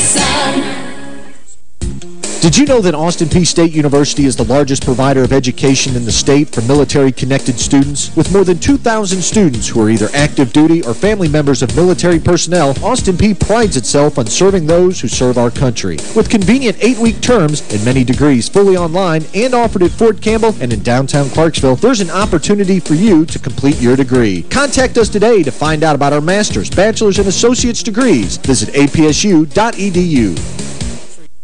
sun. Did you know that Austin Peay State University is the largest provider of education in the state for military-connected students? With more than 2,000 students who are either active duty or family members of military personnel, Austin Peay prides itself on serving those who serve our country. With convenient eight-week terms and many degrees fully online and offered at Fort Campbell and in downtown Clarksville, there's an opportunity for you to complete your degree. Contact us today to find out about our master's, bachelor's, and associate's degrees. Visit apsu.edu.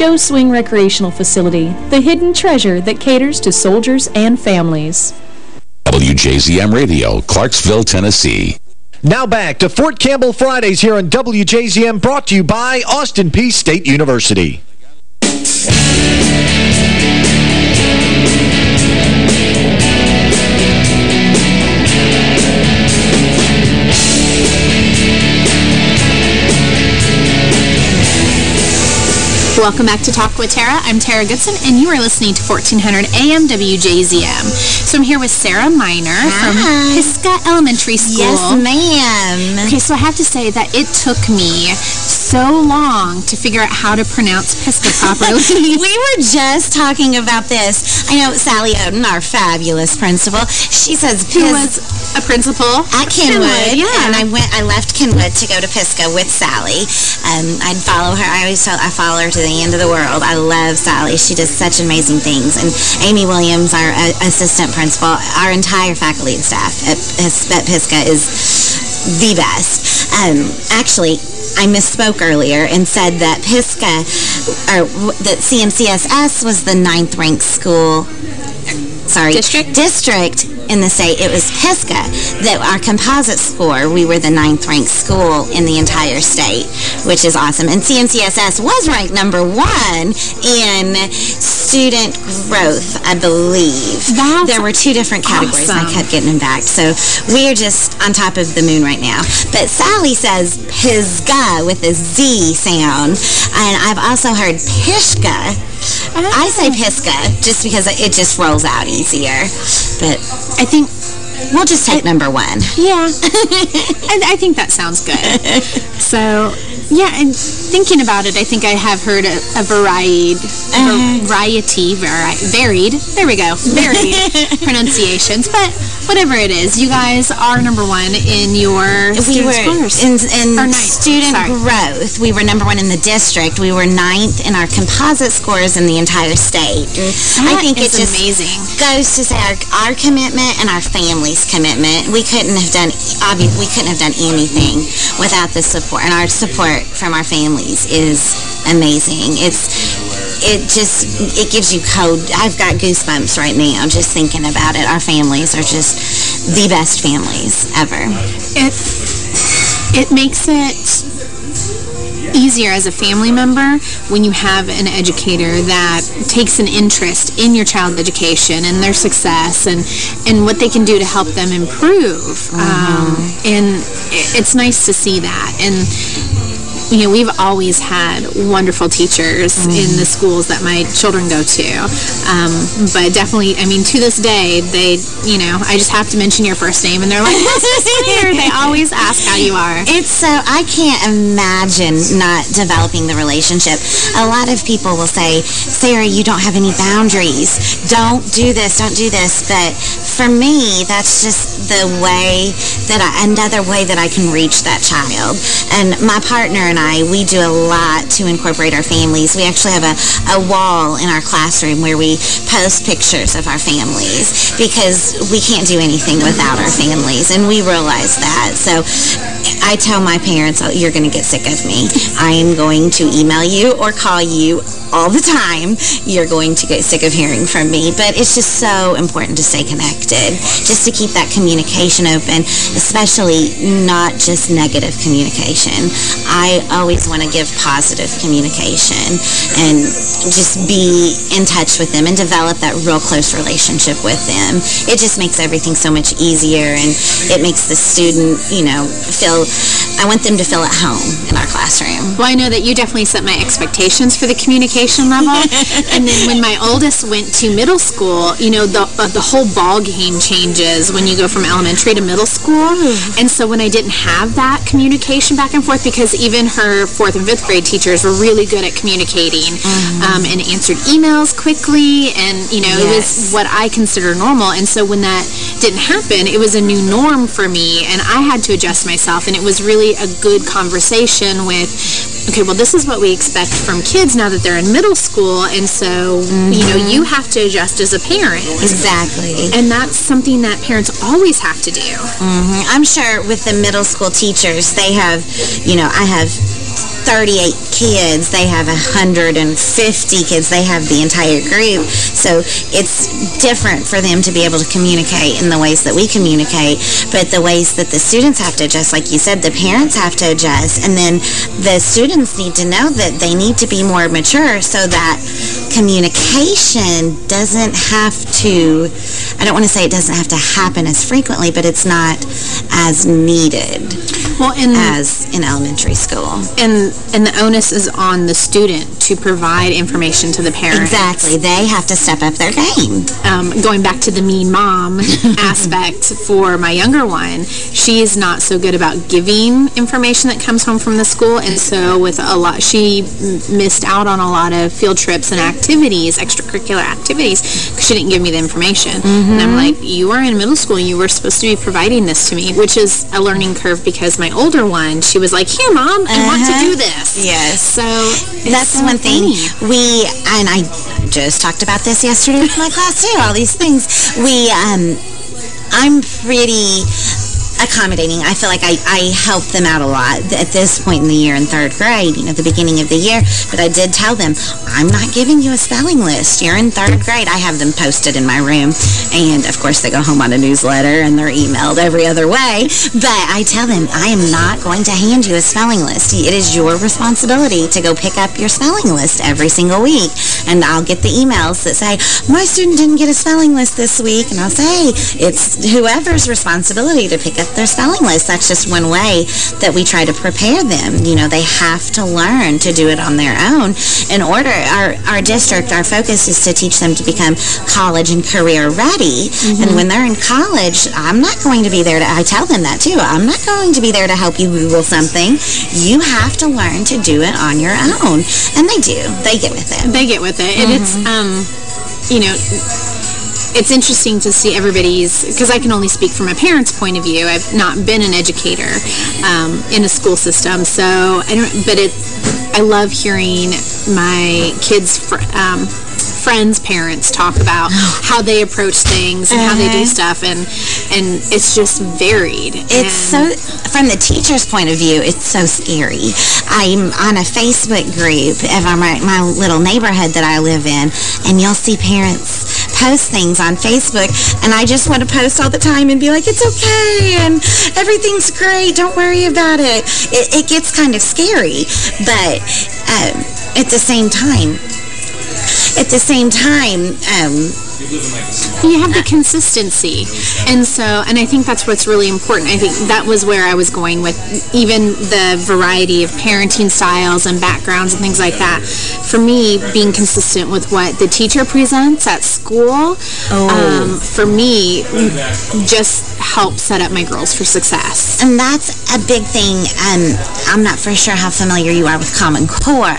Joe's Swing Recreational Facility, the hidden treasure that caters to soldiers and families. WJZM Radio, Clarksville, Tennessee. Now back to Fort Campbell Fridays here on WJZM, brought to you by Austin Peay State University. Welcome back to Talk with Tara. I'm Tara Goodson, and you are listening to 1400 AM WJZM. So I'm here with Sarah Miner from Pisgah Elementary School. Yes, ma'am. Okay, so I have to say that it took me so long to figure out how to pronounce Pisgah properly. we were just talking about this. I know Sally Oden, our fabulous principal, she says Who was a principal at Kenwood. Kenwood, yeah. And I went, I left Kenwood to go to Pisgah with Sally. Um, I'd follow her. I always tell, I follow her to the end of the world. I love Sally. She does such amazing things. And Amy Williams, our uh, assistant principal, our entire faculty and staff at, at is the best. Um, actually, I misspoke earlier and said that Pisgah, or that CMCSS was the ninth ranked school sorry, district district in the state. It was Pisgah that our composite score, we were the ninth ranked school in the entire state, which is awesome. And CMCSS was ranked number one in student growth, I believe. That's there were two different categories and I kept getting them back. So we're just on top of the moon right now. But Sally says Pisgah with a Z sound. And I've also heard Pishka. I say Pisgah just because it just rolls out easier. But I think we'll just take number one. Yeah. I, I think that sounds good. So, yeah, and thinking about it, I think I have heard a, a varied, Uh-huh. variety, vari varied, there we go, varied pronunciations. But whatever it is, you guys are number one in your we student were scores. in, ninth, student sorry. growth. We were number one in the district. We were ninth in our composite scores in the entire state. And I That think it just amazing. goes to say our, our commitment and our family's commitment. We couldn't have done we couldn't have done anything without the support, and our support from our families is amazing. It's it just, it gives you code. I've got goosebumps right now just thinking about it. Our families are just the best families ever. It, it makes it easier as a family member when you have an educator that takes an interest in your child's education and their success and, and what they can do to help them improve. Um, and it's nice to see that. And you know, we've always had wonderful teachers in the schools that my children go to. Um, but definitely, I mean, to this day, they, you know, I just have to mention your first name, and they're like, Mrs. Slater. They always ask how you are. It's so, I can't imagine not developing the relationship. A lot of people will say, Sarah, you don't have any boundaries. Don't do this, don't do this. But for me, that's just the way that I, another way that I can reach that child. And my partner and I, we do a lot to incorporate our families. We actually have a, a wall in our classroom where we post pictures of our families because we can't do anything without our families. And we realize that. So I tell my parents, oh, you're going to get sick of me. I am going to email you or call you all the time. You're going to get sick of hearing from me. But it's just so important to stay connected, just to keep that communication open, especially not just negative communication. I always want to give positive communication and just be in touch with them and develop that real close relationship with them. It just makes everything so much easier and it makes the student, you know, feel, I want them to feel at home in our classroom. Well, I know that you definitely set my expectations for the communication level. and then when my oldest went to middle school, you know, the, uh, the whole ball game changes when you go from elementary to middle school. And so when I didn't have that communication back and forth, because even her fourth and fifth grade teachers were really good at communicating um, and answered emails quickly. And, you know, it was what I consider normal. And so when that didn't happen, it was a new norm for me. And I had to adjust myself. And it was really a good conversation with, okay, well, this is what we expect from kids now that they're in middle school. And so, you know, you have to adjust as a parent. Exactly. And that's something that parents always have to do. hmm I'm sure with the middle school teachers, they have, you know, I have 38 kids, they have 150 kids, they have the entire group. So it's different for them to be able to communicate in the ways that we communicate, but the ways that the students have to adjust, like you said, the parents have to adjust, and then the students need to know that they need to be more mature so that communication doesn't have to, I don't want to say it doesn't have to happen as frequently, but it's not as needed well, in, as in elementary school. And, and the onus is on the student to provide information to the parents. Exactly. They have to step up their game. Um, going back to the mean mom aspect for my younger one, she is not so good about giving information that comes home from the school. And so with a lot, she missed out on a lot of field trips and activities, extracurricular activities, because she didn't give me the information. And I'm like, you are in middle school. You were supposed to be providing this to me, which is a learning curve because my older one, she was like, here, mom, I want to do this. Yes. So That's so one thing. We, and I just talked about this yesterday with my class too, all these things. We, um, I'm pretty accommodating. I feel like I, I help them out a lot at this point in the year in third grade, you know, the beginning of the year. But I did tell them, I'm not giving you a spelling list. You're in third grade. I have them posted in my room. And, of course, they go home on a newsletter and they're emailed every other way. But I tell them, I am not going to hand you a spelling list. It is your responsibility to go pick up your spelling list every single week. And I'll get the emails that say, my student didn't get a spelling list this week. And I'll say, it's whoever's responsibility to pick up their spelling list. That's just one way that we try to prepare them. You know, they have to learn to do it on their own. In order, our, our district, our focus is to teach them to become college and career ready. And when they're in college, I'm not going to be there to, I tell them that too, I'm not going to be there to help you Google something. You have to learn to do it on your own. And they do. They get with it. They get with it. And it's, um, you know, it's interesting to see everybody's, because I can only speak from a parent's point of view. I've not been an educator um, in a school system, so I don't, but it, I love hearing my kids' um, friends' parents talk about how they approach things and how they do stuff, and and it's just varied. It's so, from the teacher's point of view, it's so scary. I'm on a Facebook group of my, my little neighborhood that I live in, and you'll see parents post things on Facebook, and I just want to post all the time and be like, it's okay, and everything's great, don't worry about it. It, it gets kind of scary, but um, at the same time, at the same time, um, you have the consistency. And so and i think that's what's really important. I think that was where i was going with even the variety of parenting styles and backgrounds and things like that. For me being consistent with what the teacher presents at school um, for me just helps set up my girls for success. And that's a big thing. Um, I'm not for sure how familiar you are with Common Core,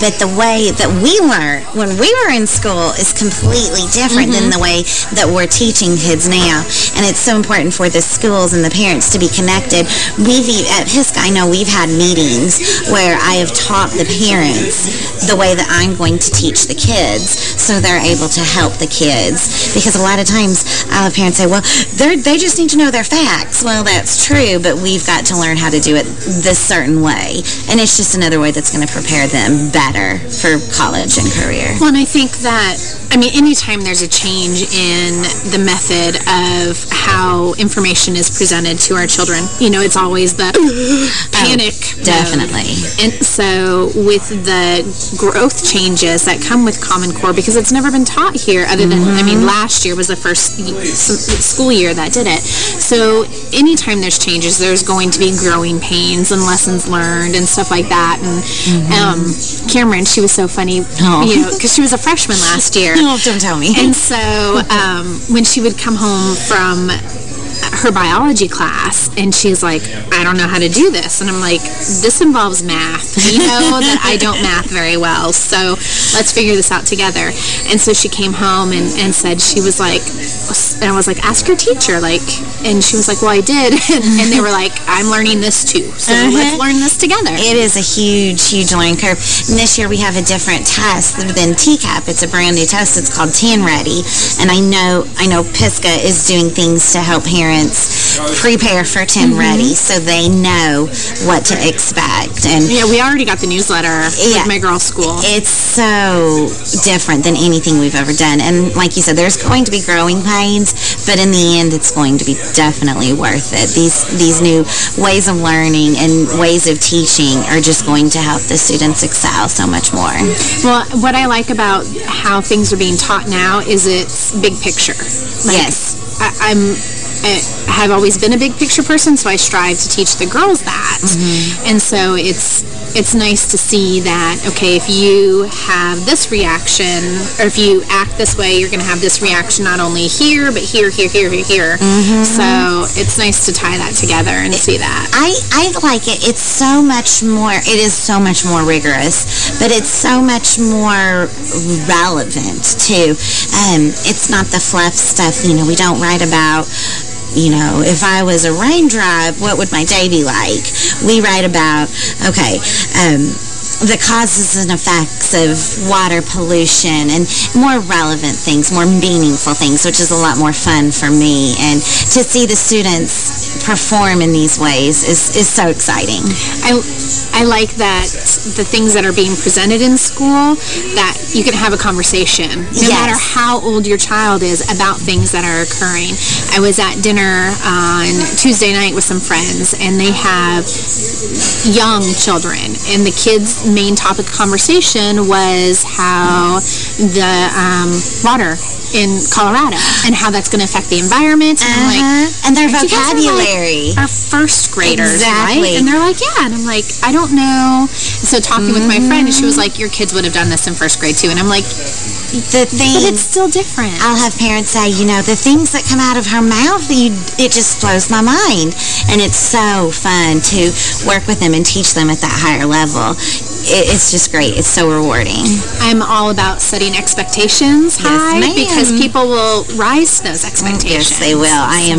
but the way that we learn when we were in school is completely different than mm-hmm. the way that we're teaching kids now. And it's so important for the schools and the parents to be connected. We've, at HISC, I know we've had meetings where I have taught the parents the way that I'm going to teach the kids so they're able to help the kids. Because a lot of times I'll have parents say, well, they're, they just need to know their facts. Well, that's true, but we've got to learn how to do it this certain way. And it's just another way that's going to prepare them better for college and career. Well, and I think that, I mean, anytime there's a change in the method of how information is presented to our children, you know, it's always the panic. mode. definitely. And so with the growth changes that come with Common Core, because it's never been taught here other than, I mean, last year was the first school year that did it. So anytime there's changes, there's going to be growing pains and lessons learned and stuff like that. And um, Cameron, she was so funny, Oh. you know, because she was a freshman last year. Oh, don't tell me. And so um, when she would come home from her biology class and she's like, I don't know how to do this. And I'm like, this involves math. You know that I don't math very well, so let's figure this out together. And so she came home and, and said she was like, and I was like, ask your teacher. like, And she was like, well, I did. And, and they were like, I'm learning this too. So uh-huh. let's learn this together. It is a huge, huge learning curve. And this year we have a different test than TCAP. It's a brand new test. It's called TNReady. And I know, I know Pisgah is doing things to help parents prepare for 10 mm-hmm. Ready so they know what to expect. And yeah, we already got the newsletter Yeah. my girls' school. It's so different than anything we've ever done. And like you said, there's going to be growing pains, but in the end, it's going to be definitely worth it. These, these new ways of learning and ways of teaching are just going to help the students excel so much more. Well, what I like about how things are being taught now is it's big picture. Like, Yes. I, I'm Uh, have always been a big picture person, so I strive to teach the girls that. Mm-hmm. And so it's it's nice to see that, okay, if you have this reaction, or if you act this way, you're going to have this reaction not only here, but here, here, here, here, here. Mm-hmm. So it's nice to tie that together and see that. I, I like it. It's so much more, it is so much more rigorous, but it's so much more relevant, too. Um, it's not the fluff stuff, you know, we don't write about you know, if I was a raindrop, what would my day be like? We write about, okay, um, the causes and effects of water pollution and more relevant things, more meaningful things, which is a lot more fun for me. And to see the students perform in these ways is, is so exciting. I, I like that the things that are being presented in school, that you can have a conversation, no Yes. matter how old your child is, about things that are occurring. I was at dinner on Tuesday night with some friends, and they have young children, and the kids' main topic of conversation was how the um, water in Colorado and how that's going to affect the environment. And I'm like, Uh-huh. And their "But you guys are, like, vocabulary. are first graders, Exactly. right? And they're like, yeah. And I'm like, I don't know. So talking with my friend, and she was like, your kids would have done this in first grade too. And I'm like, the thing, but it's still different. I'll have parents say, you know, the things that come out of her mouth, you, it just blows my mind. And it's so fun to work with them and teach them at that higher level. It, it's just great. It's so rewarding. I'm all about setting expectations high ma'am. because people will rise to those expectations. Yes, they will. I am.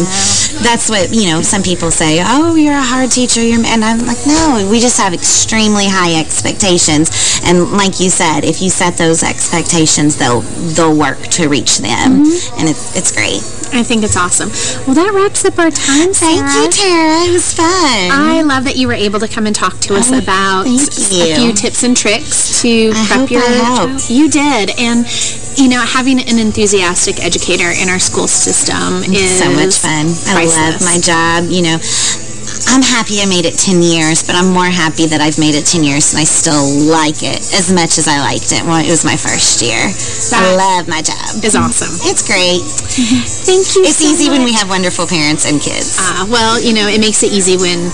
That's what you know. Some people say, "Oh, you're a hard teacher." You're, and I'm like, no. We just have extremely high expectations, and like you said, if you set those expectations, they'll they'll work to reach them, mm-hmm. and it's it's great. I think it's awesome. Well, that wraps up our time, Sarah. Thank you, Tara. It was fun. I love that you were able to come and talk to us Oh, about a you. few Mm-hmm. tips and tricks to I prep your I child. You did, and you know, having an enthusiastic educator in our school system is so much fun. I love my job. You know, I'm happy I made it 10 years, but I'm more happy that I've made it 10 years and I still like it as much as I liked it when it was my first year. I love my job. It's awesome. It's great. Thank you It's so easy when we have wonderful parents and kids. Ah, well, you know, it makes it easy when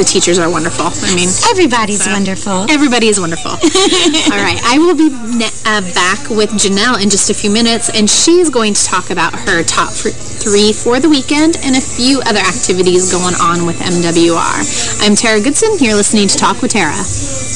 the teachers are wonderful. I mean, Everybody's wonderful. Everybody is wonderful. All right, I will be uh, back with Janelle in just a few minutes, and she's going to talk about her top three for the weekend and a few other activities going on with MWR. I'm Tara Goodson. You're listening to Talk with Tara.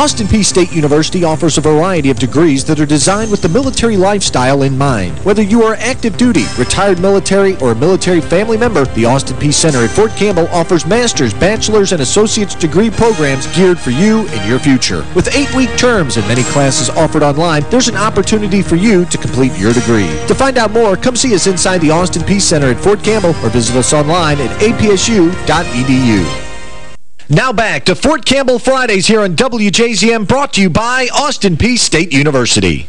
Austin Peay State University offers a variety of degrees that are designed with the military lifestyle in mind. Whether you are active duty, retired military, or a military family member, the Austin Peay Center at Fort Campbell offers master's, bachelor's, and associate's degree programs geared for you and your future. With eight-week terms and many classes offered online, there's an opportunity for you to complete your degree. To find out more, come see us inside the Austin Peay Center at Fort Campbell or visit us online at apsu.edu. Now back to Fort Campbell Fridays here on WJZM, brought to you by Austin Peay State University.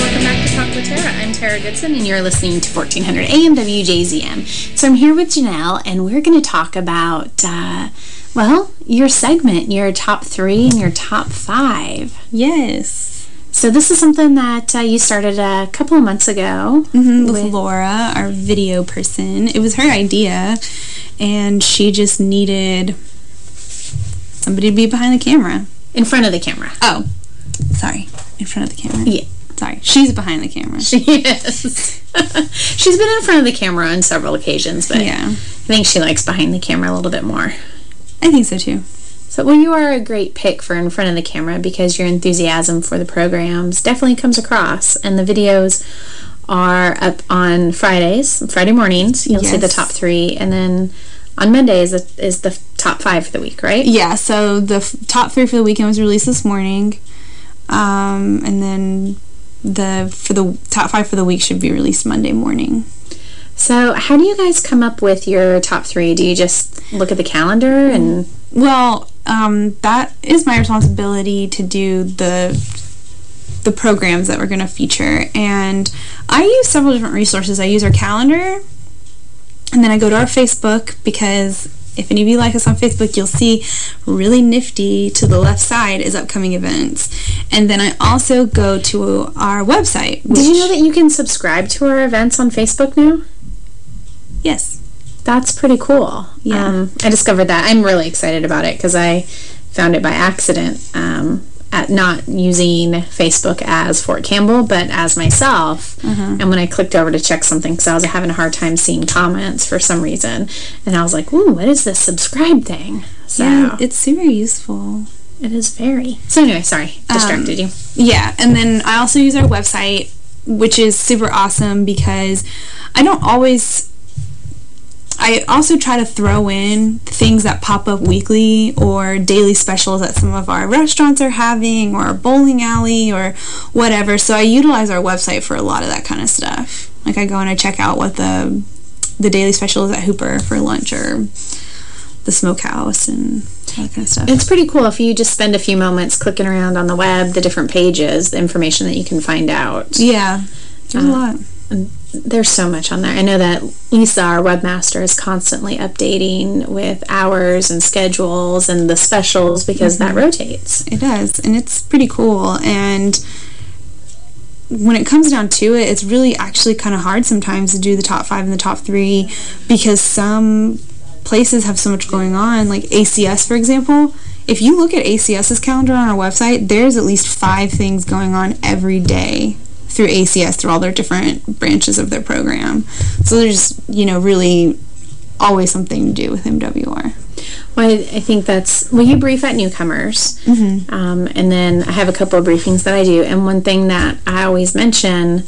Welcome back to Talk with Tara. I'm Tara Goodson, and you're listening to 1400 AM WJZM. So I'm here with Janelle, and we're going to talk about, uh, well, your segment, your top three and your top five. Yes. So this is something that uh, you started a couple of months ago. hmm with, Laura, our video person. It was her idea, and she just needed somebody to be behind the camera. In front of the camera. Oh, sorry. In front of the camera. Yeah. Sorry. She's behind the camera. She is. She's been in front of the camera on several occasions, but Yeah. I think she likes behind the camera a little bit more. I think so, too. So, well, you are a great pick for in front of the camera because your enthusiasm for the programs definitely comes across. And the videos are up on Fridays, Friday mornings. You'll see the top three. And then on Monday is the, is the top five for the week, right? Yeah, so the f- top three for the weekend was released this morning. Um, and then the for the top five for the week should be released Monday morning. So, how do you guys come up with your top three? Do you just look at the calendar and. Well, um, that is my responsibility to do the the programs that we're going to feature. And I use several different resources. I use our calendar, and then I go to our Facebook because if any of you like us on Facebook, you'll see really nifty to the left side is upcoming events. And then I also go to our website. Did you know that you can subscribe to our events on Facebook now? Yes. That's pretty cool. Yeah. Um, I discovered that. I'm really excited about it because I found it by accident um, at not using Facebook as Fort Campbell, but as myself. Mhm. And when I clicked over to check something, because I was having a hard time seeing comments for some reason, and I was like, ooh, what is this subscribe thing? So Yeah, it's super useful. it is very. So anyway, sorry, distracted Um, you. Yeah, and then I also use our website, which is super awesome because I don't always I also try to throw in things that pop up weekly or daily specials that some of our restaurants are having or a bowling alley or whatever. So I utilize our website for a lot of that kind of stuff. Like I go and I check out what the the daily special is at Hooper for lunch or the smokehouse and all that kind of stuff. It's pretty cool if you just spend a few moments clicking around on the web, the different pages, the information that you can find out. Yeah, there's a um, lot. There's so much on there. I know that Lisa, our webmaster, is constantly updating with hours and schedules and the specials because that Mhm. rotates. It does, and it's pretty cool. And when it comes down to it, it's really actually kind of hard sometimes to do the top five and the top three because some places have so much going on. Like ACS, for example, if you look at ACS's calendar on our website, there's at least five things going on every day through ACS, through all their different branches of their program. So there's, you know, really always something to do with MWR. Well, I, I think that's, well, you brief at newcomers. Mhm. Um, and then I have a couple of briefings that I do. And one thing that I always mention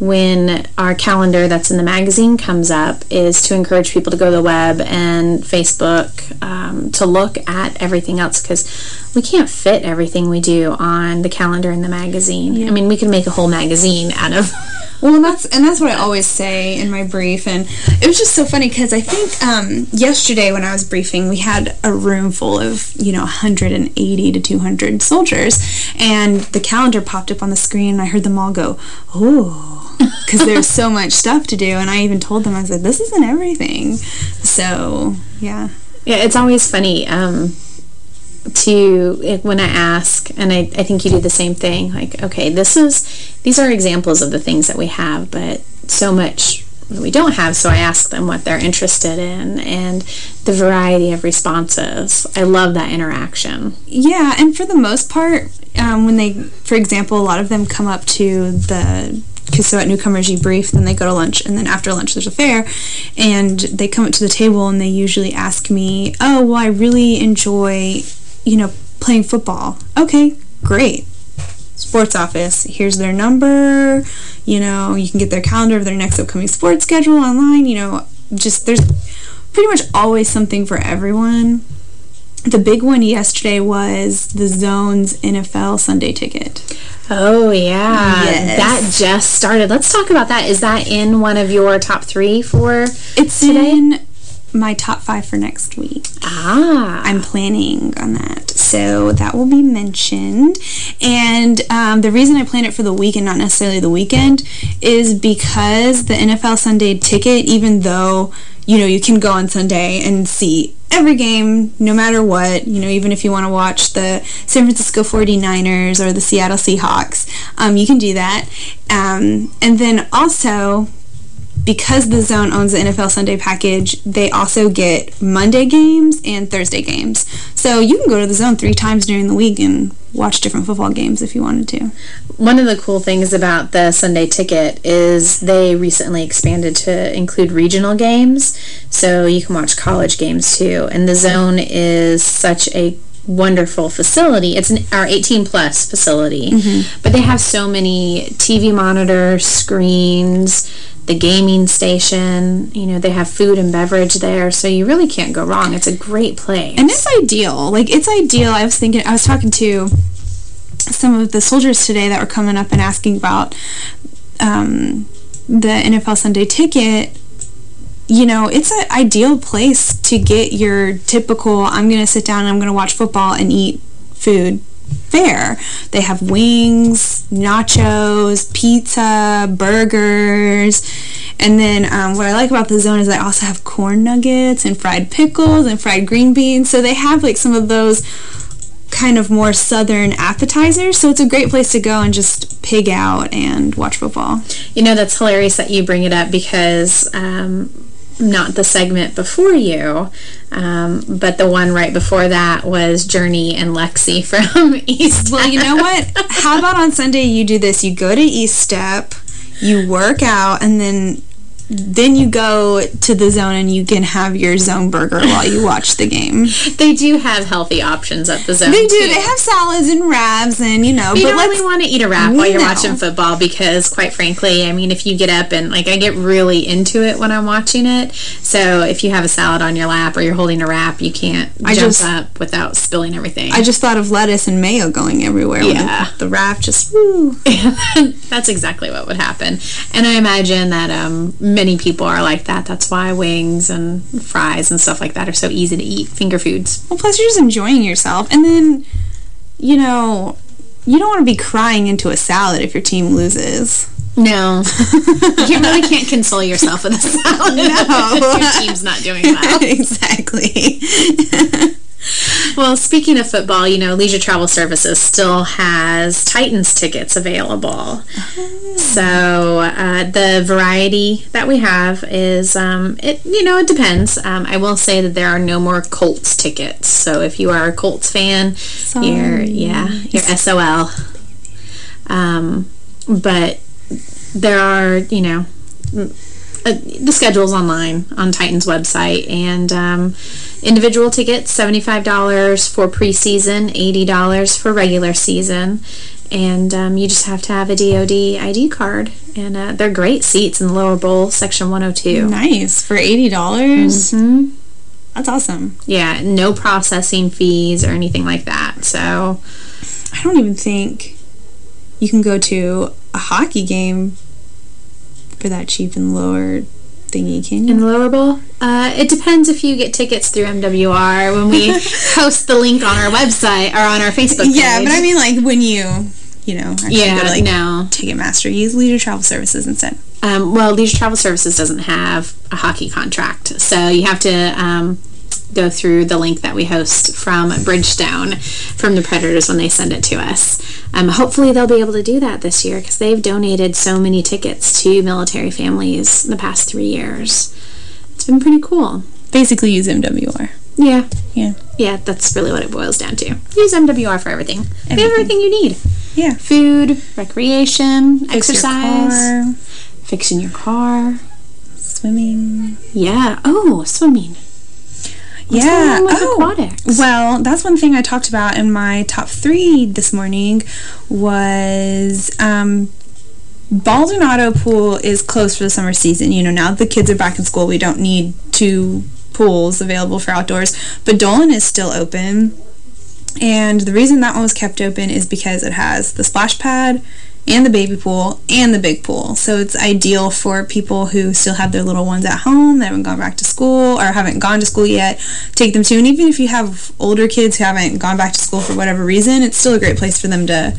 when our calendar that's in the magazine comes up is to encourage people to go to the web and Facebook um, to look at everything else because we can't fit everything we do on the calendar in the magazine. I mean, we could make a whole magazine out of Well, and that's and that's what I always say in my brief, and it was just so funny because I think um, yesterday when I was briefing, we had a room full of you know 180 to 200 soldiers, and the calendar popped up on the screen, and I heard them all go, "Oh," because there's so much stuff to do, and I even told them I said, like, "This isn't everything," so yeah. Yeah, it's always funny um, to when I ask, and I, I think you do the same thing. Like, okay, this is these are examples of the things that we have, but so much we don't have. So I ask them what they're interested in and the variety of responses. I love that interaction. Yeah, and for the most part, um, when they, for example, a lot of them come up to the, because so at Newcomers you brief, then they go to lunch, and then after lunch there's a fair, and they come up to the table and they usually ask me, oh, well, I really enjoy, you know, playing football. Okay, great. Sports office, here's their number, you know, you can get their calendar of their next upcoming sports schedule online, you know, just there's pretty much always something for everyone. The big one yesterday was the Zones NFL Sunday ticket. Oh, yeah. Yes. That just started. Let's talk about that. Is that in one of your top three for It's today? in my top five for next week. Ah. I'm planning on that. So that will be mentioned. And um, the reason I plan it for the week and not necessarily the weekend is because the NFL Sunday ticket, even though, you know, you can go on Sunday and see every game, no matter what, you know, even if you want to watch the San Francisco 49ers or the Seattle Seahawks, um, you can do that. Um, and then also, because the zone owns the NFL Sunday package, they also get Monday games and Thursday games. So you can go to the zone three times during the week and watch different football games if you wanted to. One of the cool things about the Sunday ticket is they recently expanded to include regional games, so you can watch college games too. And the Zone is such a wonderful facility. It's an, our 18 plus facility, but they have so many TV monitors, screens, the gaming station, you know, they have food and beverage there, so you really can't go wrong. It's a great place. And it's ideal. Like, it's ideal. I was thinking, I was talking to some of the soldiers today that were coming up and asking about um, the NFL Sunday ticket. You know, it's an ideal place to get your typical, I'm going to sit down and I'm going to watch football and eat food fare. They have wings, nachos, pizza, burgers. And then um, what I like about the zone is they also have corn nuggets and fried pickles and fried green beans. So they have like some of those kind of more southern appetizers. So it's a great place to go and just pig out and watch football. You know, that's hilarious that you bring it up because um, not the segment before you, um, but the one right before that was Journey and Lexi from East. Well, you know what? How about on Sunday you do this? You go to Estep, you work out, and then then you go to the zone and you can have your zone burger while you watch the game. They do have healthy options at the zone. They do. too. They have salads and wraps and, you know. But you but don't really want to eat a wrap while you're No. watching football because, quite frankly, I mean, if you get up and, like, I get really into it when I'm watching it. So if you have a salad on your lap or you're holding a wrap, you can't I jump just- up without spilling everything. I just thought of lettuce and mayo going everywhere. Yeah. The, the wrap just, woo. That's exactly what would happen. And I imagine that um, many people are like that. That's why wings and fries and stuff like that are so easy to eat. Finger foods. Well, plus you're just enjoying yourself. And then, you know, you don't want to be crying into a salad if your team loses. No. you really can't console yourself with a salad. No. Your team's not doing well. exactly. Well, speaking of football, you know, Leisure Travel Services still has Titans tickets available. So uh, the variety that we have is, um, it you know, it depends. Um, I will say that there are no more Colts tickets. So if you are a Colts fan, you're yeah, you're SOL. Um, but there are, you know, uh, the schedule's online on Titan's website, and um, individual tickets $75 for preseason, $80 for regular season, and um, you just have to have a DoD ID card, and uh, they're great seats in the lower bowl, section 102. Nice. For 80? dollars Mm-hmm. That's awesome. Yeah, no processing fees or anything like that. So I don't even think you can go to a hockey game for that cheap and lower thingy, can you? in the lower bowl, uh, it depends if you get tickets through MWR when we post the link on our website or on our Facebook page. Yeah, but I mean, like, when you, you know, actually Yeah, go to, like, no. Ticketmaster, use Leisure Travel Services instead. Um, well, Leisure Travel Services doesn't have a hockey contract, so you have to um, go through the link that we host from Bridgestone from the Predators when they send it to us. Um, hopefully, they'll be able to do that this year because they've donated so many tickets to military families in the past three years. It's been pretty cool. Basically, use MWR. Yeah. Yeah. Yeah, that's really what it boils down to. Use MWR for everything. They have Everything. everything you need. Yeah. Food, recreation, Fix your exercise, car. fixing your car. Swimming. Yeah. Oh, swimming. What's yeah. going on with oh. aquatics? Well, that's one thing I talked about in my top three this morning was um, Baldonado Pool is closed for the summer season. You know, now that the kids are back in school, we don't need two pools available for outdoors. But Dolan is still open. And the reason that one was kept open is because it has the splash pad and the baby pool and the big pool. So it's ideal for people who still have their little ones at home that haven't gone back to school or haven't gone to school yet. Take them to. And even if you have older kids who haven't gone back to school for whatever reason, it's still a great place for them to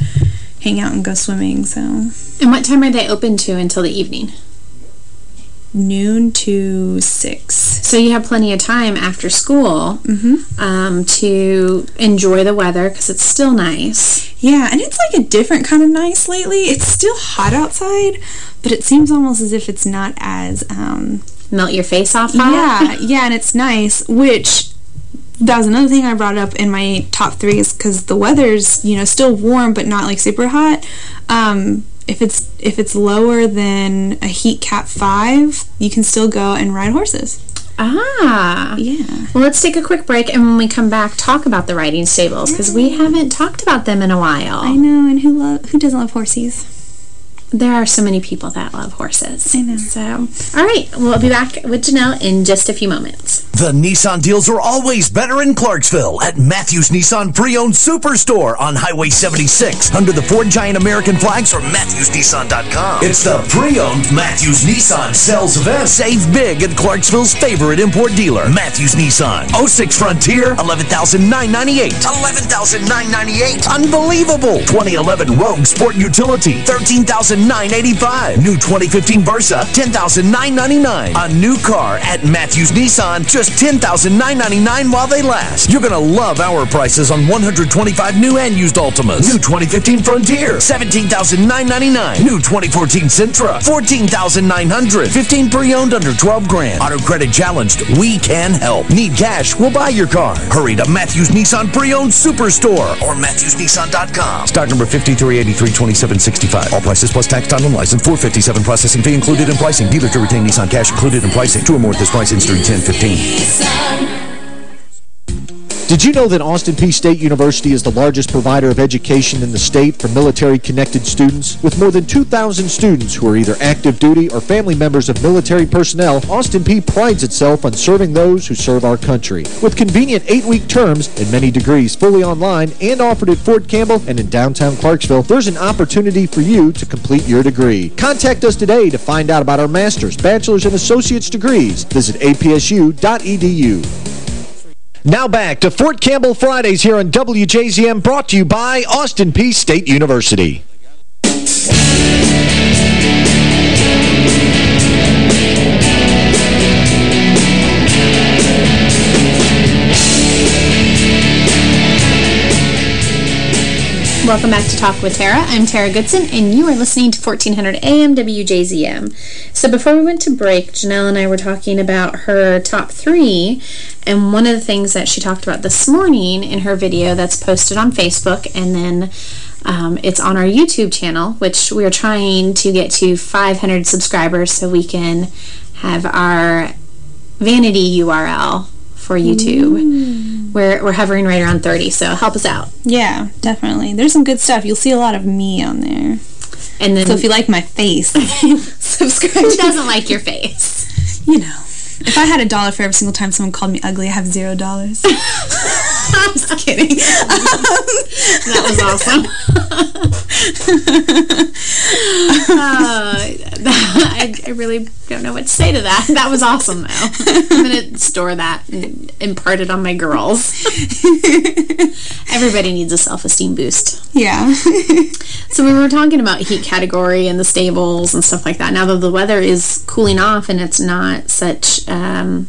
hang out and go swimming. So And what time are they open to until the evening? noon to six. So you have plenty of time after school Mm-hmm. um, to enjoy the weather because it's still nice. Yeah, and it's like a different kind of nice lately. It's still hot outside, but it seems almost as if it's not as um Melt your face off hot? Yeah, yeah, and it's nice, which that was another thing I brought up in my top three is because the weather's, you know, still warm but not like super hot. Um, if it's if it's lower than a heat cap five, you can still go and ride horses. Ah. Yeah. Well, let's take a quick break and when we come back, talk about the riding stables because we haven't talked about them in a while. I know, and who who doesn't love horses? There are so many people that love horses. I know. So, all right, we'll be back with Janelle in just a few moments. The Nissan deals are always better in Clarksville at Matthews Nissan Pre-Owned Superstore on Highway 76 under the Ford Giant American flags or MatthewsNissan.com. It's the Pre-Owned Matthews Nissan sales event. Save big at Clarksville's favorite import dealer, Matthews Nissan. 06 Frontier, 11998 11998 Unbelievable! 2011 Rogue Sport Utility, 13985 New 2015 Versa, 10999 A new car at Matthews Nissan, just $10,999 while they last. You're going to love our prices on 125 new and used Altimas. New 2015 Frontier, $17,999. New 2014 Sentra, 14,900. 15 pre-owned under 12 grand. Auto credit challenged, we can help. Need cash, we'll buy your car. Hurry to Matthews Nissan Pre-Owned Superstore or MatthewsNissan.com. Stock number 5383-2765. All prices plus tax, time, and license. 457 processing fee included in pricing. Dealer to retain Nissan cash included in pricing. Two or more at this price during 1015. Did you know that Austin Peay State University is the largest provider of education in the state for military-connected students? With more than 2,000 students who are either active duty or family members of military personnel, Austin Peay prides itself on serving those who serve our country. With convenient eight-week terms and many degrees fully online and offered at Fort Campbell and in downtown Clarksville, there's an opportunity for you to complete your degree. Contact us today to find out about our master's, bachelor's, and associate's degrees. Visit apsu.edu. Now back to Fort Campbell Fridays here on WJZM, brought to you by Austin Peay State University. Welcome back to Talk with Tara. I'm Tara Goodson, and you are listening to 1400 AM WJZM. So before we went to break, Janelle and I were talking about her top three, and one of the things that she talked about this morning in her video that's posted on Facebook, and then um, it's on our YouTube channel, which we're trying to get to 500 subscribers so we can have our vanity URL for YouTube. We're, we're hovering right around 30, so help us out. Yeah, definitely. There's some good stuff. You'll see a lot of me on there. And then so if you like my face, subscribe. Who doesn't like your face? You know. If I had a dollar for every single time someone called me ugly, I have zero dollars. I'm just kidding. that was awesome. uh, I, I, really don't know what to say to that. That was awesome, though. I'm going to store that and impart it on my girls. Everybody needs a self-esteem boost. Yeah. so we were talking about heat category and the stables and stuff like that. Now that the weather is cooling off and it's not such um,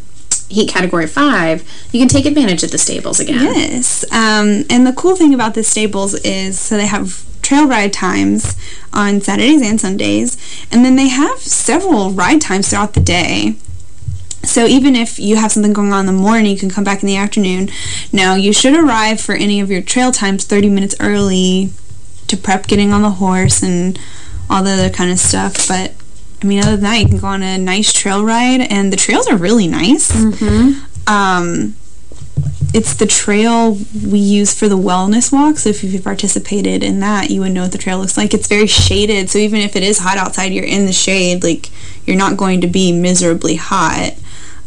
heat category 5, you can take advantage of the stables again. Yes. Um, and the cool thing about the stables is, so they have trail ride times on Saturdays and Sundays, and then they have several ride times throughout the day. So even if you have something going on in the morning, you can come back in the afternoon. Now, you should arrive for any of your trail times 30 minutes early to prep getting on the horse and all the other kind of stuff. But I mean, other than that, you can go on a nice trail ride, and the trails are really nice. Mm -hmm. Um, it's the trail we use for the wellness walk, so if you've participated in that, you would know what the trail looks like. It's very shaded, so even if it is hot outside, you're in the shade, like, you're not going to be miserably hot.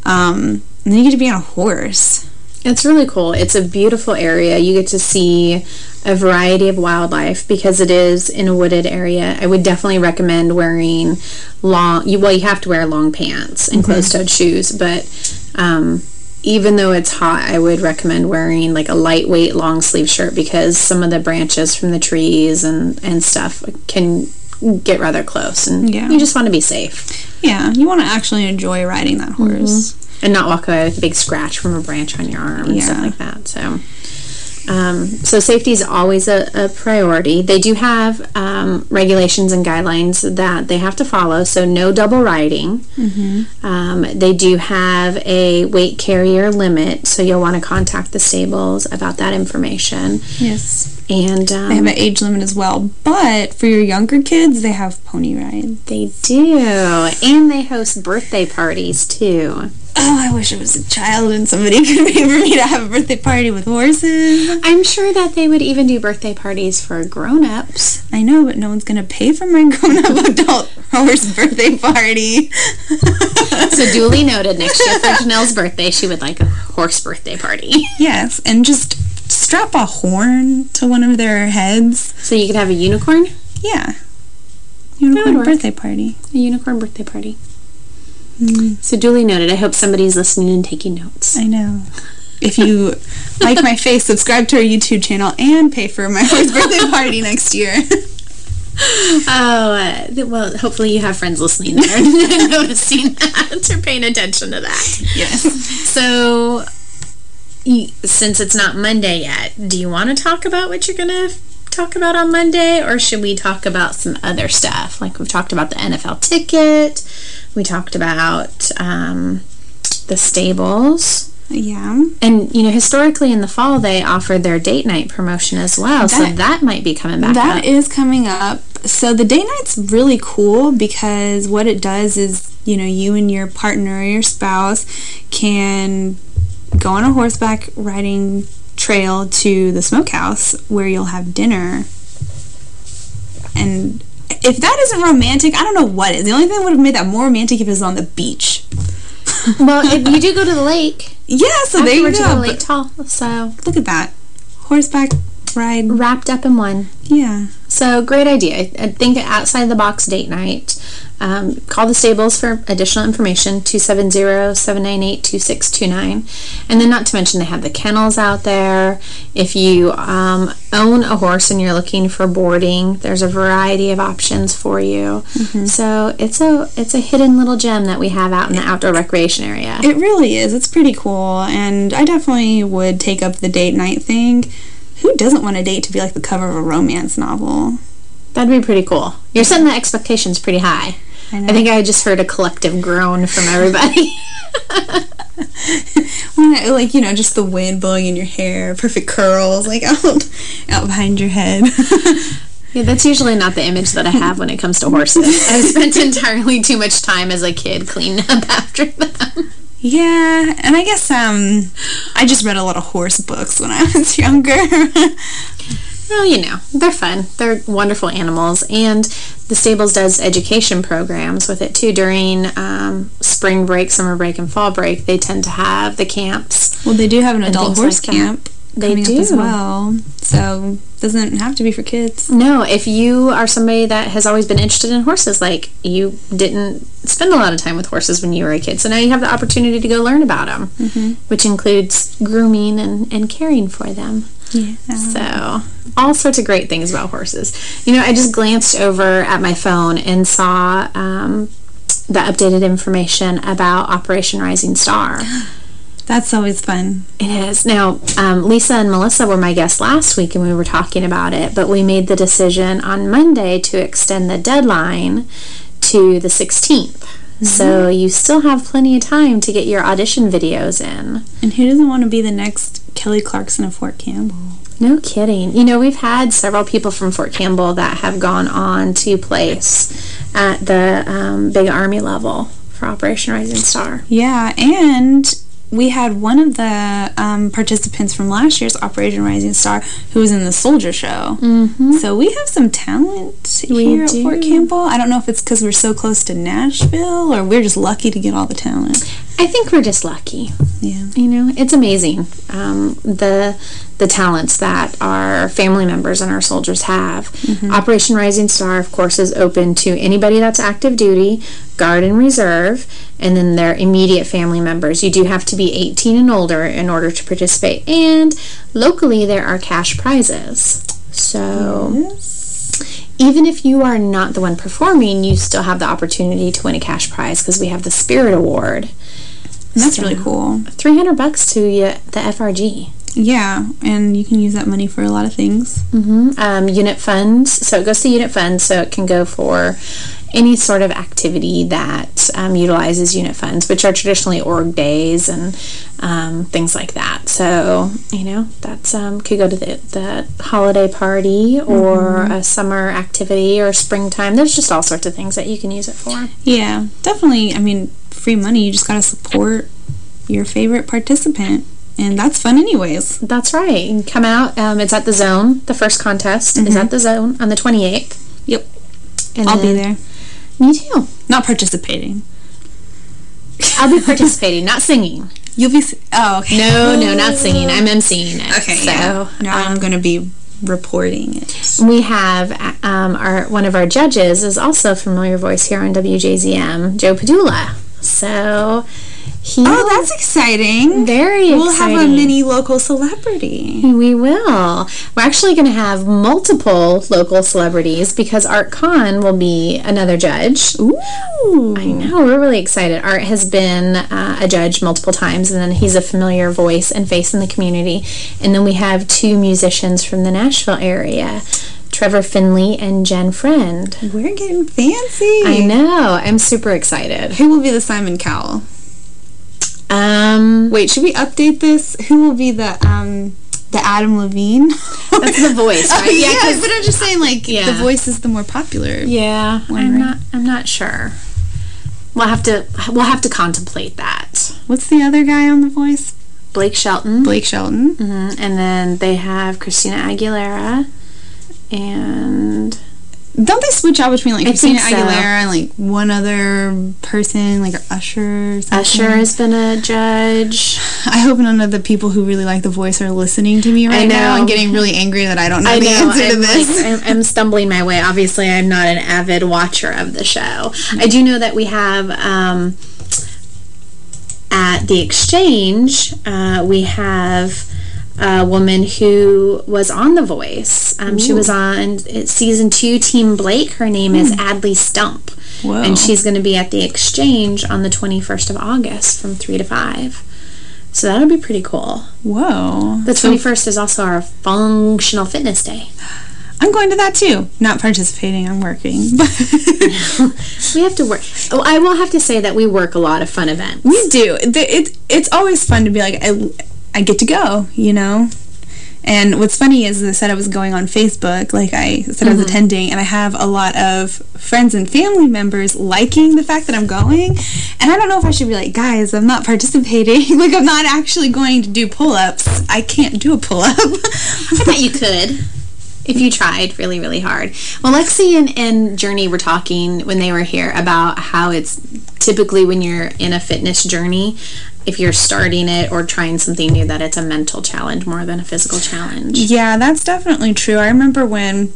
Um, and then you get to be on a horse. It's really cool. It's a beautiful area. You get to see a variety of wildlife because it is in a wooded area. I would definitely recommend wearing long, you, well, you have to wear long pants and mm -hmm. closed-toed shoes, but um, even though it's hot, I would recommend wearing like a lightweight long sleeve shirt because some of the branches from the trees and, and stuff can get rather close and yeah. you just want to be safe. Yeah, you want to actually enjoy riding that horse. Mm -hmm and not walk away with a big scratch from a branch on your arm and yeah. stuff like that. So, um, so safety is always a, a, priority. They do have um, regulations and guidelines that they have to follow, so no double riding. Mm -hmm. um, they do have a weight carrier limit, so you'll want to contact the stables about that information. Yes. And um, they have an age limit as well. But for your younger kids, they have pony rides. They do. And they host birthday parties, too. Oh, I wish I was a child and somebody could pay for me to have a birthday party with horses. I'm sure that they would even do birthday parties for grown-ups. I know, but no one's going to pay for my grown-up adult horse birthday party. so duly noted, next year for Janelle's birthday, she would like a horse birthday party. Yes, and just strap a horn to one of their heads. So you could have a unicorn? Yeah. Unicorn birthday party. A unicorn birthday party. Mm. So duly noted. I hope somebody's listening and taking notes. I know. If you like my face, subscribe to our YouTube channel and pay for my birthday party next year. oh, uh, well, hopefully you have friends listening there and noticing that or paying attention to that. Yes. So, you, since it's not Monday yet, do you want to talk about what you're going to talk about on Monday, or should we talk about some other stuff? Like we've talked about the NFL ticket, we talked about um, the stables. Yeah. And, you know, historically in the fall, they offered their date night promotion as well. so That- that might be coming back That up. is coming up. So the date night's really cool because what it does is, you know, you and your partner or your spouse can go on a horseback riding trail to the smokehouse where you'll have dinner. And if that isn't romantic, I don't know what is. The only thing that would have made that more romantic if it was on the beach. well, if you do go to the lake. Yeah, so there you Afterwards, go. go to Lake Tall. So look at that. Horseback ride. Wrapped up in one. Yeah. So great idea. I think outside the box date night. Um, call the stables for additional information, 270-798-2629. And then not to mention they have the kennels out there. If you um, own a horse and you're looking for boarding, there's a variety of options for you. So it's a it's a hidden little gem that we have out in the outdoor recreation area. It really is. It's pretty cool. And I definitely would take up the date night thing. Who doesn't want a date to be like the cover of a romance novel? That'd be pretty cool. You're setting the expectations pretty high. I know. I think I just heard a collective groan from everybody. I- like, you know, just the wind blowing in your hair, perfect curls, like out, out behind your head. Yeah, that's usually not the image that I have when it comes to horses. I've spent entirely too much time as a kid cleaning up after them. Yeah, and I guess um, I just read a lot of horse books when I was younger. Well, you know, they're fun. They're wonderful animals. And the Stables does education programs with it, too. During um, spring break, summer break, and fall break, they tend to have the camps. well, they do have an adult horse like that. They coming do. up as well. So, doesn't have to be for kids. No, if you are somebody that has always been interested in horses, like you didn't spend a lot of time with horses when you were a kid, so now you have the opportunity to go learn about them, Mhm. which includes grooming and, and caring for them. Yeah. So, all sorts of great things about horses. You know, I just glanced over at my phone and saw um, the updated information about Operation Rising Star. That's always fun. It is. Now, um, Lisa and Melissa were my guests last week and we were talking about it, but we made the decision on Monday to extend the deadline to the 16th. So you still have plenty of time to get your audition videos in. And who doesn't want to be the next Kelly Clarkson of Fort Campbell? No kidding. You know, we've had several people from Fort Campbell that have gone on to place at the um, big Army level for Operation Rising Star. Yeah, and we had one of the um, participants from last year's Operation Rising Star who was in the Soldier Show. Mm-hmm. So we have some talent We here at Fort. Campbell. I don't know if it's because we're so close to Nashville or we're just lucky to get all the talent. I think we're just lucky. Yeah. You know, it's amazing um, the the talents that our family members and our soldiers have. Mm-hmm. Operation Rising Star, of course, is open to anybody that's active duty, Guard and Reserve, and then their immediate family members. You do have to be 18 and older in order to participate. And locally, there are cash prizes. So even if you are not the one performing, you still have the opportunity to win a cash prize because we have the Spirit Award. That's really cool. 300 bucks to you, the FRG. Yeah, and you can use that money for a lot of things. hmm Um, unit funds. So it goes to unit funds, so it can go for any sort of activity that um, utilizes unit funds, which are traditionally org days and um, things like that. So, you know, that's um, could go to the, the holiday party or Mhm. a summer activity or springtime. There's just all sorts of things that you can use it for. Yeah, definitely. I mean, free money, you just got to support your favorite participant. And that's fun anyways. That's right. You come out. Um, it's at the Zone. The first contest is Mhm. at the Zone on the 28th. Yep. And I'll be there. Me too. Not participating. I'll be participating, not singing. You'll be... Oh, okay. No, no, not singing. I'm emceeing it. Okay, so, yeah. Now I'm going to be reporting it. We have um, our one of our judges is also a familiar voice here on WJZM, Joe Padula. So oh, that's exciting. Very We'll have a mini local celebrity. We will. We're actually going to have multiple local celebrities because Art Kahn will be another judge. Ooh. I know. We're really excited. Art has been uh, a judge multiple times, and then he's a familiar voice and face in the community. And then we have two musicians from the Nashville area. Trevor Finley and Jen Friend. We're getting fancy. I know. I'm super excited. Who will be the Simon Cowell? Um, Wait, should we update this? Who will be the um the Adam Levine? That's the voice, right? yeah, Yeah, 'cause- but I'm just saying, like, Yeah. the voice is the more popular. Yeah, one, I'm right? not. I'm not sure. We'll have to. We'll have to contemplate that. What's the other guy on The Voice? Blake Shelton. Blake Shelton. Mm -hmm. And then they have Christina Aguilera, and Don't they switch out between like I Christina so. Aguilera and like one other person, like Usher? Or something? Usher has been a judge. I hope none of the people who really like The Voice are listening to me right now and getting really angry that I don't know I the know. answer to I'm, this. like, I'm, I'm stumbling my way. Obviously, I'm not an avid watcher of the show. I do know that we have um, at the exchange. Uh, we have a woman who was on The Voice. Um, she was on season two, Team Blake. Her name is Adley Stump. Whoa. And she's going to be at the exchange on the 21st of August from 3 to 5. So that'll be pretty cool. Whoa. The So 21st is also our functional fitness day. I'm going to that too. Not participating, I'm working. We have to work. Oh, I will have to say that we work a lot of fun events. We do. The- It, it's always fun to be like, I, I get to go, you know? And what's funny is I said I was going on Facebook, like I said I was Mhm. attending, and I have a lot of friends and family members liking the fact that I'm going. And I don't know if I should be like, guys, I'm not participating. like, I'm not actually going to do pull-ups. I can't do a pull-up. I bet you could if you tried really, really hard. Well, Lexi and, and Journey were talking when they were here about how it's typically when you're in a fitness journey, if you're starting it or trying something new, that it's a mental challenge more than a physical challenge. Yeah, that's definitely true. I remember when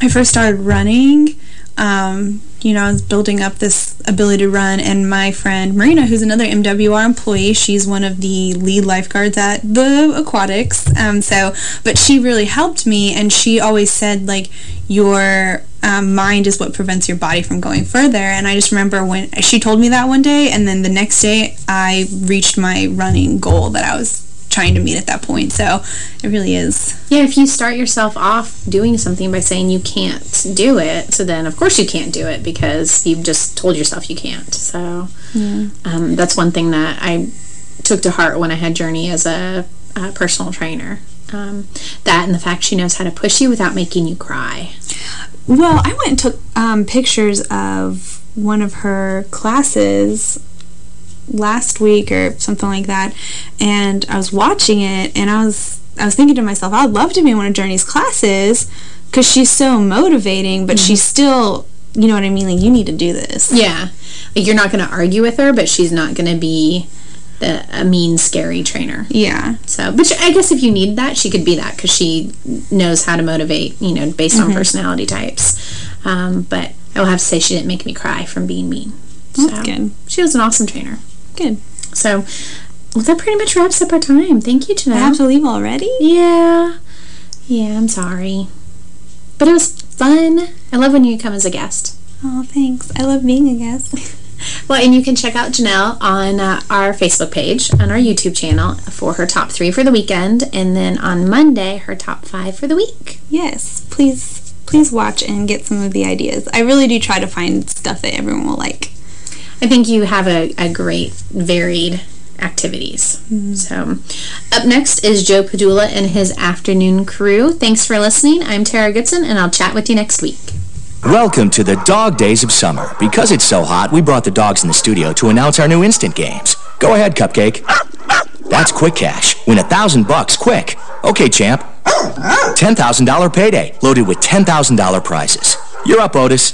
I first started running, um, you know, I was building up this ability to run, and my friend Marina, who's another MWR employee, she's one of the lead lifeguards at the aquatics. Um, so, but she really helped me, and she always said, like, your um, mind is what prevents your body from going further. And I just remember when she told me that one day, and then the next day I reached my running goal that I was trying to meet at that point. So it really is. Yeah, if you start yourself off doing something by saying you can't do it, so then of course you can't do it because you've just told yourself you can't. So Yeah. um, that's one thing that I took to heart when I had Journey as a, a personal trainer. Um, that and the fact she knows how to push you without making you cry. Well, I went and took um, pictures of one of her classes last week or something like that, and I was watching it, and I was I was thinking to myself, I'd love to be in one of Journey's classes because she's so motivating, but she's still, you know what I mean? Like, you need to do this. Yeah. Like you're not going to argue with her, but she's not going to be the, a mean, scary trainer. Yeah. So, but I guess if you need that, she could be that because she knows how to motivate, you know, based on Mhm. personality types. Um, but I will have to say she didn't make me cry from being mean. That's good. She was an awesome trainer. Good. So, well, that pretty much wraps up our time. Thank you, Janelle. I have to leave already? Yeah. Yeah, I'm sorry. But it was fun. I love when you come as a guest. Oh, thanks. I love being a guest. Well, and you can check out Janelle on uh, our Facebook page, on our YouTube channel, for her top three for the weekend, and then on Monday, her top five for the week. Yes, please, please watch and get some of the ideas. I really do try to find stuff that everyone will like. I think you have a, a great, varied activities. So, up next is Joe Padula and his afternoon crew. Thanks for listening. I'm Tara Goodson, and I'll chat with you next week. Welcome to the dog days of summer. Because it's so hot, we brought the dogs in the studio to announce our new instant games. Go ahead, Cupcake. That's quick cash. Win a thousand bucks quick. Okay, champ. $10,000 payday, loaded with $10,000 prizes. You're up, Otis.